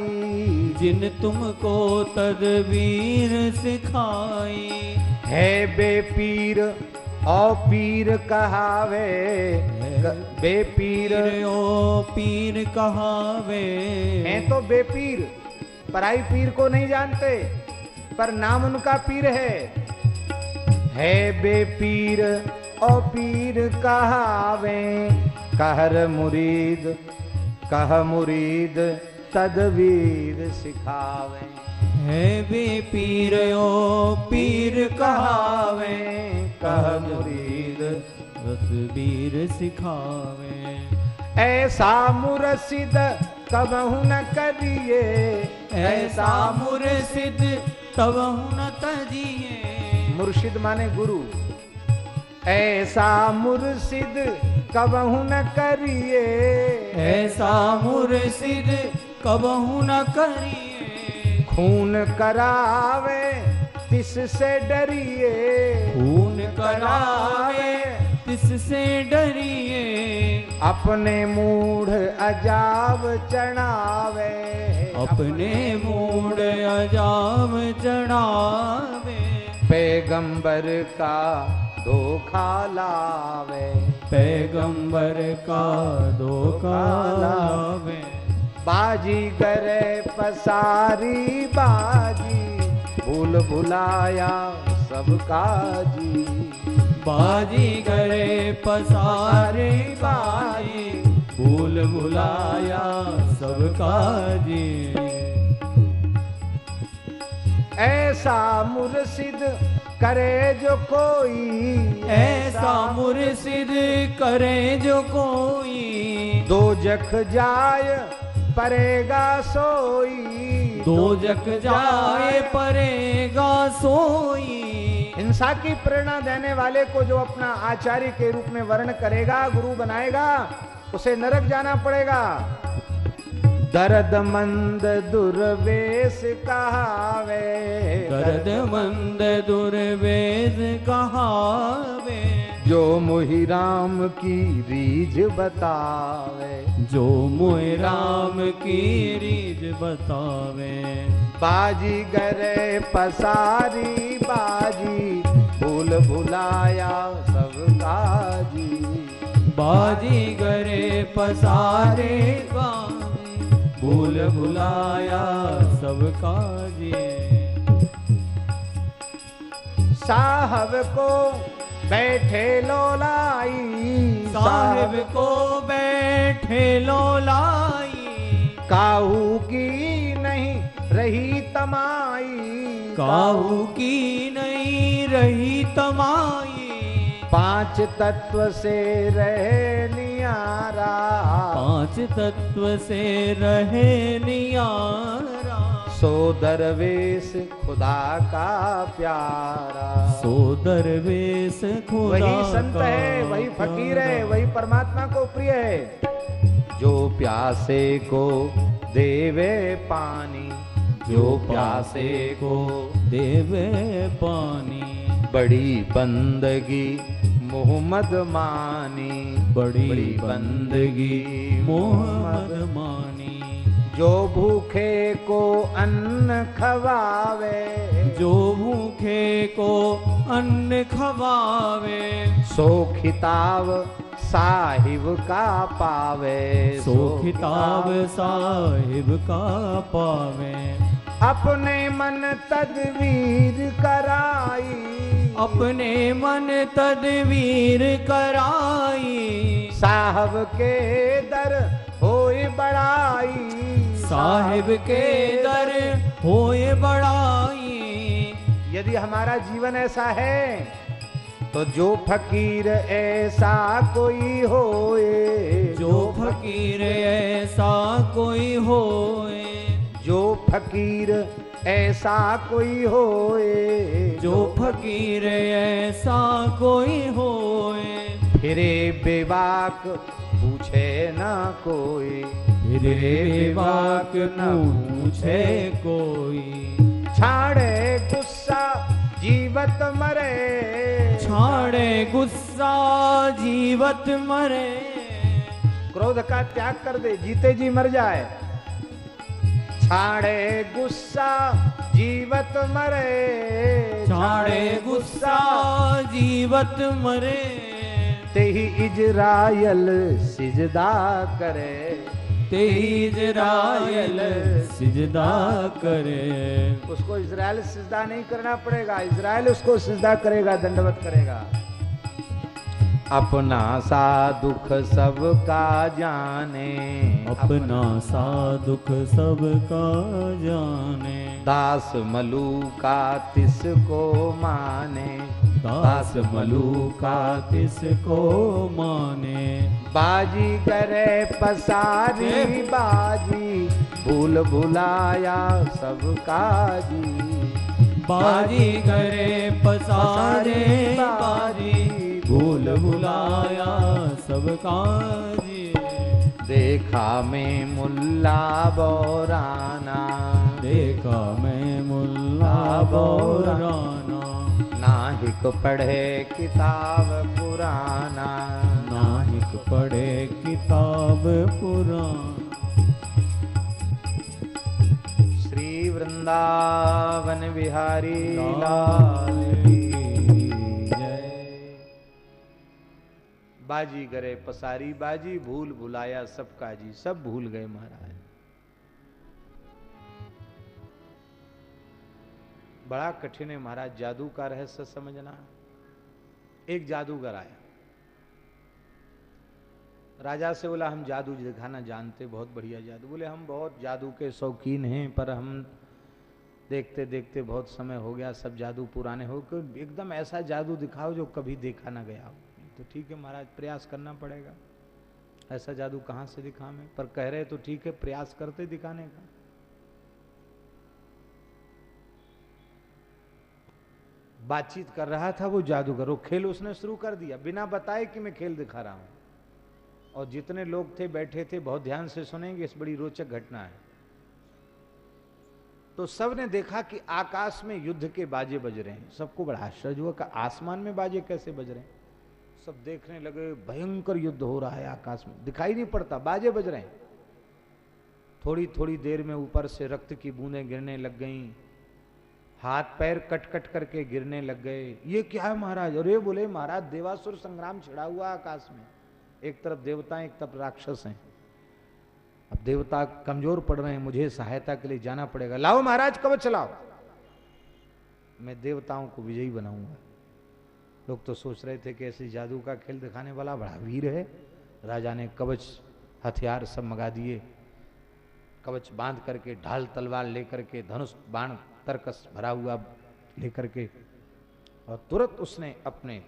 जिन तुमको तदबीर सिखाई। है बेपीर और पीर कहावे। बेपीर। पीर ओ पीर कहावे। हैं तो बेपीर। पराई पीर को नहीं जानते पर नाम उनका पीर है। है बेपीर और पीर कहावे कहर मुरीद कह मुरीद तदवीर सिखावे। है बे पीर ओ पीर कहावे कह मुरीद तदबीर सिखावे। ऐसा मुरसिद कबहु न करिए। ऐसा मुर्शिद तब न तजिए। मुर्शिद माने गुरु। ऐसा मुर्शिद कबहु न करिए। ऐसा मुर्शिद कबहू न करिए। खून करावे तिस से डरिए। खून करावे तिससे डरिए। अपने मूढ़ अजाब चढ़ावे। अपने मूड अजाम चढ़ावे। पैगंबर का धोखा लावे। पैगंबर का धोखा लावे। बाजी करे पसारी बाजी। भूल भुलाया सबका जी बाजी गए पसारे बाजी भूल भुलाया सबका जी। ऐसा मुर्शिद करे जो कोई। ऐसा मुर्शिद करे जो कोई। दो जख जाय परेगा सोई। दो जग जाए परेगा सोई। हिंसा की प्रेरणा देने वाले को जो अपना आचार्य के रूप में वर्ण करेगा गुरु बनाएगा उसे नरक जाना पड़ेगा। दर्द मंद दुर्वेश कहावे। दर्द मंद दुर्वेश कहावे। जो मोहि राम की रीझ बतावे। जो मुहि राम की रीज बतावे। बाजी गरे पसारी बाजी भूल भुलाया सब काजी। बाजी गरे पसारे गाने भूल भुलाया सब काजे। साहब को बैठे लोलाई। साहिब को बैठे लोलाई। काहू की नहीं रही तमाई। काहू की नहीं रही तमाई। पाँच तत्व से रहे नियारा। पाँच तत्व से रहे नियारा। सो दरवेश खुदा का प्यारा। सो दरवेश खुदा वही संत है वही फकीर है वही परमात्मा को प्रिय है। जो प्यासे को देवे पानी जो प्यासे को देवे पानी। बड़ी बंदगी मोहम्मद मानी। बड़ी बड़ी बंदगी मोहम्मद मानी। जो भूखे को अन्न खवावे। जो भूखे को अन्न खवावे। सो खिताब साहिब का पावे। सो खिताब साहिब का पावे। अपने मन तदवीर कराई। अपने मन तदवीर कराई। साहब के दर होई बड़ाई साहिब के दर होए बड़ाई यदि हमारा जीवन ऐसा है तो जो फकीर ऐसा कोई होए। जो फकीर ऐसा कोई होए। जो फकीर ऐसा कोई होए जो फकीर ऐसा कोई होए। फिरे बेबाक पूछे ना कोई। फिरे वाक न पूछे कोई। छाड़े गुस्सा जीवत मरे। छाड़े गुस्सा जीवत मरे। क्रोध का त्याग कर दे जीते जी मर जाए। छाड़े गुस्सा जीवत मरे। छाड़े गुस्सा जीवत मरे। ते ही इजरायल सिजदा करे। तेजरायल सिजदा करे। उसको इजराइल सिजदा नहीं करना पड़ेगा। इजराइल उसको सिजदा करेगा दंडवत करेगा। अपना सा दुख सबका जाने। अपना सा दुख सबका जाने। दास मलू का तिसको माने। दास मलू का किसको माने। बाजी करे पसारी बाजी भूल भुलाया सब काजी बाजी करे पसारे बाजी। भूल भुलाया सब काजी। देखा मैं मुल्ला बोराना। देखा मैं मुल्ला बोराना। नाहिक पढ़े किताब पुराना। नाहिक पढ़े किताब पुराण श्री वृंदावन बिहारी लाल। बाजी करे, पसारी बाजी, भूल भुलाया सब काजी सब भूल गए महाराज। बड़ा कठिन है महाराज, जादू का रहस्य समझना। एक जादूगर आया। राजा से बोला, हम जादू दिखाना जानते, बहुत बढ़िया जादू। बोले, हम बहुत जादू के शौकीन हैं, पर हम देखते देखते बहुत समय हो गया, सब जादू पुराने हो एकदम ऐसा जादू दिखाओ जो कभी देखा ना गया हो। तो ठीक है, महाराज, प्रयास करना पड़ेगा। ऐसा जादू कहाँ से दिखा मैं पर कह रहे तो ठीक है, प्रयास करते दिखाने का। बातचीत कर रहा था वो जादूगर, वो खेल उसने शुरू कर दिया। बिना बताए कि मैं खेल दिखा रहा हूँ। और जितने लोग थे, बैठे थे, बहुत ध्यान से सुनेंगे, इस बड़ी रोचक घटना है। तो सबने देखा कि आकाश में युद्ध के बाजे बज रहे हैं। सबको बड़ा आश्चर्य हुआ कि आसमान में बाजे कैसे बज रहे हैं। सब देखने लगे, भयंकर युद्ध हो रहा है आकाश में। दिखाई नहीं पड़ता, बाजे बज रहे हैं। थोड़ी थोड़ी देर में ऊपर से रक्त की बूंदें गिरने लग गईं। हाथ पैर कट कट करके गिरने लग गए। ये क्या है महाराज? अरे बोले, महाराज, देवासुर संग्राम छिड़ा हुआ आकाश में। एक तरफ़ देवता एक तरफ़ राक्षस हैं। अब देवता कमज़ोर पड़ रहे हैं, मुझे सहायता के लिए जाना पड़ेगा। लाओ महाराज, कवच चलाओ मैं देवताओं को विजयी बनाऊँगा। लोग तो सोच रहे थे कि ऐसे जादू का खेल दिखाने वाला बड़ा वीर है। राजा ने कवच, हथियार सब मंगा दिए। कवच बाँध करके, ढाल, तलवार लेकर के, धनुष, बाण, तरकस भरा हुआ लेकर के, और तुरंत उसने अपने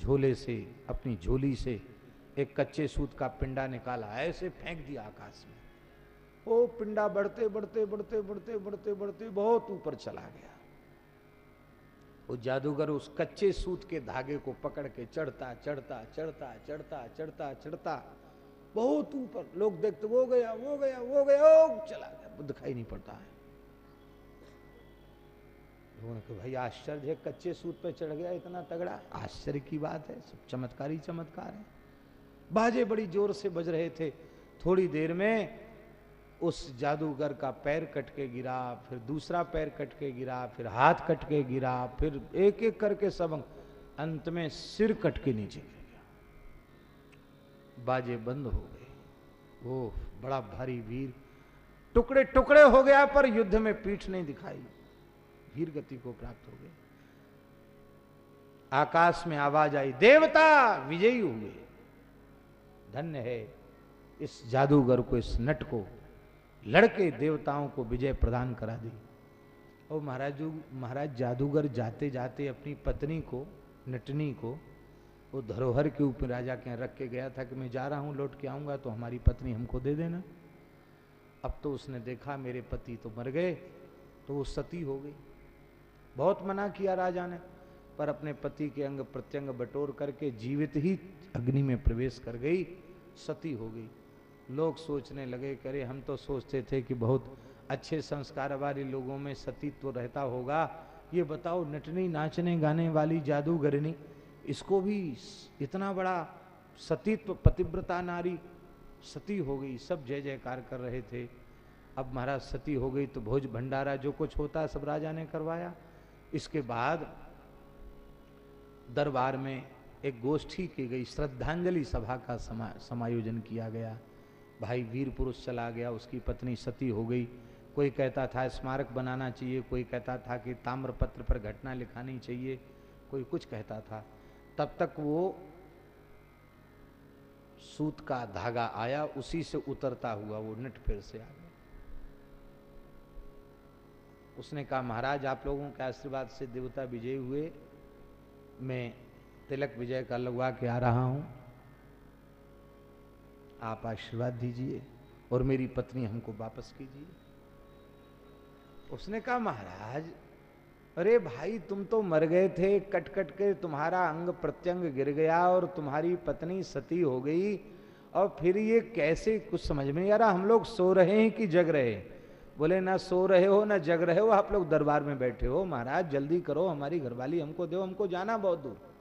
झोले से, अपनी झोली से एक कच्चे सूत का पिंडा निकाला, ऐसे फेंक दिया आकाश में। वो पिंडा बढ़ते बढ़ते बढ़ते बढ़ते बढ़ते बढ़ते, बहुत ऊपर चला गया। वो जादूगर उस कच्चे सूत के धागे को पकड़ के चढ़ता चढ़ता चढ़ता चढ़ता चढ़ता चढ़ता। बहुत ऊपर लोग देखते, वो गया वो गया वो गया वो चला गया। वो दिखाई नहीं पड़ता है। लोगों ने भाई, आश्चर्य है, कच्चे सूत पे चढ़ गया, इतना तगड़ा। आश्चर्य की बात है, सब चमत्कारी, चमत्कार है। बाजे बड़ी ज़ोर से बज रहे थे। थोड़ी देर में उस जादूगर का पैर कट के गिरा, फिर दूसरा पैर कट के गिरा, फिर हाथ कट के गिरा, फिर एक एक करके सब अंत में सिर कट के नीचे गिर गया। बाजे बंद हो गए वो बड़ा भारी वीर। टुकड़े टुकड़े हो गया, पर युद्ध में पीठ नहीं दिखाई। वीर गति को प्राप्त हो गए आकाश में आवाज़ आई, देवता, विजयी हुए। धन्य है इस जादूगर को, इस नट को। लड़के देवताओं को विजय प्रदान करा दी। और महाराज महाराज जादूगर जाते जाते अपनी पत्नी को, नटनी को, वो धरोहर के ऊपर राजा के यहाँ रख के गया था कि मैं जा रहा हूँ, लौट के आऊँगा तो हमारी पत्नी हमको दे देना। अब तो उसने देखा, मेरे पति तो मर गए तो वो सती हो गई। बहुत मना किया राजा ने, पर अपने पति के अंग प्रत्यंग बटोर करके जीवित ही अग्नि में प्रवेश कर गई, सती हो गई। लोग सोचने लगे करे हम तो सोचते थे कि बहुत अच्छे संस्कार वाले लोगों में सतीत्व रहता होगा। ये बताओ नटनी नाचने गाने वाली जादूगरनी इसको भी इतना बड़ा सतीत्व पतिव्रता नारी सती हो गई। सब जय जयकार कर रहे थे। अब महाराज सती हो गई तो भोज भंडारा जो कुछ होता सब राजा ने करवाया। इसके बाद दरबार में एक गोष्ठी की गई श्रद्धांजलि सभा का समा, समायोजन किया गया। भाई वीर पुरुष चला गया, उसकी पत्नी सती हो गई। कोई कहता था, स्मारक बनाना चाहिए। कोई कहता था कि ताम्रपत्र पर घटना लिखानी चाहिए। कोई कुछ कहता था। तब तक वो सूत का धागा आया, उसी से उतरता हुआ वो नट फिर से आ गया। उसने कहा, महाराज, आप लोगों के आशीर्वाद से देवता विजय हुए। मैं तिलक विजय का लगवा के आ रहा हूँ। आप आशीर्वाद दीजिए और मेरी पत्नी हमको वापस कीजिए। उसने कहा, महाराज, अरे भाई, तुम तो मर गए थे कट कट के तुम्हारा अंग प्रत्यंग गिर गया और तुम्हारी पत्नी सती हो गई और फिर ये कैसे, कुछ समझ में यार हम लोग सो रहे हैं कि जग रहे बोले, ना सो रहे हो, ना जग रहे हो, आप लोग दरबार में बैठे हो, महाराज, जल्दी करो, हमारी घरवाली हमको दो, हमको जाना बहुत दूर।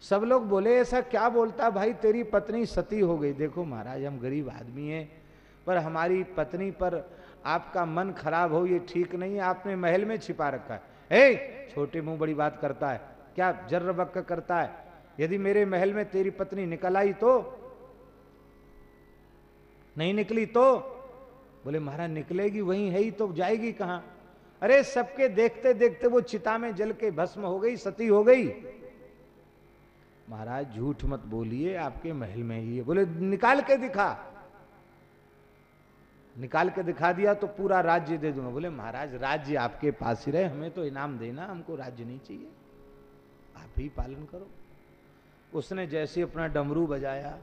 सब लोग बोले, ऐसा क्या बोलता भाई? तेरी पत्नी सती हो गई। देखो महाराज, हम गरीब आदमी हैं, पर हमारी पत्नी पर आपका मन खराब हो, ये ठीक नहीं है। आपने महल में छिपा रखा है। ए छोटे मुँह बड़ी बात करता है। क्या जर्र बक्का करता है? यदि मेरे महल में तेरी पत्नी निकल आई तो? नहीं निकली तो? बोले, महाराज, निकलेगी, वहीं है ही तो जाएगी कहाँ? अरे, सबके देखते देखते वो चिता में जल के भस्म हो गई, सती हो गई। महाराज, झूठ मत बोलिए, आपके महल में ही है। बोले, निकाल के दिखा। निकाल के दिखा दिया तो पूरा राज्य दे दूँगा। बोले, महाराज, राज्य आपके पास ही रहे, हमें तो इनाम देना, हमको राज्य नहीं चाहिए। आप ही पालन करो। उसने जैसे अपना डमरू बजाया,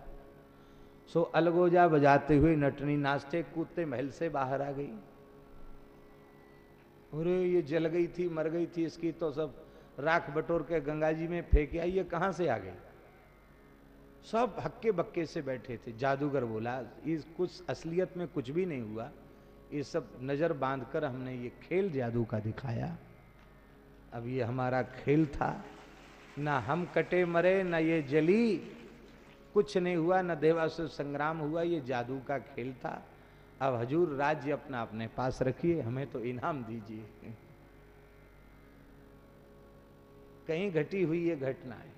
सो अलगोजा बजाते हुए नटनी नाचते कूदते महल से बाहर आ गई। अरे, ये जल गई थी, मर गई थी, इसकी तो सब राख बटोर के गंगा जी में फेंके आई, ये कहाँ से आ गई? सब हक्के बक्के से बैठे थे। जादूगर बोला इस कुछ असलियत में कुछ भी नहीं हुआ। ये सब नज़र बांधकर हमने ये खेल जादू का दिखाया। अब ये हमारा खेल था। ना हम कटे मरे, ना ये जली। कुछ नहीं हुआ, न देवासुर संग्राम हुआ। ये जादू का खेल था। अब हजूर, राज्य अपना अपने पास रखिए। हमें तो इनाम दीजिए। कहीं घटी हुई ये घटना है,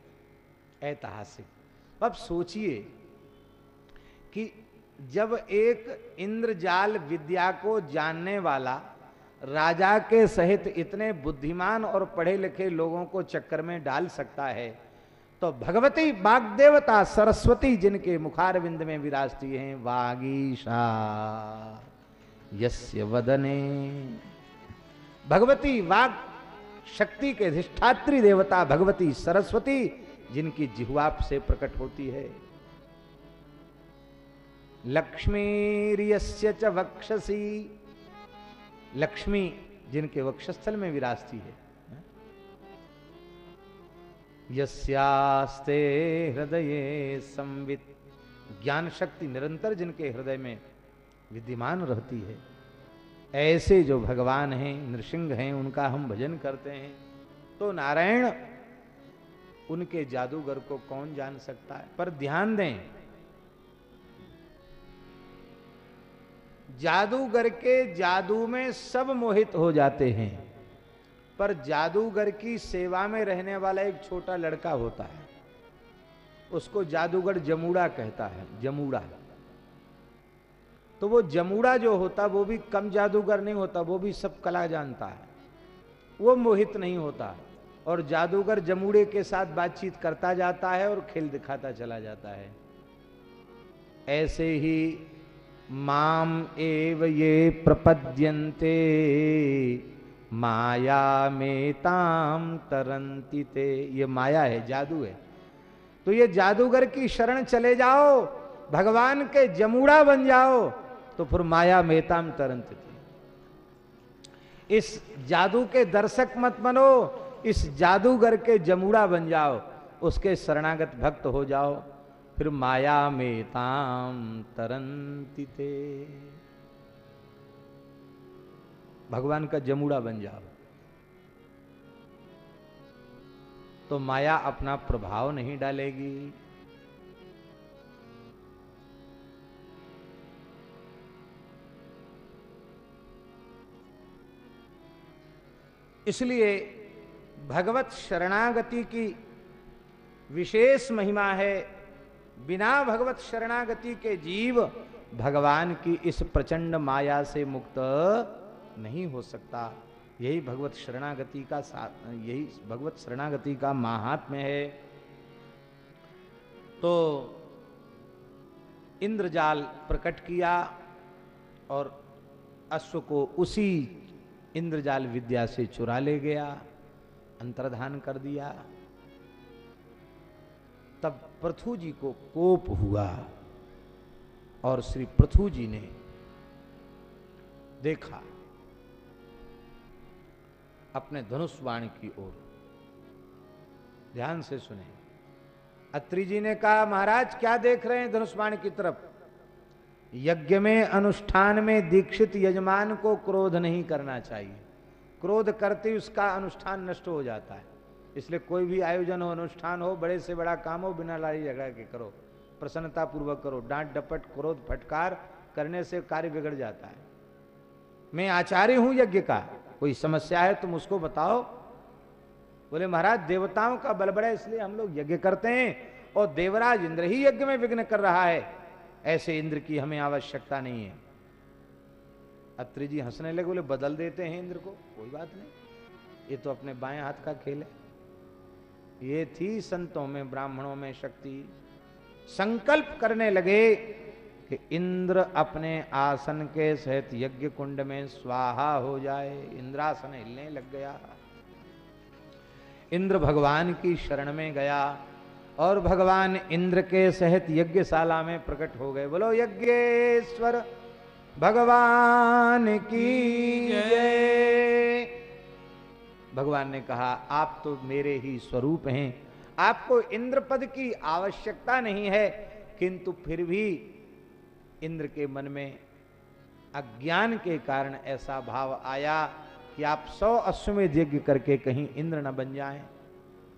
ऐतिहासिक। अब सोचिए कि जब एक इंद्रजाल विद्या को जानने वाला राजा के सहित इतने बुद्धिमान और पढ़े लिखे लोगों को चक्कर में डाल सकता है तो भगवती बागदेवता सरस्वती जिनके मुखारविंद में विराजती हैं, वागीशा, यस्य वदने। भगवती वाग शक्ति के अधिष्ठात्री देवता भगवती सरस्वती, जिनकी जिह्वाप से प्रकट होती है। लक्ष्मीर्यस्य च वक्षसी। लक्ष्मी, जिनके वक्षस्थल में विराजती है यस्यास्ते हृदय संवित। ज्ञान शक्ति निरंतर जिनके हृदय में विद्यमान रहती है। ऐसे जो भगवान हैं, नृसिंह हैं, उनका हम भजन करते हैं। तो नारायण, उनके जादूगर को कौन जान सकता है? पर ध्यान दें, जादूगर के जादू में सब मोहित हो जाते हैं, पर जादूगर की सेवा में रहने वाला एक छोटा लड़का होता है। उसको जादूगर जमूड़ा कहता है, जमूड़ा। तो वो जमूड़ा जो होता, वो भी कम जादूगर नहीं होता, वो भी सब कला जानता है। वो मोहित नहीं होता और जादूगर जमूड़े के साथ बातचीत करता जाता है और खेल दिखाता चला जाता है। ऐसे ही माम एव ये प्रपद्यन्ते, माया में ताम तरंती ते। ये माया है, जादू है। तो ये जादूगर की शरण चले जाओ, भगवान के जमूड़ा बन जाओ तो फिर माया मेहताम तरंत इस जादू के दर्शक मत बनो, इस जादूगर के जमूड़ा बन जाओ, उसके शरणागत भक्त हो जाओ। फिर माया में ताम तरंती भगवान का जमूड़ा बन जाओ। तो माया अपना प्रभाव नहीं डालेगी। इसलिए भगवत शरणागति की विशेष महिमा है। बिना भगवत शरणागति के जीव भगवान की इस प्रचंड माया से मुक्त नहीं हो सकता। यही भगवत शरणागति का यही भगवत शरणागति का महात्म्य है। तो इंद्रजाल प्रकट किया और अश्व को उसी इंद्रजाल विद्या से चुरा ले गया, अंतर्धान कर दिया। तब पृथु जी को कोप हुआ और श्री पृथु जी ने देखा, अपने धनुष बाण की ओर। ध्यान से सुने। अत्रि जी ने कहा, महाराज, क्या देख रहे हैं धनुष बाण की तरफ़? यज्ञ में, अनुष्ठान में दीक्षित यजमान को क्रोध नहीं करना चाहिए। क्रोध करते उसका अनुष्ठान नष्ट हो जाता है। इसलिए कोई भी आयोजन हो, अनुष्ठान हो, बड़े से बड़ा काम हो, बिना लड़ाई झगड़ा के करो। प्रसन्नता पूर्वक करो। डांट डपट, क्रोध, फटकार करने से कार्य बिगड़ जाता है। मैं आचार्य हूँ यज्ञ का। कोई समस्या है तुम उसको बताओ। बोले, महाराज, देवताओं का बल बड़ा इसलिए हम लोग यज्ञ करते हैं और देवराज इंद्र ही यज्ञ में विघ्न कर रहा है। ऐसे इंद्र की हमें आवश्यकता नहीं है। अत्रि जी हंसने लगे, बोले, बदल देते हैं इंद्र को, कोई बात नहीं। ये तो अपने बाएँ हाथ का खेल है। ये थी संतों में, ब्राह्मणों में शक्ति। संकल्प करने लगे कि इंद्र अपने आसन के सहित यज्ञ कुंड में स्वाहा हो जाए। इंद्रासन हिलने लग गया। इंद्र भगवान की शरण में गया। और भगवान इंद्र के सहित यज्ञशाला में प्रकट हो गए। बोलो, यज्ञेश्वर, भगवान की भगवान ने कहा, आप तो मेरे ही स्वरूप हैं। आपको इंद्र पद की आवश्यकता नहीं है, किंतु फिर भी इंद्र के मन में अज्ञान के कारण ऐसा भाव आया कि आप सौ अश्वमेध यज्ञ करके कहीं इंद्र न बन जाएँ।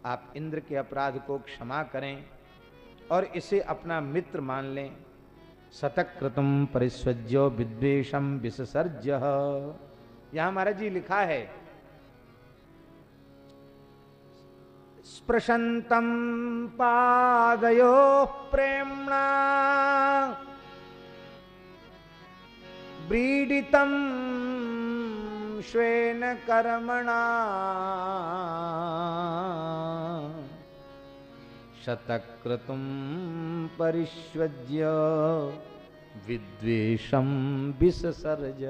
आप इंद्र के अपराध को क्षमा करें और इसे अपना मित्र मान लें। सतकृतम परिस्वज्यो विद्वेशम विसर्ज यहाँ महाराज जी लिखा है स्पृशंतम पादयो प्रेमणा ब्रीडितम श्वेन कर्मणा। शतक्रतुम परिष्वज्य विद्वेशम विसर्ज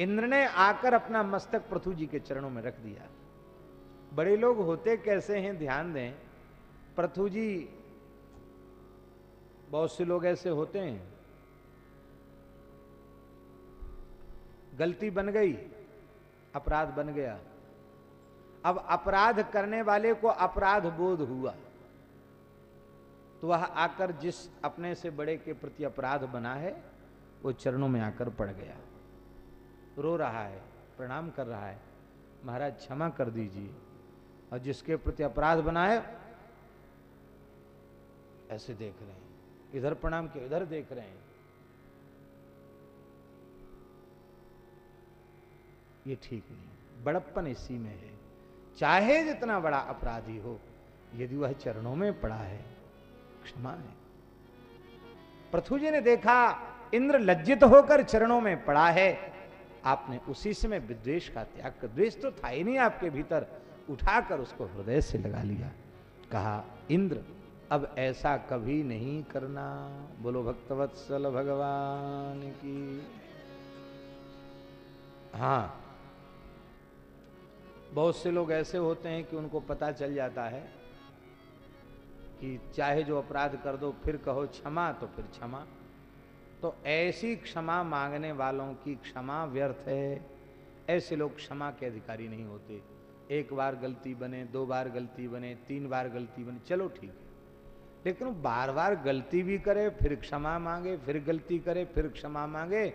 इंद्र ने आकर अपना मस्तक पृथु जी के चरणों में रख दिया। बड़े लोग होते कैसे हैं, ध्यान दें। पृथु जी, बहुत से लोग ऐसे होते हैं। गलती बन गई, अपराध बन गया। अब अपराध करने वाले को अपराध बोध हुआ। तो वह आकर जिस अपने से बड़े के प्रति अपराध बना है, वो चरणों में आकर पड़ गया। रो रहा है, प्रणाम कर रहा है, महाराज क्षमा कर दीजिए। और जिसके प्रति अपराध बना है, ऐसे देख रहे हैं। इधर प्रणाम के इधर देख रहे हैं। ये ठीक नहीं। बड़प्पन इसी में है। चाहे जितना बड़ा अपराधी हो, यदि वह चरणों में पड़ा है, क्षमा है। पृथ्वी जी ने देखा, इंद्र लज्जित होकर चरणों में पड़ा है। आपने उसी समय विद्वेश का त्याग कर, द्वेष तो था ही नहीं आपके भीतर, उठाकर उसको हृदय से लगा लिया। कहा, इंद्र, अब ऐसा कभी नहीं करना। बोलो, भक्तवत्सल भगवान की। हाँ बहुत से लोग ऐसे होते हैं कि उनको पता चल जाता है कि चाहे जो अपराध कर दो, फिर कहो क्षमा तो फिर क्षमा। तो ऐसी क्षमा मांगने वालों की क्षमा व्यर्थ है। ऐसे लोग क्षमा के अधिकारी नहीं होते। एक बार गलती बने, दो बार गलती बने, तीन बार गलती बने, चलो ठीक है। लेकिन बार बार गलती भी करे, फिर क्षमा मांगे, फिर गलती करे, फिर क्षमा मांगे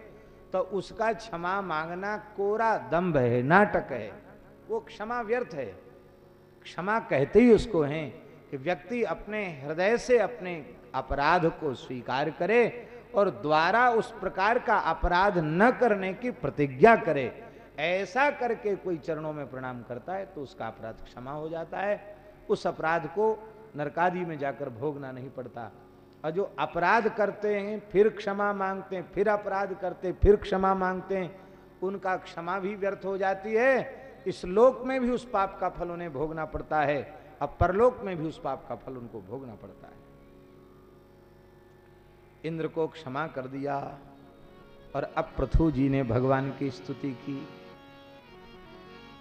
तो उसका क्षमा मांगना कोरा दम्भ है, नाटक है। वो क्षमा व्यर्थ है। क्षमा कहते ही उसको हैं कि व्यक्ति अपने हृदय से अपने अपराध को स्वीकार करे और द्वारा उस प्रकार का अपराध न करने की प्रतिज्ञा करे। ऐसा करके कोई चरणों में प्रणाम करता है तो उसका अपराध क्षमा हो जाता है। उस अपराध को नरकादि में जाकर भोगना नहीं पड़ता। और जो अपराध करते हैं, फिर क्षमा मांगते हैं, फिर अपराध करते फिर क्षमा मांगते हैं, उनका क्षमा भी व्यर्थ हो जाती है। इस लोक में भी उस पाप का फल उन्हें भोगना पड़ता है। अब परलोक में भी उस पाप का फल उनको भोगना पड़ता है। इंद्र को क्षमा कर दिया और अब पृथु जी ने भगवान की स्तुति की।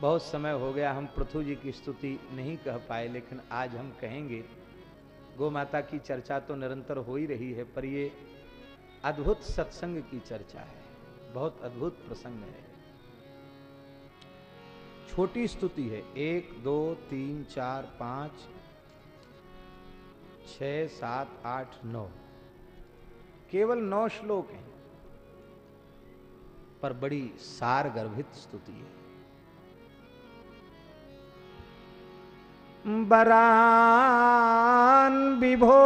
बहुत समय हो गया, हम पृथु जी की स्तुति नहीं कह पाए, लेकिन आज हम कहेंगे गो माता की चर्चा तो निरंतर हो ही रही है, पर ये अद्भुत सत्संग की चर्चा है। बहुत अद्भुत प्रसंग है। छोटी स्तुति है। एक, दो, तीन, चार, पाँच छ सात, आठ, नौ। केवल नौ श्लोक हैं, पर बड़ी सार गर्भित स्तुति है। बरान विभो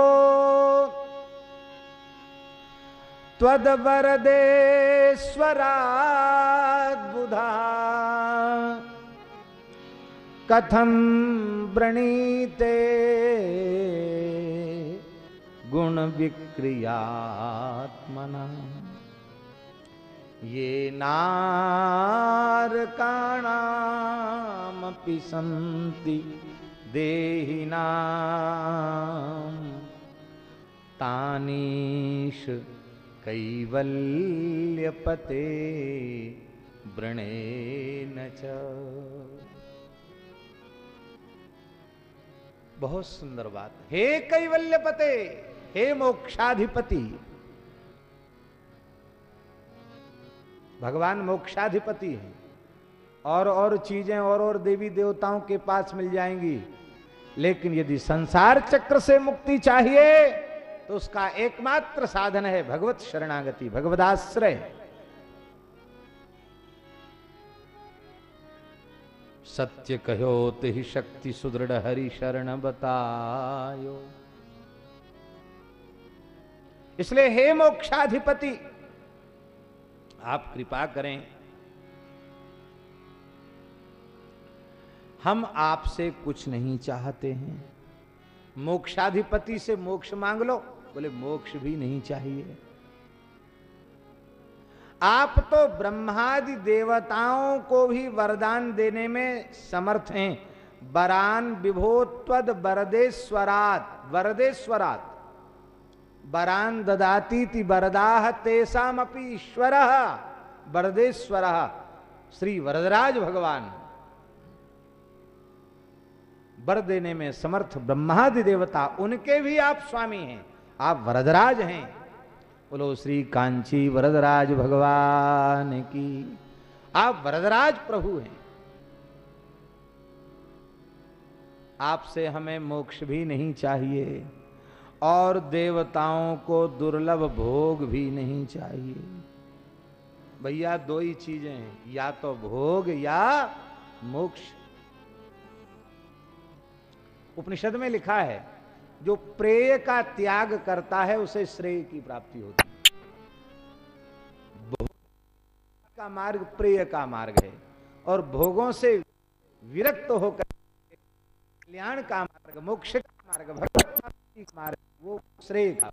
त्वदवरदेश्वराद्बुधा कथम व्रणीते गुण विक्रियात्मना। ये नारकाणामपि सन्ति देहिनां तानीश कैवल्यपते व्रणेन च। बहुत सुंदर बात। हे कैवल्यपते, हे मोक्षाधिपति। भगवान मोक्षाधिपति हैं। और और चीज़ें और और देवी देवताओं के पास मिल जाएँगी। लेकिन यदि संसार चक्र से मुक्ति चाहिए तो उसका एकमात्र साधन है भगवत शरणागति, भगवदाश्रय। सत्य कहो ही शक्ति सुदृढ़ हरि शरण बतायो। इसलिए हे मोक्षाधिपति, आप कृपा करें, हम आपसे कुछ नहीं चाहते हैं। मोक्षाधिपति से मोक्ष मांग लो, बोले मोक्ष भी नहीं चाहिए। आप तो ब्रह्मादि देवताओं को भी वरदान देने में समर्थ हैं। वरान विभोत्वद वरदेश्वरात वरदेश्वरात। बरान ददाती ति वरदाह तेसाम ईश्वर, वरदेश्वर। श्री वरदराज भगवान वर देने में समर्थ ब्रह्मादि देवता, उनके भी आप स्वामी हैं। आप वरदराज हैं। बोलो, श्री कांची वरदराज भगवान की। आप वरदराज प्रभु हैं। आपसे हमें मोक्ष भी नहीं चाहिए और देवताओं को दुर्लभ भोग भी नहीं चाहिए। भैया, दो ही चीज़ें हैं, या तो भोग या मोक्ष। उपनिषद में लिखा है जो प्रेय का त्याग करता है, उसे श्रेय की प्राप्ति होती है। का मार्ग प्रेय का मार्ग है, और भोगों से विरक्त होकर कल्याण का मार्ग, मोक्ष का मार्ग, भगवत मार्ग, वो श्रेय का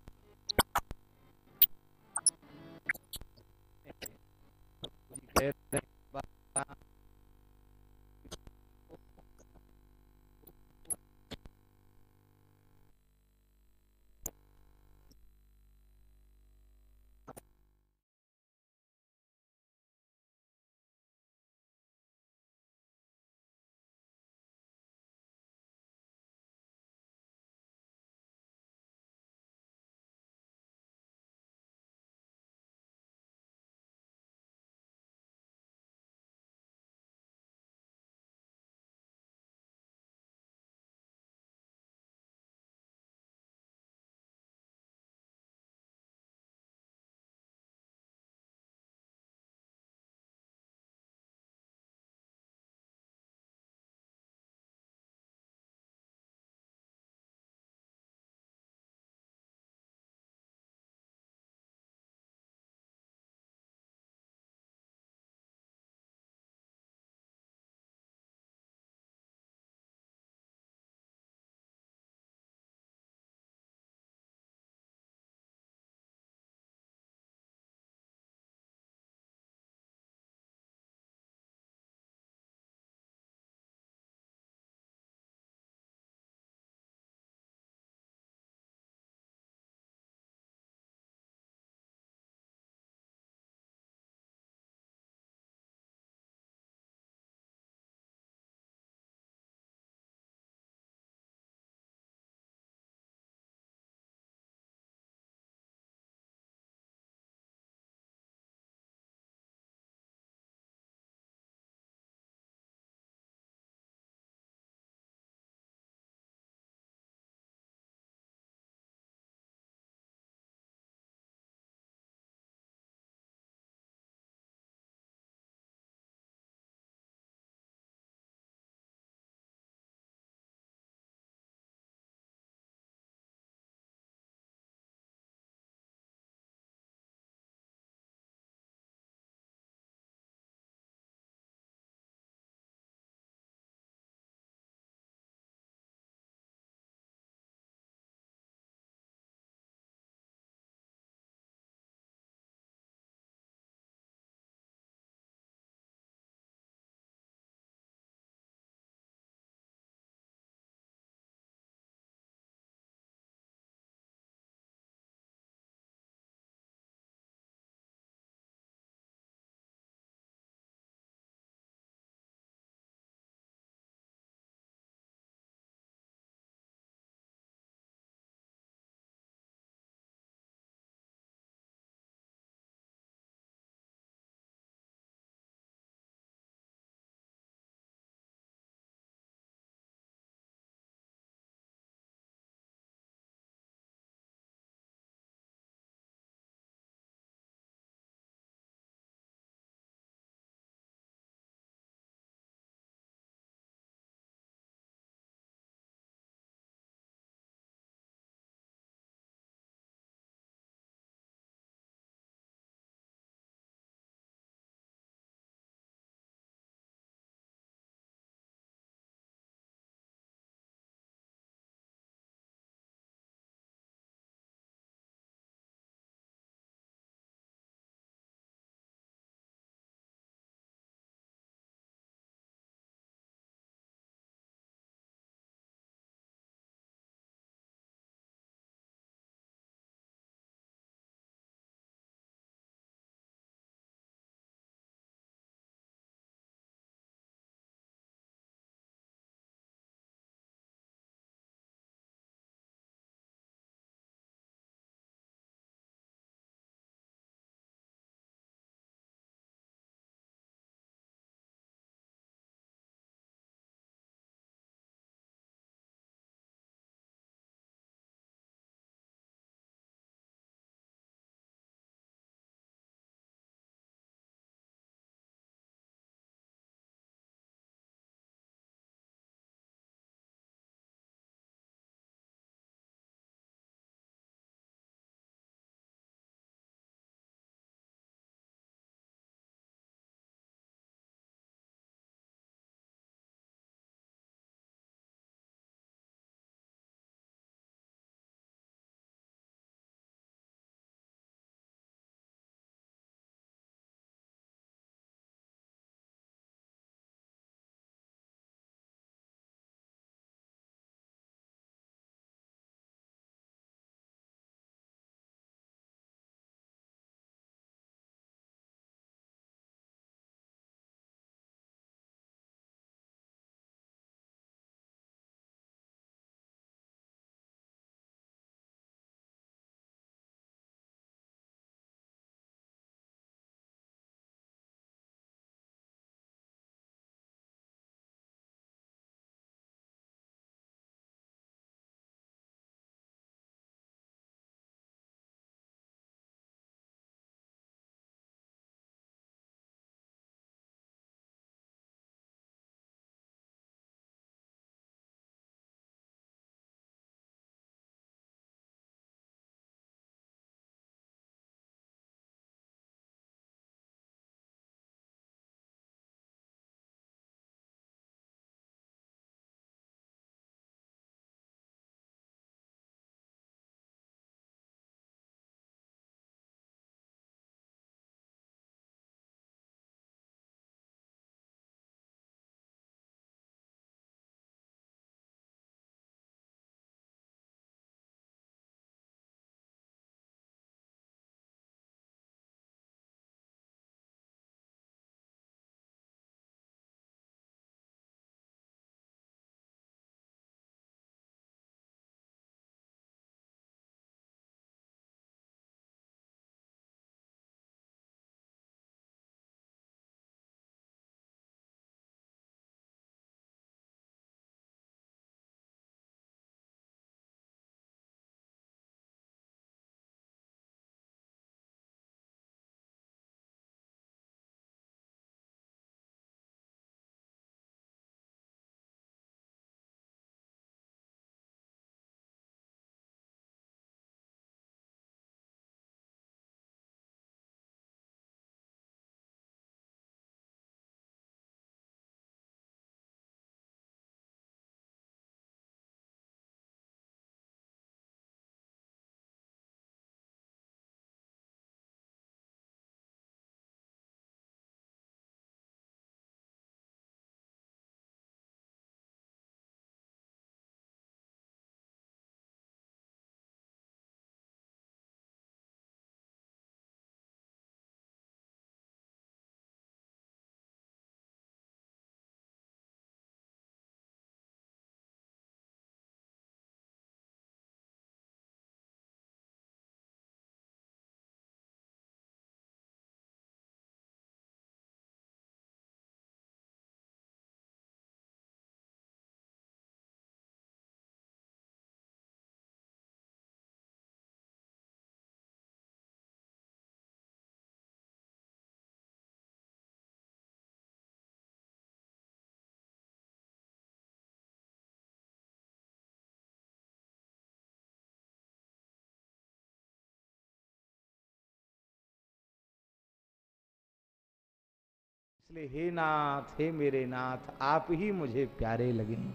इसलिए, हे नाथ, हे मेरे नाथ, आप ही मुझे प्यारे लगें,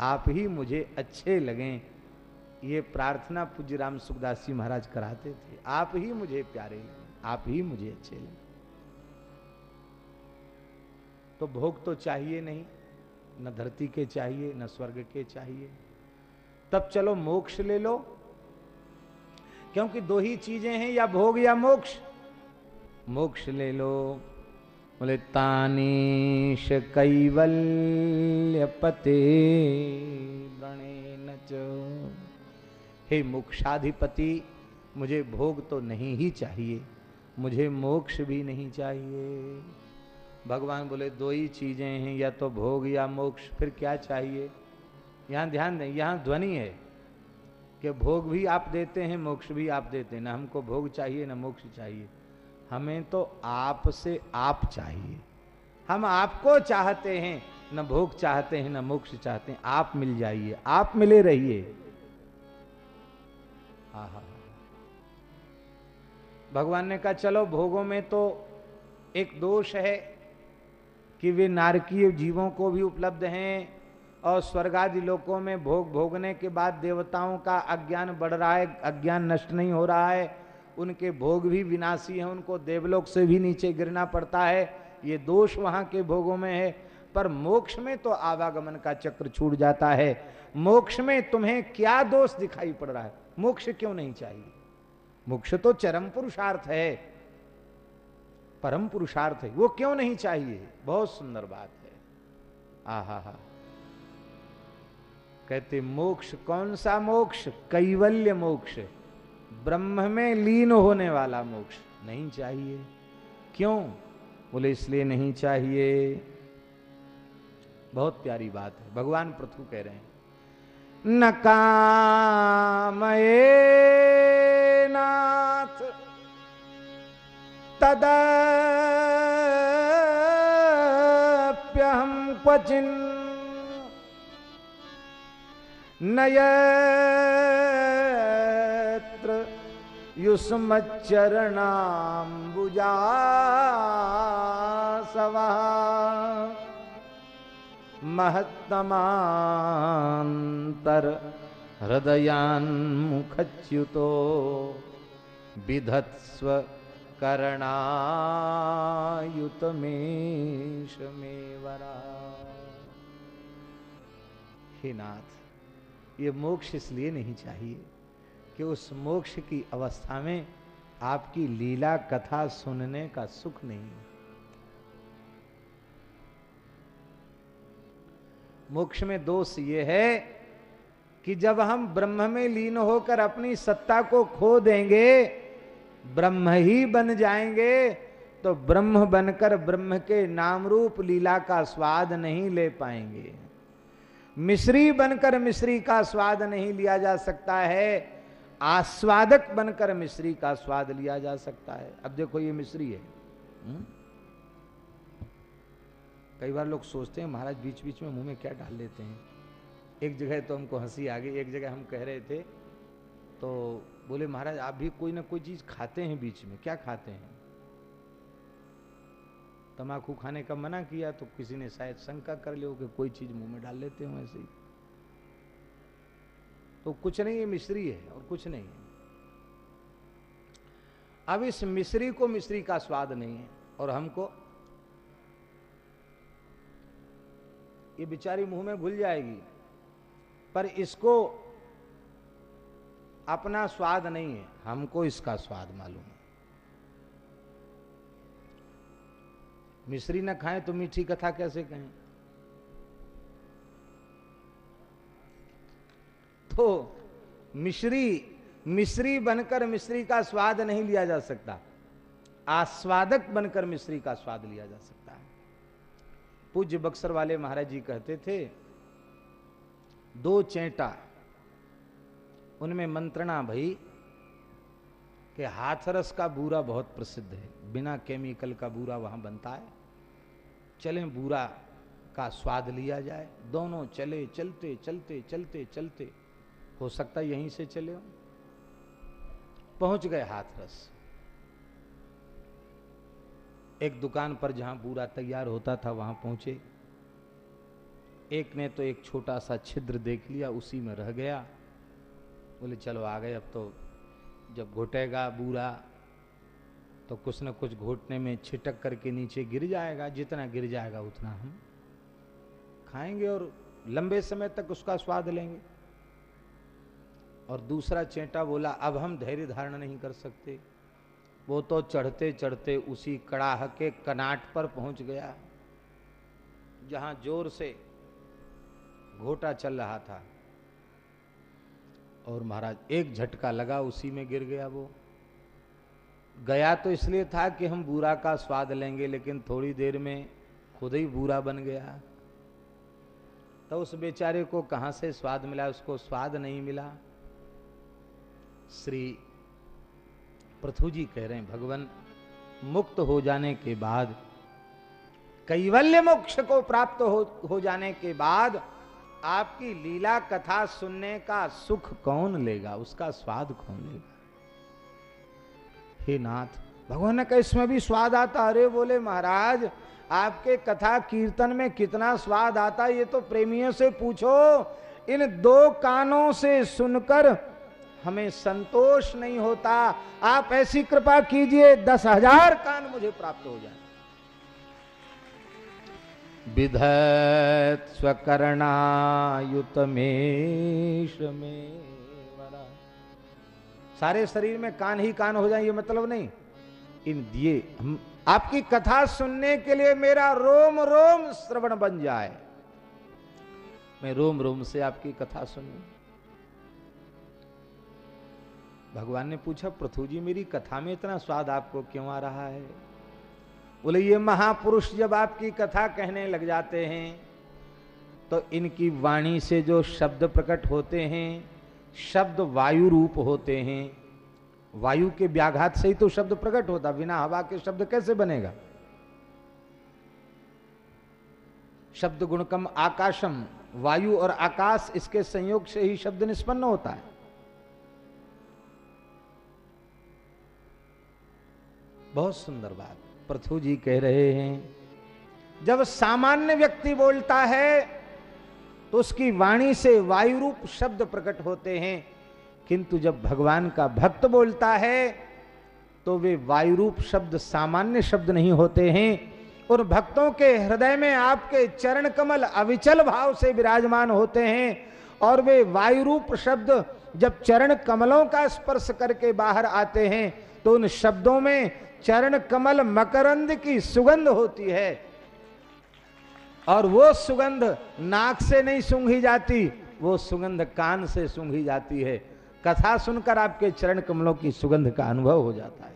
आप ही मुझे अच्छे लगें। ये प्रार्थना पूज्य राम सुखदास जी महाराज कराते थे। आप ही मुझे प्यारे लगें, आप ही मुझे अच्छे लगें। तो भोग तो चाहिए नहीं, न धरती के चाहिए, न स्वर्ग के चाहिए। तब चलो, मोक्ष ले लो। क्योंकि दो ही चीज़ें हैं, या भोग या मोक्ष। मोक्ष ले लो। बोले तानीश कैवल्य पते व्रणे न हे मोक्षाधिपति, मुझे भोग तो नहीं ही चाहिए, मुझे मोक्ष भी नहीं चाहिए। भगवान बोले, दो ही चीज़ें हैं, या तो भोग या मोक्ष, फिर क्या चाहिए? यहाँ ध्यान दें, यहाँ ध्वनि है कि भोग भी आप देते हैं, मोक्ष भी आप देते हैं। ना हमको भोग चाहिए, ना मोक्ष चाहिए। हमें तो आप से आप चाहिए। हम आपको चाहते हैं, न भोग चाहते हैं, न मोक्ष चाहते हैं। आप मिल जाइए, आप मिले रहिए। हा हा भगवान ने कहा, चलो, भोगों में तो एक दोष है कि वे नारकीय जीवों को भी उपलब्ध हैं और स्वर्गादि लोकों में भोग भोगने के बाद देवताओं का अज्ञान बढ़ रहा है, अज्ञान नष्ट नहीं हो रहा है। उनके भोग भी विनाशी हैं, उनको देवलोक से भी नीचे गिरना पड़ता है। ये दोष वहाँ के भोगों में है। पर मोक्ष में तो आवागमन का चक्र छूट जाता है। मोक्ष में तुम्हें क्या दोष दिखाई पड़ रहा है? मोक्ष क्यों नहीं चाहिए? मोक्ष तो चरम पुरुषार्थ है। परम पुरुषार्थ है। वो क्यों नहीं चाहिए? बहुत सुंदर बात है। आहा हा। कहते, मोक्ष, कौन सा मोक्ष? कैवल्य मोक्ष। ब्रह्म में लीन होने वाला मोक्ष नहीं चाहिए। क्यों? बोले, इसलिए नहीं चाहिए। बहुत प्यारी बात है। भगवान पृथु कह रहे हैं, न कामये नाथ तदप्यहम क्वचिन नयत्र युष्मच्चरणाम्बुजा सवा महत्तमांतर हृदयान्मुखच्युतो विधत्स्व करणायुतमेश मेवरा हे नाथ ये मोक्ष इसलिए नहीं चाहिए कि उस मोक्ष की अवस्था में आपकी लीला कथा सुनने का सुख नहीं। मोक्ष में दोष ये है कि जब हम ब्रह्म में लीन होकर अपनी सत्ता को खो देंगे, ब्रह्म ही बन जाएँगे तो ब्रह्म बनकर ब्रह्म के नाम रूप लीला का स्वाद नहीं ले पाएँगे। मिश्री बनकर मिश्री का स्वाद नहीं लिया जा सकता है। आस्वादक बनकर मिश्री का स्वाद लिया जा सकता है। अब देखो ये मिश्री है। हुँ? कई बार लोग सोचते हैं, महाराज बीच बीच में मुँह में क्या डाल लेते हैं? एक जगह तो हमको हँसी आ गई, एक जगह हम कह रहे थे तो बोले, महाराज, आप भी कोई ना कोई चीज़ खाते हैं बीच में, क्या खाते हैं? तमाकू खाने का मना किया तो किसी ने शायद शंका कर लियो कि कोई चीज़ मुँह में डाल लेते हो ऐसे ही। तो कुछ नहीं, ये मिश्री है और कुछ नहीं है। अब इस मिश्री को मिश्री का स्वाद नहीं है और हमको ये बिचारी मुँह में घुल जाएगी, पर इसको अपना स्वाद नहीं है। हमको इसका स्वाद मालूम है। मिश्री न खाएँ तो मीठी कथा कैसे कहें? तो मिश्री मिश्री बनकर मिश्री का स्वाद नहीं लिया जा सकता। आस्वादक बनकर मिश्री का स्वाद लिया जा सकता है। पूज्य बक्सर वाले महाराज जी कहते थे, दो चेंटा, उनमें मंत्रणा भई कि हाथरस का बूरा बहुत प्रसिद्ध है। बिना केमिकल का बूरा वहाँ बनता है। चलें बूरा का स्वाद लिया जाए। दोनों चले, चलते चलते चलते चलते हो सकता यहीं से चले हो। पहुँच गए हाथरस एक दुकान पर जहाँ बूरा तैयार होता था, वहाँ पहुँचे। एक ने तो एक छोटा सा छिद्र देख लिया, उसी में रह गया। बोले, चलो आ गए, अब तो जब घुटेगा बूरा तो कुछ न कुछ घोटने में छिटक करके नीचे गिर जाएगा, जितना गिर जाएगा उतना हम खाएँगे और लंबे समय तक उसका स्वाद लेंगे। और दूसरा चेंटा बोला, अब हम धैर्य धारण नहीं कर सकते। वो तो चढ़ते चढ़ते उसी कड़ाह के कनाट पर पहुँच गया, जहाँ ज़ोर से घोटा चल रहा था। और महाराज, एक झटका लगा, उसी में गिर गया वो। गया तो इसलिए था कि हम बूरा का स्वाद लेंगे, लेकिन थोड़ी देर में खुद ही बूरा बन गया। तो उस बेचारे को कहाँ से स्वाद मिला? उसको स्वाद नहीं मिला। श्री पृथु जी कह रहे हैं भगवान मुक्त हो जाने के बाद कैवल्य मोक्ष को प्राप्त हो, हो जाने के बाद आपकी लीला कथा सुनने का सुख कौन लेगा? उसका स्वाद कौन लेगा? हे नाथ भगवान ने कहा इसमें भी स्वाद आता? अरे बोले महाराज आपके कथा कीर्तन में कितना स्वाद आता ये तो प्रेमियों से पूछो। इन दो कानों से सुनकर हमें संतोष नहीं होता। आप ऐसी कृपा कीजिए, दस हज़ार कान मुझे प्राप्त हो जाए। विधत स्वकर्णायुत में सारे शरीर में कान ही कान हो जाए, ये मतलब नहीं। इन दिए, हम, आपकी कथा सुनने के लिए मेरा रोम रोम श्रवण बन जाए। मैं रोम रोम से आपकी कथा सुनूं। भगवान ने पूछा पृथु जी, मेरी कथा में इतना स्वाद आपको क्यों आ रहा है? बोले, ये महापुरुष जब आपकी कथा कहने लग जाते हैं तो इनकी वाणी से जो शब्द प्रकट होते हैं, शब्द वायु रूप होते हैं। वायु के व्याघात से ही तो शब्द प्रकट होता, बिना हवा के शब्द कैसे बनेगा? शब्द गुणकम आकाशम, वायु और आकाश इसके संयोग से ही शब्द निष्पन्न होता है। बहुत सुंदर बात। पृथु जी कह रहे हैं, जब सामान्य व्यक्ति बोलता है तो उसकी वाणी से वायु रूप शब्द प्रकट होते हैं। किंतु जब भगवान का भक्त बोलता है तो वे वायु रूप शब्द सामान्य शब्द नहीं होते हैं और भक्तों के हृदय में आपके चरण कमल अविचल भाव से विराजमान होते हैं और वे वायु रूप शब्द जब चरण कमलों का स्पर्श करके बाहर आते हैं तो उन शब्दों में चरण कमल मकरंद की सुगंध होती है। और वो सुगंध नाक से नहीं सूंघी जाती, वो सुगंध कान से सूंघी जाती है। कथा सुनकर आपके चरण कमलों की सुगंध का अनुभव हो जाता है।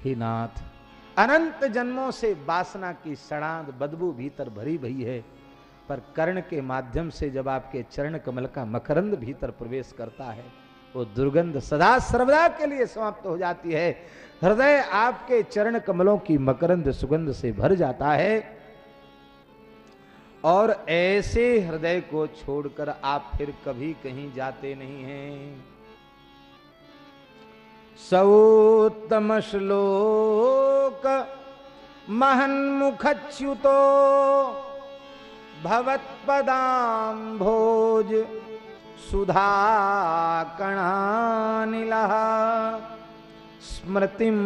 ही नाथ, अनंत जन्मों से वासना की सड़ांद बदबू भीतर भरी भई है। पर कर्ण के माध्यम से जब आपके चरण कमल का मकरंद भीतर प्रवेश करता है वो दुर्गंध सदा सर्वदा के लिए समाप्त हो जाती है। हृदय आपके चरण कमलों की मकरंद सुगंध से भर जाता है। और ऐसे हृदय को छोड़कर आप फिर कभी कहीं जाते नहीं हैं। सौतम श्लोक, महन्मुखच्युतो भोज सुधा कणानिलः स्मृतिं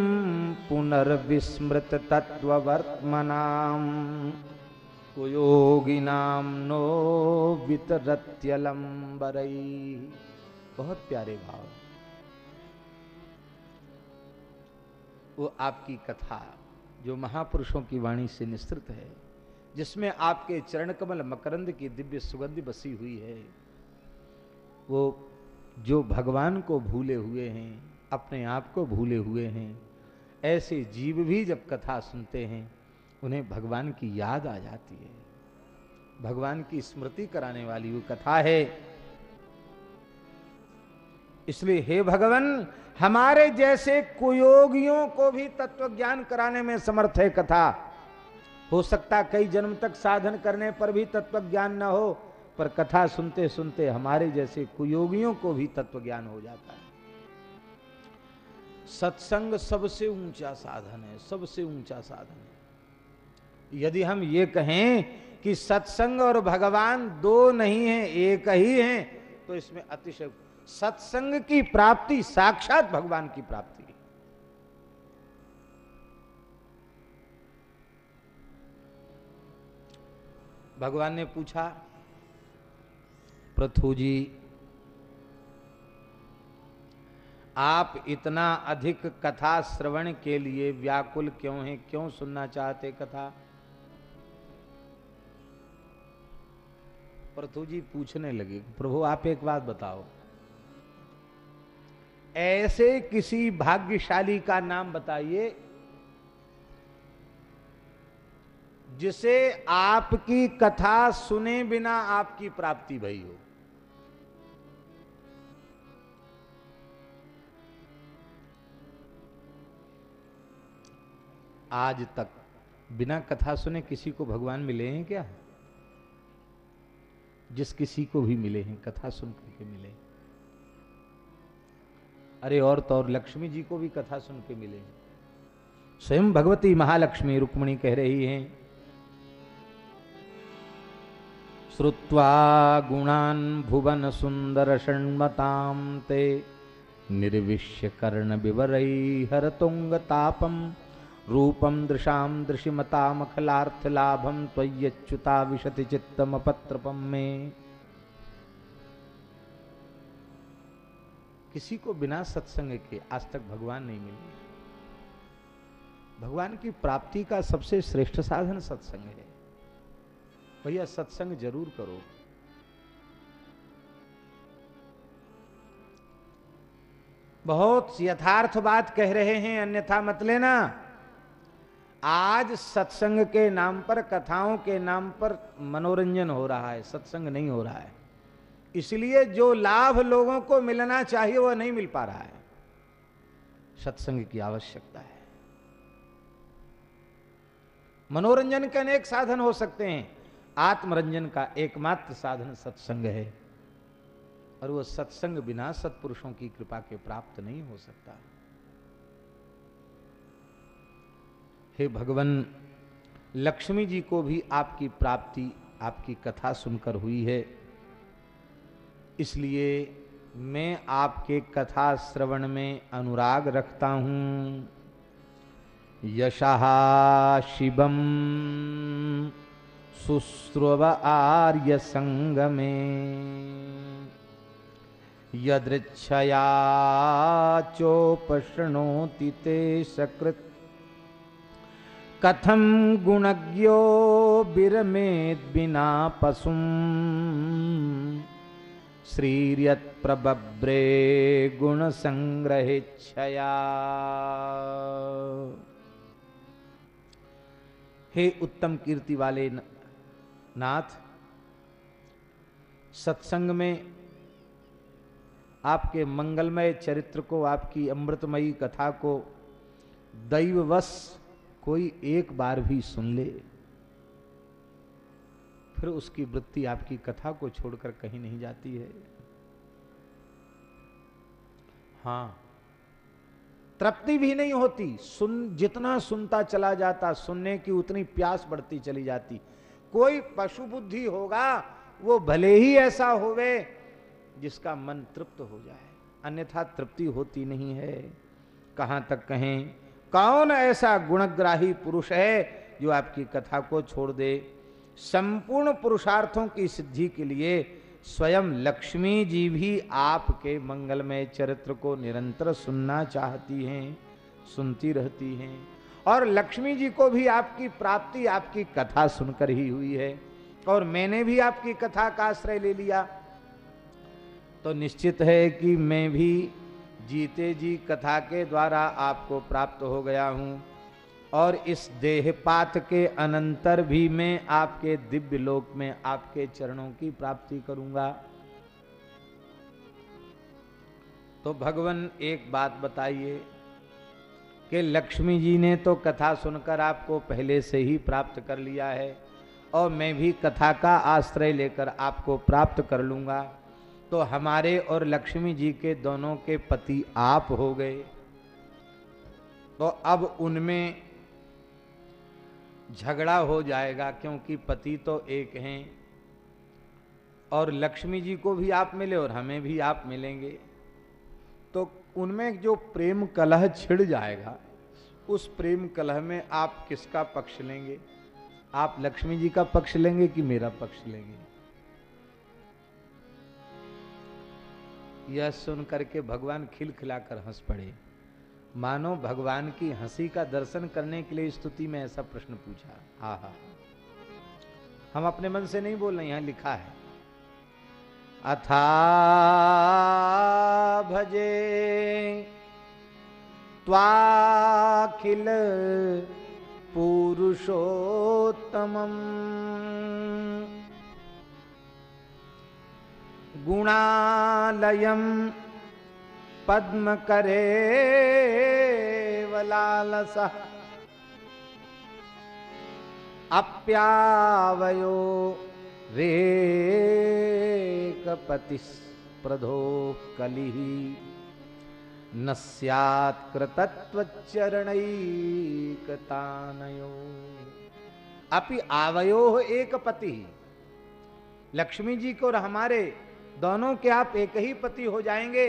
पुनर्विस्मृत तत्ववर्त्मनाम् कुयोगिनाम नो वितरत्यलंबरई बहुत प्यारे भाव। वो आपकी कथा, जो महापुरुषों की वाणी से निस्तृत है, जिसमें आपके चरण कमल मकरंद की दिव्य सुगंध बसी हुई है वो जो भगवान को भूले हुए हैं, अपने आप को भूले हुए हैं, ऐसे जीव भी जब कथा सुनते हैं, उन्हें भगवान की याद आ जाती है। भगवान की स्मृति कराने वाली वो कथा है। इसलिए हे भगवान, हमारे जैसे कुयोगियों को भी तत्व ज्ञान कराने में समर्थ है कथा। हो सकता कई जन्म तक साधन करने पर भी तत्व ज्ञान न हो पर कथा सुनते सुनते हमारे जैसे कुयोगियों को भी तत्व ज्ञान हो जाता है। सत्संग सबसे ऊँचा साधन है, सबसे ऊँचा साधन है। यदि हम ये कहें कि सत्संग और भगवान दो नहीं है, एक ही है तो इसमें अतिशय सत्संग की प्राप्ति, साक्षात भगवान की प्राप्ति है। भगवान ने पूछा पृथु जी आप इतना अधिक कथा श्रवण के लिए व्याकुल क्यों हैं? क्यों सुनना चाहते कथा? पृथु जी पूछने लगे, प्रभु, आप एक बात बताओ। ऐसे किसी भाग्यशाली का नाम बताइए, जिसे आपकी कथा सुने बिना आपकी प्राप्ति भई हो। आज तक बिना कथा सुने किसी को भगवान मिले हैं क्या? जिस किसी को भी मिले हैं, कथा सुन करके मिले अरे और तो और लक्ष्मी जी को भी कथा सुन के मिले स्वयं भगवती महालक्ष्मी रुक्मणी कह रही हैं, श्रुत्वा गुणान भुवन सुंदर षण्मतां ते निर्विश्य कर्ण विवरई हरतुंग तापम रूपम दृशिमतामखलार्थ लाभम त्वय्यच्युता विशति चित्तम पत्रपम में। किसी को बिना सत्संग के आज तक भगवान नहीं मिले। भगवान की प्राप्ति का सबसे श्रेष्ठ साधन सत्संग है। भैया, सत्संग ज़रूर करो। बहुत यथार्थ बात कह रहे हैं, अन्यथा मत लेना। आज सत्संग के नाम पर, कथाओं के नाम पर मनोरंजन हो रहा है, सत्संग नहीं हो रहा है। इसलिए जो लाभ लोगों को मिलना चाहिए, वह नहीं मिल पा रहा है। सत्संग की आवश्यकता है। मनोरंजन के अनेक साधन हो सकते हैं। आत्मरंजन का एकमात्र साधन सत्संग है। और वह सत्संग बिना सत्पुरुषों की कृपा के प्राप्त नहीं हो सकता। हे भगवान, लक्ष्मी जी को भी आपकी प्राप्ति, आपकी कथा सुनकर हुई है। इसलिए मैं आपके कथा श्रवण में अनुराग रखता हूँ। यशा शिवम शुश्रव आर्य संग में यदृच्छया चोपशृणोति ते सकृत। कथम गुणज्ञो श्रीयत प्रबब्रे गुण संग्रहिच्छया हे उत्तम कीर्ति वाले नाथ, सत्संग में आपके मंगलमय चरित्र को, आपकी अमृतमयी कथा को दैववश कोई एक बार भी सुन ले, फिर उसकी वृत्ति आपकी कथा को छोड़कर कहीं नहीं जाती है। हाँ तृप्ति भी नहीं होती। सुन, जितना सुनता चला जाता, सुनने की उतनी प्यास बढ़ती चली जाती। कोई पशु बुद्धि होगा, वो भले ही ऐसा होवे, जिसका मन तृप्त हो जाए। अन्यथा तृप्ति होती नहीं है। कहाँ तक कहें कौन ऐसा गुणग्राही पुरुष है जो आपकी कथा को छोड़ दे? संपूर्ण पुरुषार्थों की सिद्धि के लिए स्वयं लक्ष्मी जी भी आपके मंगलमय चरित्र को निरंतर सुनना चाहती हैं, सुनती रहती हैं। और लक्ष्मी जी को भी आपकी प्राप्ति, आपकी कथा सुनकर ही हुई है। और मैंने भी आपकी कथा का आश्रय ले लिया। तो निश्चित है कि मैं भी जीते जी कथा के द्वारा आपको प्राप्त हो गया हूँ। और इस देहपात के अनंतर भी मैं आपके दिव्य लोक में आपके चरणों की प्राप्ति करूँगा। तो भगवान, एक बात बताइए कि लक्ष्मी जी ने तो कथा सुनकर आपको पहले से ही प्राप्त कर लिया है, और मैं भी कथा का आश्रय लेकर आपको प्राप्त कर लूँगा। तो हमारे और लक्ष्मी जी के दोनों के पति आप हो गए। तो अब उनमें झगड़ा हो जाएगा क्योंकि पति तो एक हैं और लक्ष्मी जी को भी आप मिले और हमें भी आप मिलेंगे। तो उनमें जो प्रेम कलह छिड़ जाएगा, उस प्रेम कलह में आप किसका पक्ष लेंगे? आप लक्ष्मी जी का पक्ष लेंगे कि मेरा पक्ष लेंगे? यह सुन करके भगवान खिलखिलाकर हंस पड़े। मानो भगवान की हँसी का दर्शन करने के लिए स्तुति में ऐसा प्रश्न पूछा। हा हा हम अपने मन से नहीं बोल रहे, यहाँ लिखा है। अथा भजे त्वाखिल पुरुषोत्तमम्। गुणालयं पद्मकरे वलालसः अप्यावयो रेकपतिस्प्रधो कलिः न स्यात्कृतत्वचरणैकतानयो अपि आवयो एक पति लक्ष्मी जी को और हमारे दोनों के आप एक ही पति हो जाएँगे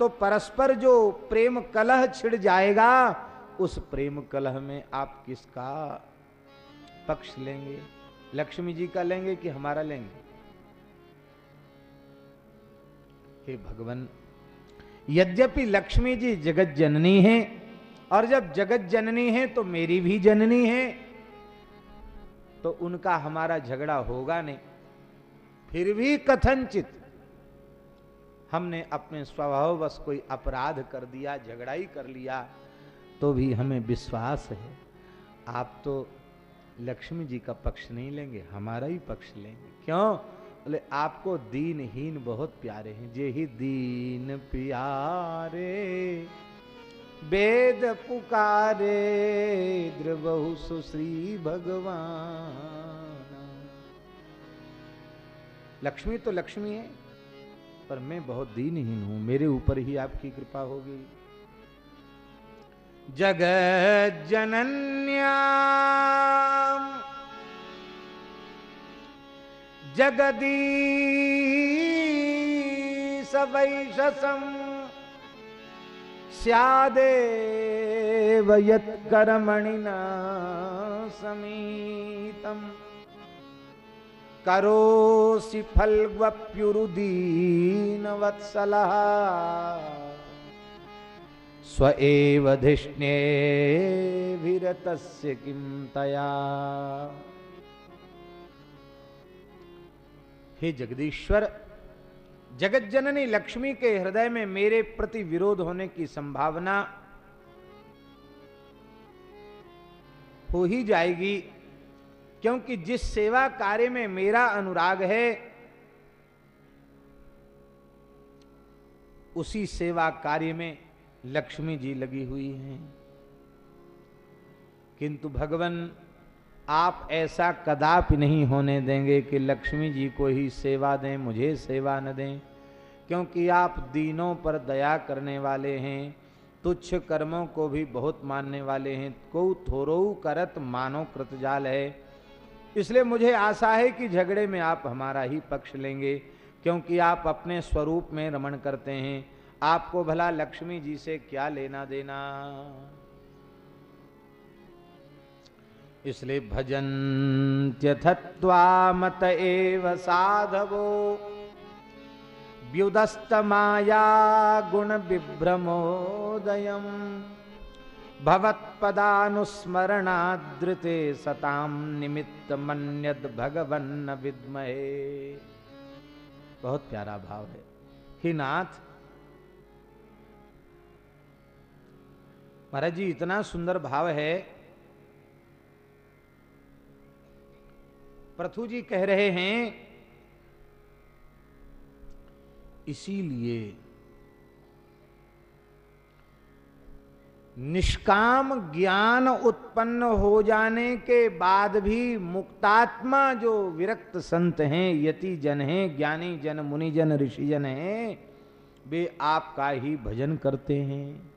तो परस्पर जो प्रेम कलह छिड़ जाएगा, उस प्रेम कलह में आप किसका पक्ष लेंगे? लक्ष्मी जी का लेंगे कि हमारा लेंगे? हे भगवान, यद्यपि लक्ष्मी जी जगत जननी है, और जब जगत जननी है तो मेरी भी जननी है तो उनका हमारा झगड़ा होगा नहीं। फिर भी कथनचित हमने अपने स्वभाव बस कोई अपराध कर दिया झगड़ा ही कर लिया तो भी हमें विश्वास है। आप तो लक्ष्मी जी का पक्ष नहीं लेंगे, हमारा ही पक्ष लेंगे। क्यों? बोले, आपको दीनहीन बहुत प्यारे हैं। जे ही दीन प्यारे, वेद पुकारे द्रबहु सुश्री भगवान। लक्ष्मी तो लक्ष्मी है। पर मैं बहुत दीनहीन हूँ। मेरे ऊपर ही आपकी कृपा होगी। जगत जनन्या जगदीश वैशसम स्यादेव यत्कर्मणिना समीतम्। करोसि फल्गप्युरुदीन वत्सलः स्व एव धिष्णे विरतस्य किं तया। हे जगदीश्वर जगत जननी लक्ष्मी के हृदय में मेरे प्रति विरोध होने की संभावना हो ही जाएगी। क्योंकि जिस सेवा कार्य में मेरा अनुराग है, उसी सेवा कार्य में लक्ष्मी जी लगी हुई हैं। किंतु भगवान, आप ऐसा कदापि नहीं होने देंगे कि लक्ष्मी जी को ही सेवा दें, मुझे सेवा न दें। क्योंकि आप दीनों पर दया करने वाले हैं, तुच्छ कर्मों को भी बहुत मानने वाले हैं। को थोरो करत मानो कृतजाल है। इसलिए मुझे आशा है कि झगड़े में आप हमारा ही पक्ष लेंगे, क्योंकि आप अपने स्वरूप में रमण करते हैं। आपको भला लक्ष्मी जी से क्या लेना देना? इसलिए भजन त्यथत्वा मत एव साधवो। व्युदस्त माया गुण विभ्रमोदयम भवत्पदानुस्मरणादृते सताम निमित्त मन्यद भगवन्न विद्महे बहुत प्यारा भाव है। ही नाथ, महाराज जी, इतना सुंदर भाव है। प्रथु जी कह रहे हैं, इसीलिए निष्काम ज्ञान उत्पन्न हो जाने के बाद भी मुक्तात्मा जो विरक्त संत हैं यति जन हैं ज्ञानी जन मुनि जन ऋषि जन हैं वे आपका ही भजन करते हैं।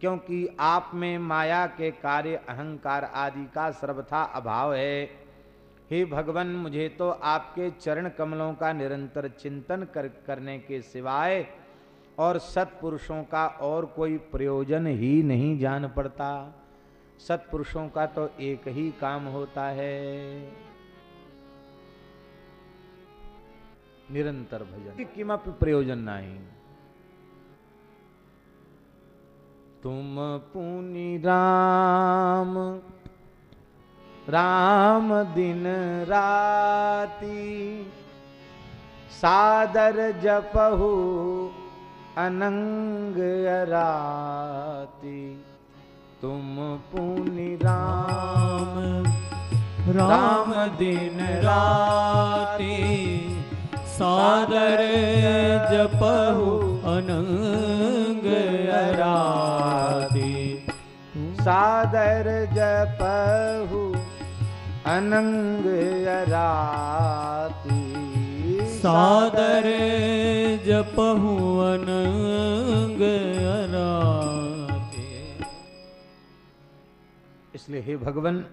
क्योंकि आप में माया के कार्य अहंकार आदि का सर्वथा अभाव है। हे भगवान मुझे तो आपके चरण कमलों का निरंतर चिंतन कर, करने के सिवाय और सत्पुरुषों का और कोई प्रयोजन ही नहीं जान पड़ता। सत्पुरुषों का तो एक ही काम होता है। निरंतर भजन। किमपि प्रयोजन नहीं। तुम पुनि राम राम दिन राती, सादर जपहु अनंग राती तुम पुनि राम। राम दिन राती सादर जपहु अनंग अराती। सादर जपहु अनंग राती सादर जपहु अनंग इसलिए हे भगवान,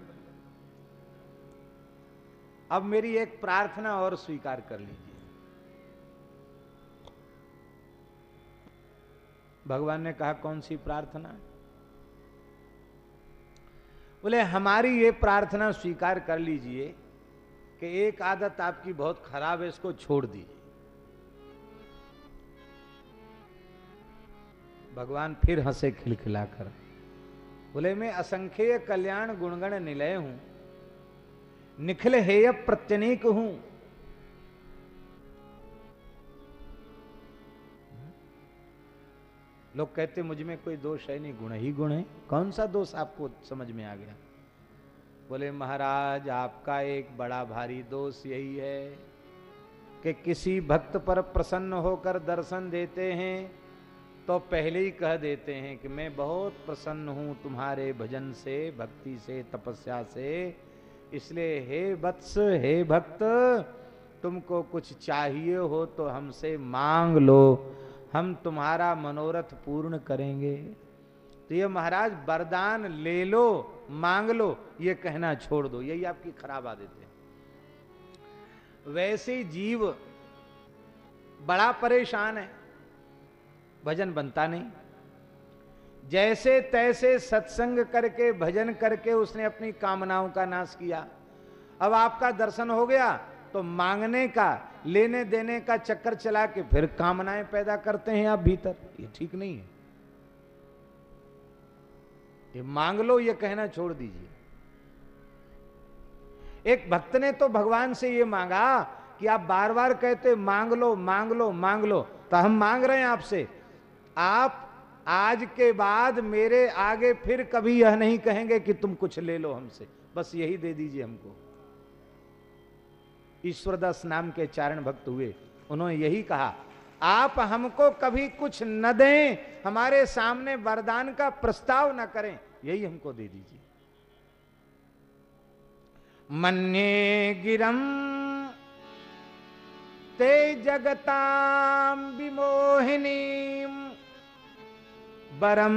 अब मेरी एक प्रार्थना और स्वीकार कर लीजिए। भगवान ने कहा, कौन सी प्रार्थना? बोले, हमारी ये प्रार्थना स्वीकार कर लीजिए कि एक आदत आपकी बहुत खराब है, इसको छोड़ दीजिए। भगवान फिर हंसे खिलखिलाकर, बोले, मैं असंख्य कल्याण गुणगण निलय हूँ, निखिल हेय प्रत्यनीक हूँ। लोग कहते, मुझमें कोई दोष है नहीं, गुण ही गुण है। कौन सा दोष आपको समझ में आ गया? बोले, महाराज, आपका एक बड़ा भारी दोष यही है कि किसी भक्त पर प्रसन्न होकर दर्शन देते हैं तो पहले ही कह देते हैं कि मैं बहुत प्रसन्न हूँ तुम्हारे भजन से, भक्ति से, तपस्या से। इसलिए, हे वत्स हे भक्त, तुमको कुछ चाहिए हो तो हमसे मांग लो। हम तुम्हारा मनोरथ पूर्ण करेंगे। तो ये महाराज, वरदान ले लो। मांग लो, ये कहना छोड़ दो, यही आपकी खराब आदत है। वैसे जीव बड़ा परेशान है, भजन बनता नहीं। जैसे तैसे सत्संग करके, भजन करके उसने अपनी कामनाओं का नाश किया। अब आपका दर्शन हो गया तो मांगने का, लेने देने का चक्कर चला के फिर कामनाएँ पैदा करते हैं आप भीतर। ये ठीक नहीं है। ये मांग लो, ये कहना छोड़ दीजिए। एक भक्त ने तो भगवान से ये मांगा कि आप बार बार कहते, मांग लो मांग लो मांग लो। तो हम मांग रहे हैं आपसे। आप आज के बाद मेरे आगे फिर कभी यह नहीं कहेंगे कि तुम कुछ ले लो हमसे। बस यही दे दीजिए हमको। ईश्वरदास नाम के चारण भक्त हुए। उन्होंने यही कहा आप हमको कभी कुछ न दें, हमारे सामने वरदान का प्रस्ताव न करें, यही हमको दे दीजिए। मन्ये गिरम, ते जगताम विमोहिनी बरम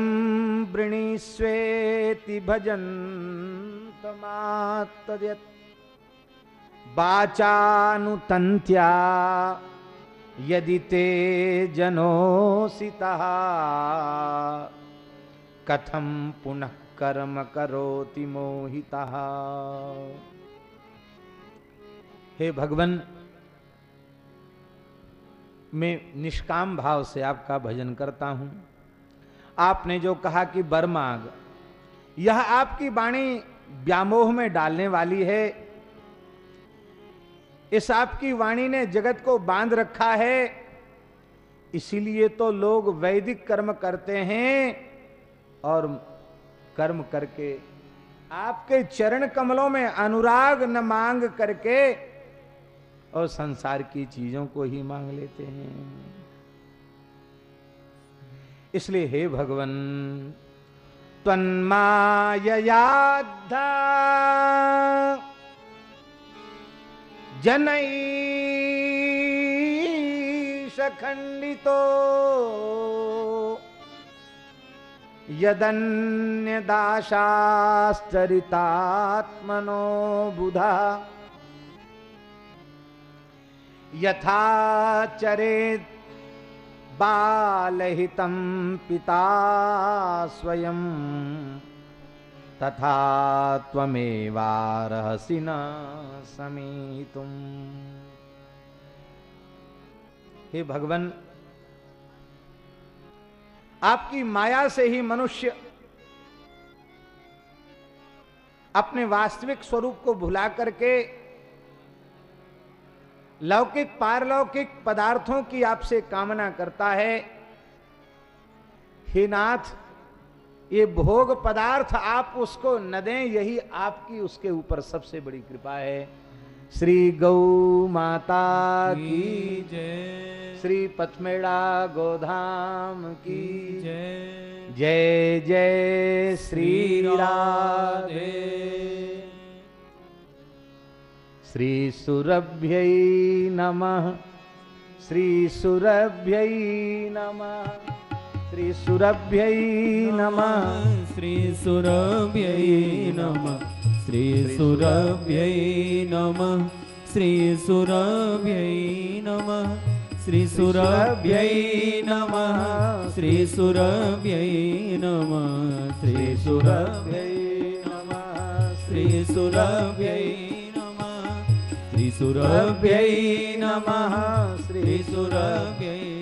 वृणीस्वेति भजन तमात्तयत् वाचानुतन्त्या यदि ते जनोसितः कथम पुनः कर्म करोति मोहितः? हे भगवान, मैं निष्काम भाव से आपका भजन करता हूँ। आपने जो कहा कि बर मांग यह आपकी वाणी व्यामोह में डालने वाली है इस आपकी वाणी ने जगत को बाँध रखा है। इसीलिए तो लोग वैदिक कर्म करते हैं और कर्म करके आपके चरण कमलों में अनुराग न मांग करके और संसार की चीज़ों को ही मांग लेते हैं। इसलिए हे भगवन तन्मायाद्धा जनईश खंडितो यदन्यदाशाश्चरितात्मनो बुधा। यथा चरेत् बालहितं पिता स्वयं तथा त्वमेवार्हसि न समीतुम्। हे भगवान, आपकी माया से ही मनुष्य अपने वास्तविक स्वरूप को भुला करके लौकिक, पारलौकिक पदार्थों की आपसे कामना करता है। हे नाथ ये भोग पदार्थ आप उसको न दें यही आपकी उसके ऊपर सबसे बड़ी कृपा है। श्री गौ माता की जय। श्री पथमेड़ा गोधाम की जय। जय जय श्री राधे। श्री सुरभ्य नमः। श्री सुरभ्य नमः। श्री सुरभ्यै नमः। श्री सुरभ्यै नमः। श्री सुरभ्यै नमः। श्री सुरभ्यै नमः। श्री सुरभ्यै नमः। श्री सुरभ्यै नमः। श्री सुरभ्यै नमः। श्री सुरभ्यै नमः। श्री सुरभ्यै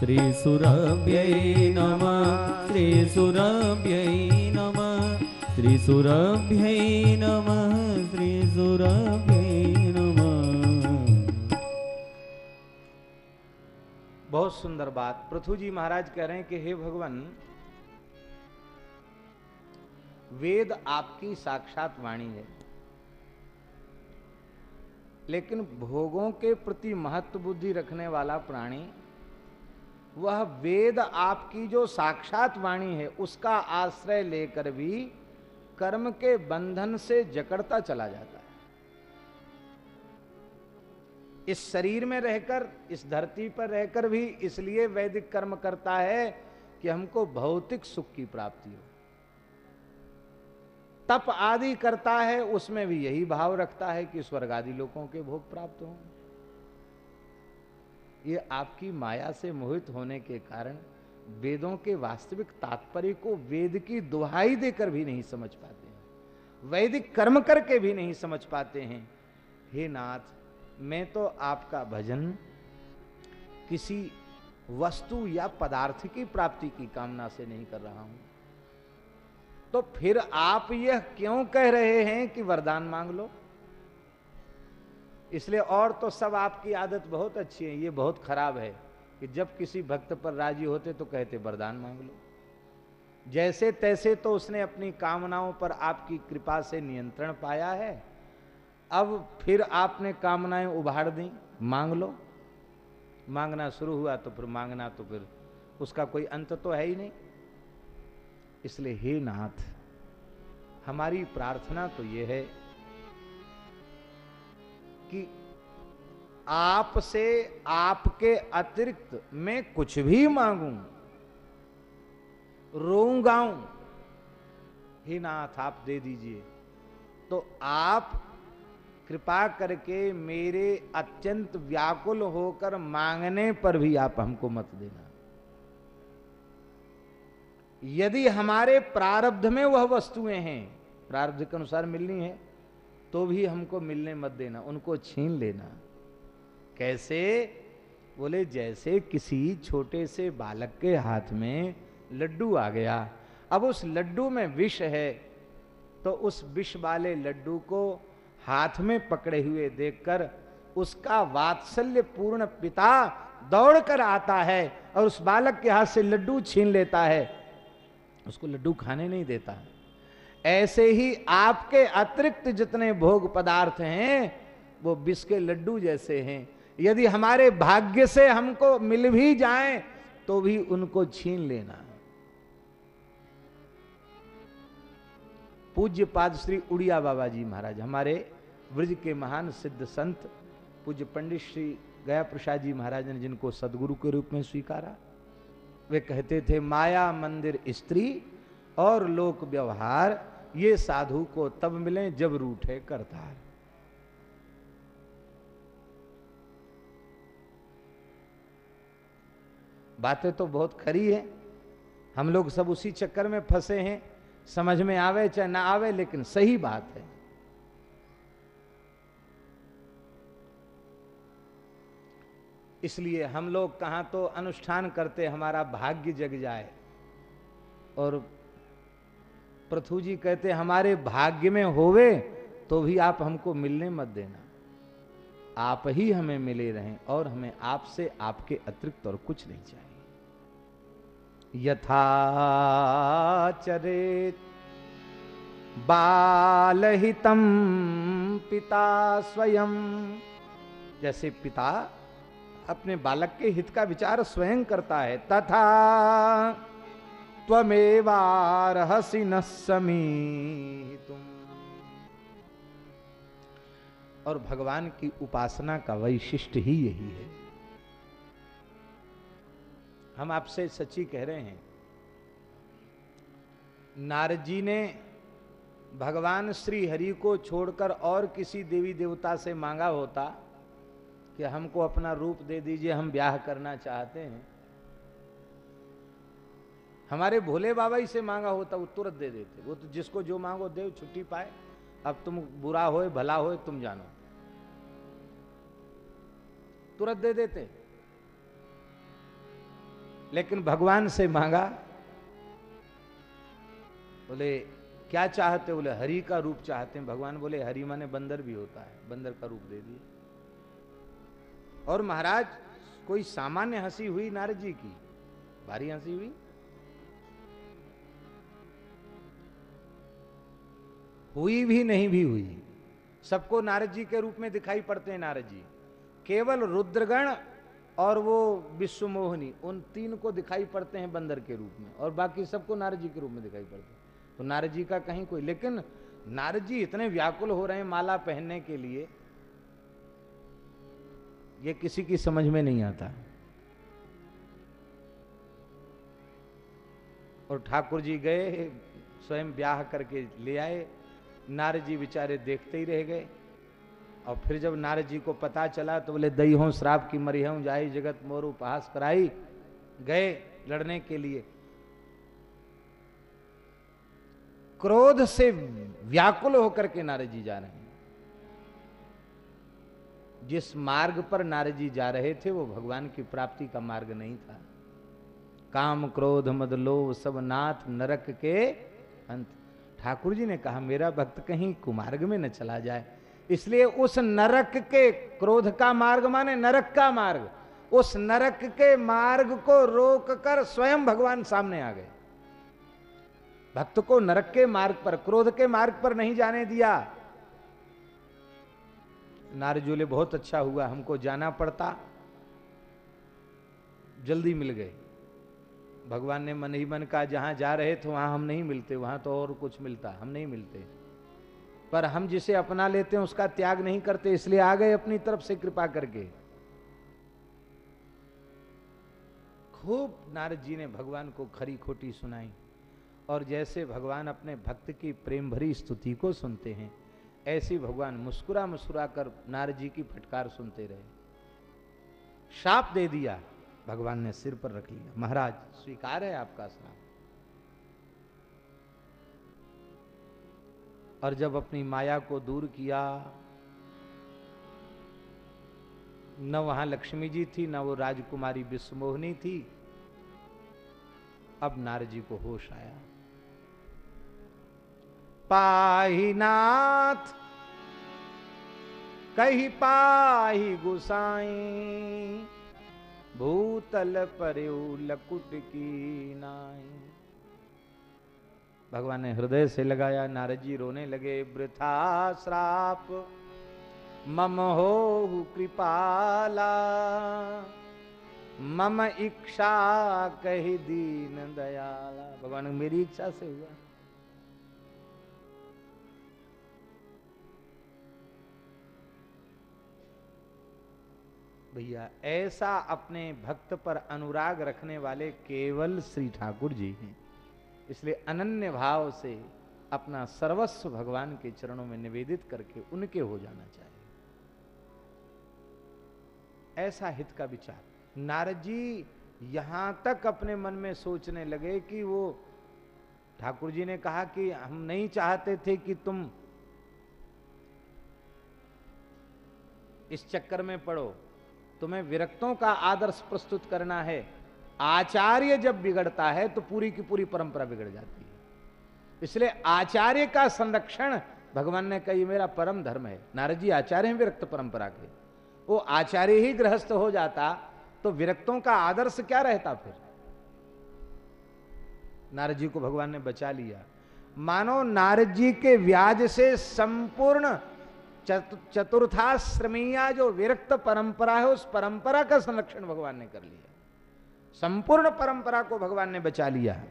श्री सुरभ्यै नमः श्री सुरभ्यै नमः श्री सुरभ्यै नमः श्री सुरभ्यै नमः। बहुत सुंदर बात। पृथु जी महाराज कह रहे हैं कि हे भगवान, वेद आपकी साक्षात वाणी है। लेकिन भोगों के प्रति महत्व बुद्धि रखने वाला प्राणी वह वेद आपकी जो साक्षात वाणी है, उसका आश्रय लेकर भी कर्म के बंधन से जकड़ता चला जाता है। इस शरीर में रहकर, इस धरती पर रहकर भी इसलिए वैदिक कर्म करता है कि हमको भौतिक सुख की प्राप्ति हो। तप आदि करता है, उसमें भी यही भाव रखता है कि स्वर्ग आदि लोगों के भोग प्राप्त हों। ये आपकी माया से मोहित होने के कारण वेदों के वास्तविक तात्पर्य को वेद की दुहाई देकर भी नहीं समझ पाते हैं। वैदिक कर्म करके भी नहीं समझ पाते हैं। हे नाथ, मैं तो आपका भजन किसी वस्तु या पदार्थ की प्राप्ति की कामना से नहीं कर रहा हूँ। तो फिर आप यह क्यों कह रहे हैं कि वरदान मांग लो? इसलिए और तो सब आपकी आदत बहुत अच्छी है, ये बहुत खराब है कि जब किसी भक्त पर राज़ी होते तो कहते, वरदान मांग लो। जैसे तैसे तो उसने अपनी कामनाओं पर आपकी कृपा से नियंत्रण पाया है। अब फिर आपने कामनाएँ उभार दी, मांग लो। मांगना शुरू हुआ तो फिर मांगना तो फिर उसका कोई अंत तो है ही नहीं। इसलिए हे नाथ, हमारी प्रार्थना तो यह है कि आपसे आपके अतिरिक्त मैं कुछ भी मांगू रोऊं हे नाथ आप दे दीजिए। तो आप कृपा करके मेरे अत्यंत व्याकुल होकर मांगने पर भी आप हमको मत देना। यदि हमारे प्रारब्ध में वह वस्तुएँ हैं, प्रारब्ध के अनुसार मिलनी है तो भी हमको मिलने मत देना, उनको छीन लेना। कैसे? बोले, जैसे किसी छोटे से बालक के हाथ में लड्डू आ गया, अब उस लड्डू में विष है तो उस विष वाले लड्डू को हाथ में पकड़े हुए देखकर उसका वात्सल्य पूर्ण पिता दौड़कर आता है और उस बालक के हाथ से लड्डू छीन लेता है। उसको लड्डू खाने नहीं देता। ऐसे ही आपके अतिरिक्त जितने भोग पदार्थ हैं, वो विष के लड्डू जैसे हैं। यदि हमारे भाग्य से हमको मिल भी जाए तो भी उनको छीन लेना। पूज्य पाद श्री उड़िया बाबा जी महाराज, हमारे ब्रज के महान सिद्ध संत, पूज्य पंडित श्री गया प्रसाद जी महाराज ने जिनको सदगुरु के रूप में स्वीकारा। वे कहते थे, माया, मंदिर, स्त्री और लोक व्यवहार ये साधु को तब मिले जब रूठे करतार। बातें तो बहुत खरी है। हम लोग सब उसी चक्कर में फंसे हैं। समझ में आवे चाहे ना आवे, लेकिन सही बात है। इसलिए हम लोग कहाँ तो अनुष्ठान करते, हमारा भाग्य जग जाए। और पृथु जी कहते, हमारे भाग्य में होवे तो भी आप हमको मिलने मत देना। आप ही हमें मिले रहें और हमें आपसे आपके अतिरिक्त और कुछ नहीं चाहिए। यथा चरित बालहितम पिता स्वयं। जैसे पिता अपने बालक के हित का विचार स्वयं करता है, तथा त्वमेवारहसि न तुम और भगवान की उपासना का वैशिष्ट ही यही है। हम आपसे सच्ची कह रहे हैं, नारद जी ने भगवान श्री हरि को छोड़कर और किसी देवी देवता से मांगा होता कि हमको अपना रूप दे दीजिए, हम ब्याह करना चाहते हैं। हमारे भोले बाबा ही से मांगा होता, वो तुरंत दे देते। वो तो जिसको जो मांगो दे छुट्टी पाए। अब तुम बुरा होए, भला होए, तुम जानो। तुरंत दे देते। लेकिन भगवान से मांगा, बोले, क्या चाहते बोले, हरि का रूप चाहते हैं। भगवान बोले, हरि माने बंदर भी होता है। बंदर का रूप दे दिए। और महाराज, कोई सामान्य हँसी हुई नारद जी की? भारी हँसी हुई? हुई भी नहीं भी हुई। सबको नारद जी के रूप में दिखाई पड़ते हैं नारद जी। केवल रुद्रगण और वो विश्व मोहनी उन तीन को दिखाई पड़ते हैं बंदर के रूप में और बाकी सबको नारद जी के रूप में दिखाई पड़ते हैं। तो नारद जी का कहीं कोई, लेकिन नारद जी इतने व्याकुल हो रहे हैं माला पहनने के लिए, ये किसी की समझ में नहीं आता। और ठाकुर जी गए, स्वयं ब्याह करके ले आए नारद जी बेचारे देखते ही रह गए। और फिर जब नारद जी को पता चला तो बोले दई हो, श्राप की मरी हूँ जाई जगत मोर उपहास कराई गए लड़ने के लिए। क्रोध से व्याकुल होकर के नारद जी जा रहे हैं। जिस मार्ग पर नारद जी जा रहे थे, वो भगवान की प्राप्ति का मार्ग नहीं था। काम, क्रोध, मद, लोभ, सब नाथ, नरक के अंत ठाकुर जी ने कहा, मेरा भक्त कहीं कुमार्ग में न चला जाए। इसलिए उस नरक के क्रोध का मार्ग माने नरक का मार्ग। उस नरक के मार्ग को रोक कर स्वयं भगवान सामने आ गए। भक्त को नरक के मार्ग पर, क्रोध के मार्ग पर नहीं जाने दिया। नारजूले बहुत अच्छा हुआ, हमको जाना पड़ता। जल्दी मिल गए। भगवान ने मन ही मन का जहाँ जा रहे थे, वहाँ हम नहीं मिलते, वहाँ तो और कुछ मिलता, हम नहीं मिलते। पर हम जिसे अपना लेते हैं, उसका त्याग नहीं करते, इसलिए आ गए अपनी तरफ़ से कृपा करके। खूब नारद जी ने भगवान को खरी खोटी सुनाई, और जैसे भगवान अपने भक्त की प्रेम भरी स्तुति को सुनते हैं, ऐसे भगवान मुस्कुरा मुस्कुरा कर नारद जी की फटकार सुनते रहे। शाप दे दिया। भगवान ने सिर पर रख लिया। महाराज, स्वीकार है आपका स्नान। और जब अपनी माया को दूर किया, न वहाँ लक्ष्मी जी थी, न वो राजकुमारी विश्वमोहिनी थी, अब नारजी को होश आया। पाही नाथ, कही पाही गुसाई भूतल परयु लकुट की नाई। भगवान ने हृदय से लगाया नारद जी रोने लगे वृथा श्राप मम हो कृपाला, मम इच्छा कही दीन दयाला। भगवान, मेरी इच्छा से हुआ। भैया, ऐसा अपने भक्त पर अनुराग रखने वाले केवल श्री ठाकुर जी हैं। इसलिए अनन्य भाव से अपना सर्वस्व भगवान के चरणों में निवेदित करके उनके हो जाना चाहिए। ऐसा हित का विचार। नारद जी यहाँ तक अपने मन में सोचने लगे कि वो, ठाकुर जी ने कहा कि हम नहीं चाहते थे कि तुम इस चक्कर में पड़ो। तुम्हें विरक्तों का आदर्श प्रस्तुत करना है। आचार्य जब बिगड़ता है तो पूरी की पूरी परंपरा बिगड़ जाती है। इसलिए आचार्य का संरक्षण भगवान ने कही, मेरा परम धर्म है। नारद जी, आचार्य हैं विरक्त परंपरा के। वो आचार्य ही गृहस्थ हो जाता तो विरक्तों का आदर्श क्या रहता फिर? नारद जी को भगवान ने बचा लिया। मानो नारद जी के व्याज से संपूर्ण चतुर्थाश्रमीया जो विरक्त परंपरा है, उस परंपरा का संरक्षण भगवान ने कर लिया। संपूर्ण परंपरा को भगवान ने बचा लिया।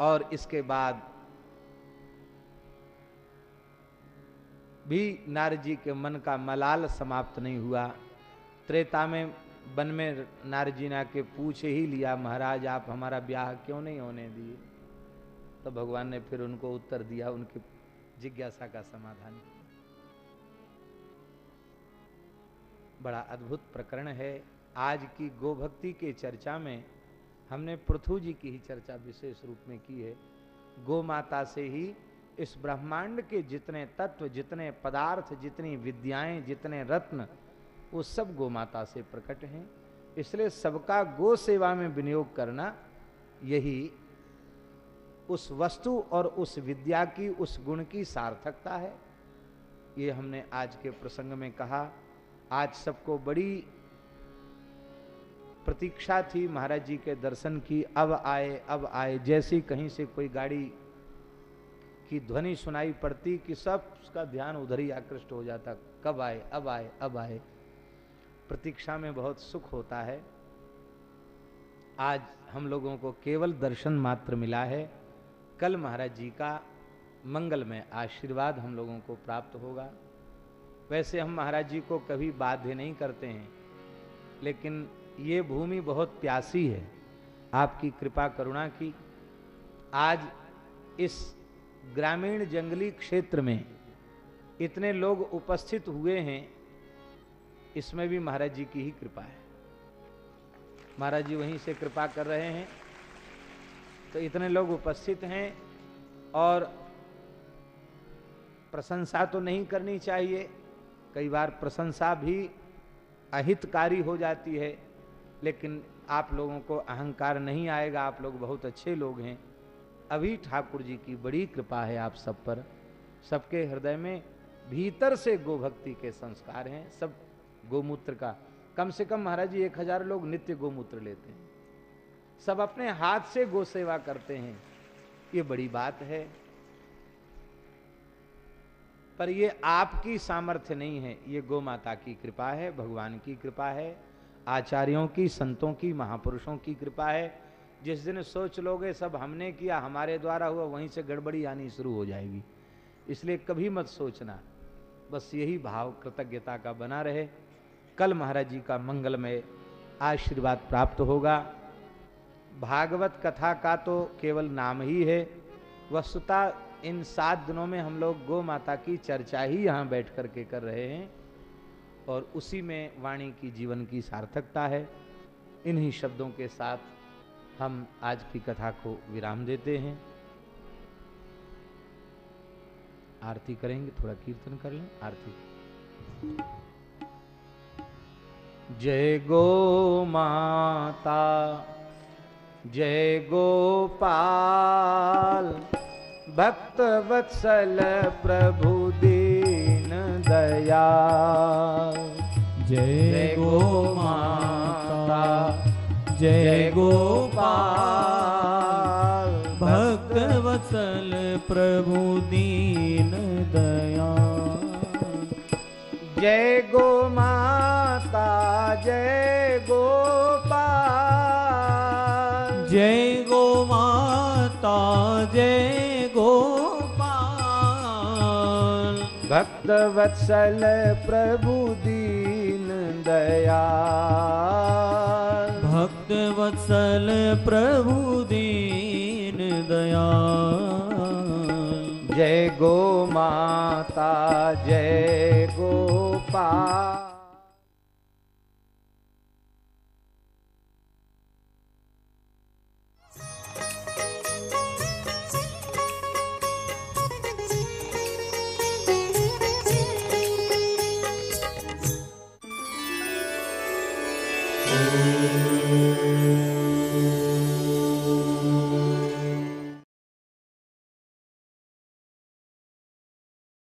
और इसके बाद भी नारद जी के मन का मलाल समाप्त नहीं हुआ। त्रेता में, वन में नारद जी ने आके पूछ ही लिया, महाराज, आप हमारा ब्याह क्यों नहीं होने दिए? तो भगवान ने फिर उनको उत्तर दिया, उनकी जिज्ञासा का समाधान। बड़ा अद्भुत प्रकरण है। आज की गोभक्ति के चर्चा में हमने पृथु जी की ही चर्चा विशेष रूप में की है। गो माता से ही इस ब्रह्मांड के जितने तत्व, जितने पदार्थ, जितनी विद्याएँ, जितने रत्न, वो सब गो माता से प्रकट हैं। इसलिए सबका गो सेवा में विनियोग करना यही उस वस्तु और उस विद्या की, उस गुण की सार्थकता है। ये हमने आज के प्रसंग में कहा। आज सबको बड़ी प्रतीक्षा थी महाराज जी के दर्शन की। अब आए अब आए। जैसी कहीं से कोई गाड़ी की ध्वनि सुनाई पड़ती कि सब उसका ध्यान उधर ही आकृष्ट हो जाता। कब आए, अब आए अब आए। प्रतीक्षा में बहुत सुख होता है। आज हम लोगों को केवल दर्शन मात्र मिला है। कल महाराज जी का मंगल में आशीर्वाद हम लोगों को प्राप्त होगा। वैसे हम महाराज जी को कभी बाध्य नहीं करते हैं, लेकिन ये भूमि बहुत प्यासी है। आपकी कृपा करुणा की। आज इस ग्रामीण जंगली क्षेत्र में इतने लोग उपस्थित हुए हैं, इसमें भी महाराज जी की ही कृपा है। महाराज जी वहीं से कृपा कर रहे हैं। तो इतने लोग उपस्थित हैं और प्रशंसा तो नहीं करनी चाहिए। कई बार प्रशंसा भी अहितकारी हो जाती है, लेकिन आप लोगों को अहंकार नहीं आएगा। आप लोग बहुत अच्छे लोग हैं। अभी ठाकुर जी की बड़ी कृपा है आप सब पर। सबके हृदय में भीतर से गोभक्ति के संस्कार हैं। सब गोमूत्र का, कम से कम महाराज जी, एक हज़ार लोग नित्य गोमूत्र लेते हैं। सब अपने हाथ से गो सेवा करते हैं। ये बड़ी बात है। पर ये आपकी सामर्थ्य नहीं है। ये गो माता की कृपा है, भगवान की कृपा है, आचार्यों की, संतों की, महापुरुषों की कृपा है। जिस दिन सोच लोगे सब हमने किया, हमारे द्वारा हुआ, वहीं से गड़बड़ी आनी शुरू हो जाएगी। इसलिए कभी मत सोचना। बस यही भाव कृतज्ञता का बना रहे। कल महाराज जी का मंगलमय आशीर्वाद प्राप्त होगा। भागवत कथा का तो केवल नाम ही है। वस्तुता इन सात दिनों में हम लोग गो माता की चर्चा ही यहाँ बैठ करके कर रहे हैं और उसी में वाणी की जीवन की सार्थकता है। इन्हीं शब्दों के साथ हम आज की कथा को विराम देते हैं। आरती करेंगे, थोड़ा कीर्तन कर लें, आरती। जय गो माता जय गोपाल। भक्त वत्सल प्रभु दीन दयाल। जय गो माता। जय गोपाल। भक्त वत्सल प्रभु दीन दयाल। जय गो माता। जय गोपाल गोपाल भक्त वत्सल प्रभु दीन दयाल। भक्त वत्सल प्रभु दीन दयाल। जय गो माता जय गोपाल